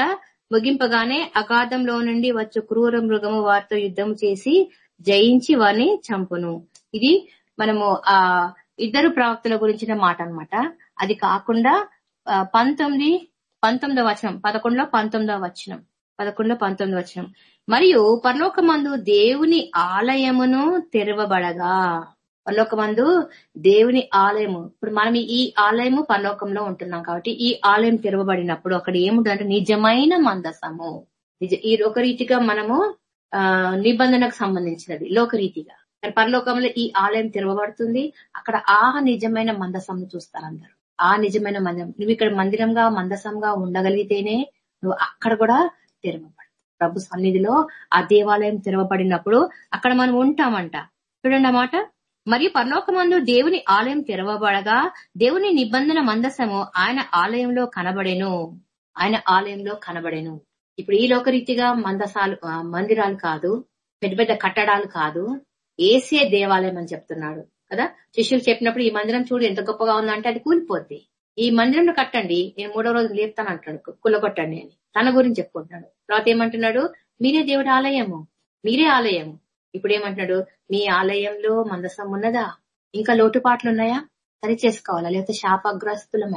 ముగింపగానే అగాధంలో నుండి వచ్చు క్రూర మృగము వారితో యుద్ధం చేసి జయించి వారిని చంపును. ఇది మనము ఆ ఇద్దరు ప్రవక్తల గురించిన మాట అనమాట అది కాకుండా పంతొమ్మిది పంతొమ్మిదో వచనం పదకొండులో పంతొమ్మిదవ వచనం పదకొండులో పంతొమ్మిది వచనం. మరియు పరలోకమందు దేవుని ఆలయమును తెరవబడగా. పరలోకమందు దేవుని ఆలయము. ఇప్పుడు మనం ఈ ఆలయము పరలోకంలో ఉంటున్నాం కాబట్టి ఈ ఆలయం తెరవబడినప్పుడు అక్కడ ఏముంటుందంటే నిజమైన మందసము. నిజ ఈ లోకరీతిగా మనము ఆ నిబంధనకు సంబంధించినది లోకరీతిగా. పరలోకంలో ఈ ఆలయం తెరవబడుతుంది. అక్కడ ఆ నిజమైన మందసంను చూస్తారు అందరు. ఆ నిజమైన మందిరం నువ్వు ఇక్కడ మందిరంగా మందసంగా ఉండగలిగితేనే నువ్వు అక్కడ కూడా తెరవబడతావు. ప్రభు సన్నిధిలో ఆ దేవాలయం తెరవబడినప్పుడు అక్కడ మనం ఉంటామంట. చూడండి అన్నమాట మరియు పరలోకమందు దేవుని ఆలయం తెరవబడగా దేవుని నిబంధన మందసము ఆయన ఆలయంలో కనబడెను. ఆయన ఆలయంలో కనబడెను. ఇప్పుడు ఈ లోకరీతిగా మందసాలు మందిరాలు కాదు పెద్ద పెద్ద కట్టడాలు కాదు ఏసే దేవాలయం అని చెప్తున్నాడు కదా? శిష్యులు చెప్పినప్పుడు ఈ మందిరం చూడు ఎంత గొప్పగా ఉందంటే అది కూలిపోద్ది. ఈ మందిరం కట్టండి నేను మూడో రోజు లేపుతాను అంటాడు కుల్లగొట్టండి అని. తన గురించి చెప్పుకుంటున్నాడు. తర్వాత ఏమంటున్నాడు? మీరే దేవుడి ఆలయము మీరే ఆలయము. ఇప్పుడు ఏమంటున్నాడు మీ ఆలయంలో మందసం ఉన్నదా? ఇంకా లోటుపాట్లు ఉన్నాయా సరి చేసుకోవాలా? లేకపోతే శాపగ్రస్తులం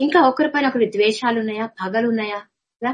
ఇంకా ఒకరిపైన ఒకరి ద్వేషాలు ఉన్నాయా పగలు ఉన్నాయా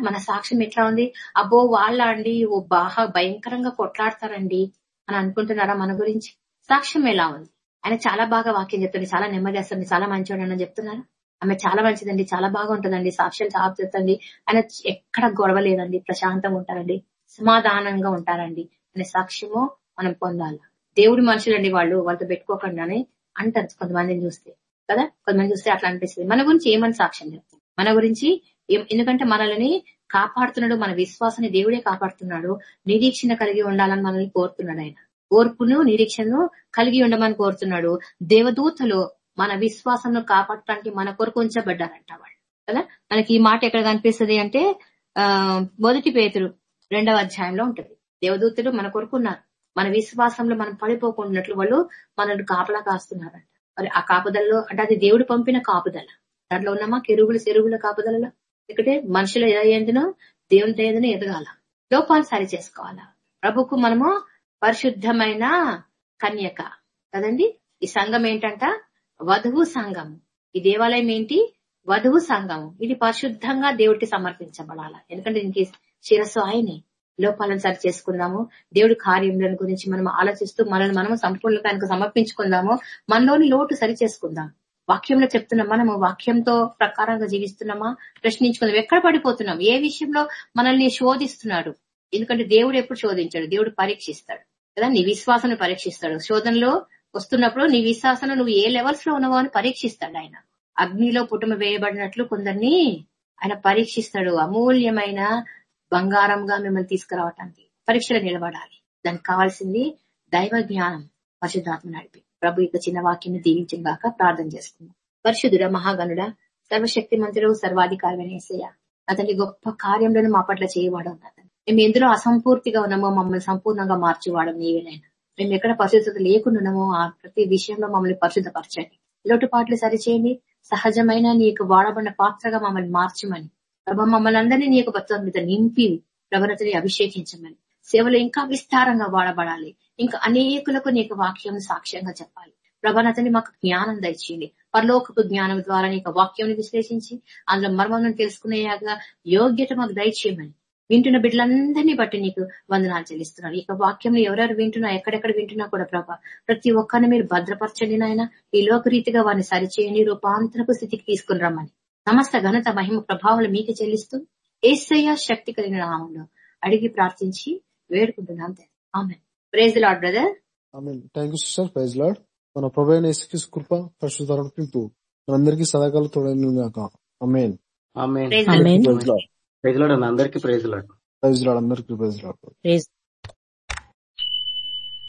మన సాక్ష్యం ఎట్లా ఉంది? అబ్బో వాళ్ళ అండి ఓ బాగా భయంకరంగా కొట్లాడతారండి అని అనుకుంటున్నారా మన గురించి? సాక్ష్యం ఎలా ఉంది? ఆయన చాలా బాగా వాక్యం చెప్తుంది చాలా నెమ్మదిస్తుంది చాలా మంచివాడు అని చెప్తున్నారు? ఆమె చాలా మంచిదండి చాలా బాగా ఉంటుందండి సాక్ష్యం చాలా చెప్తుంది ఆయన ఎక్కడ గొడవ లేదండి ప్రశాంతంగా ఉంటారండి సమాధానంగా ఉంటారండి. అనే సాక్ష్యము మనం పొందాల? దేవుడి మనుషులండి వాళ్ళు వాళ్ళతో పెట్టుకోకండి అని అంటారు కొంతమందిని చూస్తే. కదా? కొంతమంది చూస్తే అట్లా అనిపిస్తుంది. మన గురించి ఏమని సాక్ష్యం చెప్తాం? మన గురించి ఎందుకంటే మనల్ని కాపాడుతున్నాడు మన విశ్వాసాన్ని దేవుడే కాపాడుతున్నాడు. నిరీక్షణ కలిగి ఉండాలని మనల్ని కోరుతున్నాడు ఆయన. ఓర్పును నిరీక్షను కలిగి ఉండమని కోరుతున్నాడు. దేవదూతలు మన విశ్వాసంను కాపాడటానికి మన కొరకు ఉంచబడ్డారంట వాళ్ళు. కదా? మనకి ఈ మాట ఎక్కడ కనిపిస్తుంది అంటే ఆ మొదటి పేతురు రెండవ అధ్యాయంలో ఉంటుంది. దేవదూతలు మన కొరకు ఉన్నారు. మన విశ్వాసంలో మనం పడిపోకుండాట్లు వాళ్ళు మనల్ని కాపలా కాస్తున్నారంట. మరి ఆ కాపుదలలో అంటే అది దేవుడు పంపిన కాపుదల. దాంట్లో ఉన్నామా? కెరుగులు చెరుగుల కాపుదలలో. ఎందుకంటే మనుషుల ఏదైందినో దేవుని ఏదైనా ఎదగాల. లోపాలు సరి చేసుకోవాలా? ప్రభుకు మనము పరిశుద్ధమైన కన్యక. కదండి? ఈ సంఘం ఏంటంట? వధువు సంఘం. ఈ దేవాలయం ఏంటి? వధువు సంఘము. ఇది పరిశుద్ధంగా దేవుడికి సమర్పించబడాల? ఎందుకంటే దీనికి శిరస్సు ఆయనే. లోపాలను సరి చేసుకుందాము. దేవుడి కార్యములను గురించి మనం ఆలోచిస్తూ మనల్ని మనం సంపూర్ణంగా ఆయనకు సమర్పించుకుందాము. మనలోని లోటు సరి చేసుకుందాం. వాక్యంలో చెప్తున్నాం మనము వాక్యంతో ప్రకారంగా జీవిస్తున్నామా? ప్రశ్నించుకుందాం. ఎక్కడ పడిపోతున్నాం? ఏ విషయంలో మనల్ని శోధిస్తున్నాడు? ఎందుకంటే దేవుడు ఎప్పుడు శోధించాడు? దేవుడు పరీక్షిస్తాడు. కదా? నీ విశ్వాసాన్ని పరీక్షిస్తాడు. శోధనలో వస్తున్నప్పుడు నీ విశ్వాసంలో నువ్వు ఏ లెవెల్స్లో ఉన్నావో అని పరీక్షిస్తాడు ఆయన. అగ్నిలో పుటమ వేయబడినట్లు కొందరిని ఆయన పరీక్షిస్తాడు. అమూల్యమైన బంగారంగా మిమ్మల్ని తీసుకురావటానికి పరీక్షలు నిలబడాలి. దానికి కావాల్సింది దైవ జ్ఞానం. పరిశుద్ధాత్మ నడిపి. ప్రభు యొక్క చిన్న వాక్యాన్ని దీవించిన గాక ప్రార్థన చేసుకుందాం. పరిశుద్ధుడ మహాగనుడ సర్వశక్తి మంత్రుడు సర్వాధికారి వేసయ్య అతని గొప్ప కార్యంలో మా పట్ల చేయవాడు మేము ఎందులో అసంపూర్తిగా ఉన్నామో మమ్మల్ని సంపూర్ణంగా మార్చేవాడు నీవేనైనా మేము ఎక్కడ పరిశుద్ధత లేకుండా ఆ ప్రతి విషయంలో మమ్మల్ని పరిశుద్ధపరచండి. లోటుపాట్లు సరిచేయండి. సహజమైన నీకు వాడబడిన పాత్రగా మమ్మల్ని మార్చమని ప్రభా మమ్మల్ని అందరినీ నీ యొక్క భక్తుల మీద నింపి ప్రభనతని అభిషేకించమని. సేవలు ఇంకా విస్తారంగా వాడబడాలి. ఇంకా అనేకులకు నీకు వాక్యం సాక్ష్యంగా చెప్పాలి. ప్రభానతని మాకు జ్ఞానం దయచేయండి. పరలోకపు జ్ఞానం ద్వారా నీకు వాక్యం విశ్లేషించి అందులో మర్మం తెలుసుకునేలాగా యోగ్యత మాకు దయచేయమని. వింటున్న బిడ్డలందరినీ బట్టి నీకు వందనాలు చెల్లిస్తున్నాను. ఇక వాక్యం ఎవరెవరు వింటున్నా ఎక్కడెక్కడ వింటున్నా కూడా ప్రభా ప్రతి ఒక్కరిని మీరు భద్రపరచండి నాయన. ఈ లోకరీతిగా వారిని సరిచేయండి. రూపాంతరపు స్థితికి తీసుకుని రమ్మని. సమస్త ఘనత మహిమ ప్రభావాలు మీకు చెల్లిస్తూ ఏసయ్య శక్తి కలిగిన నామంలో అడిగి ప్రార్థించి వేడుకుంటున్నాం ఆమె praise Lord brother thank you sister praise Lord మన ప్రభు యేసుక్రీస్తు కృప పరిశుద్ధ మనందరికీ సదాకాలం తోడైన గాక అమేన్. ప్రైజ్ లాడ్ ప్రైజ్ లాడ్ అందరికీ ప్రైజ్ లాడ్ ప్రైజ్ లాడ్ అందరికీ ప్రైజ్ లాడ్ ప్రేజ్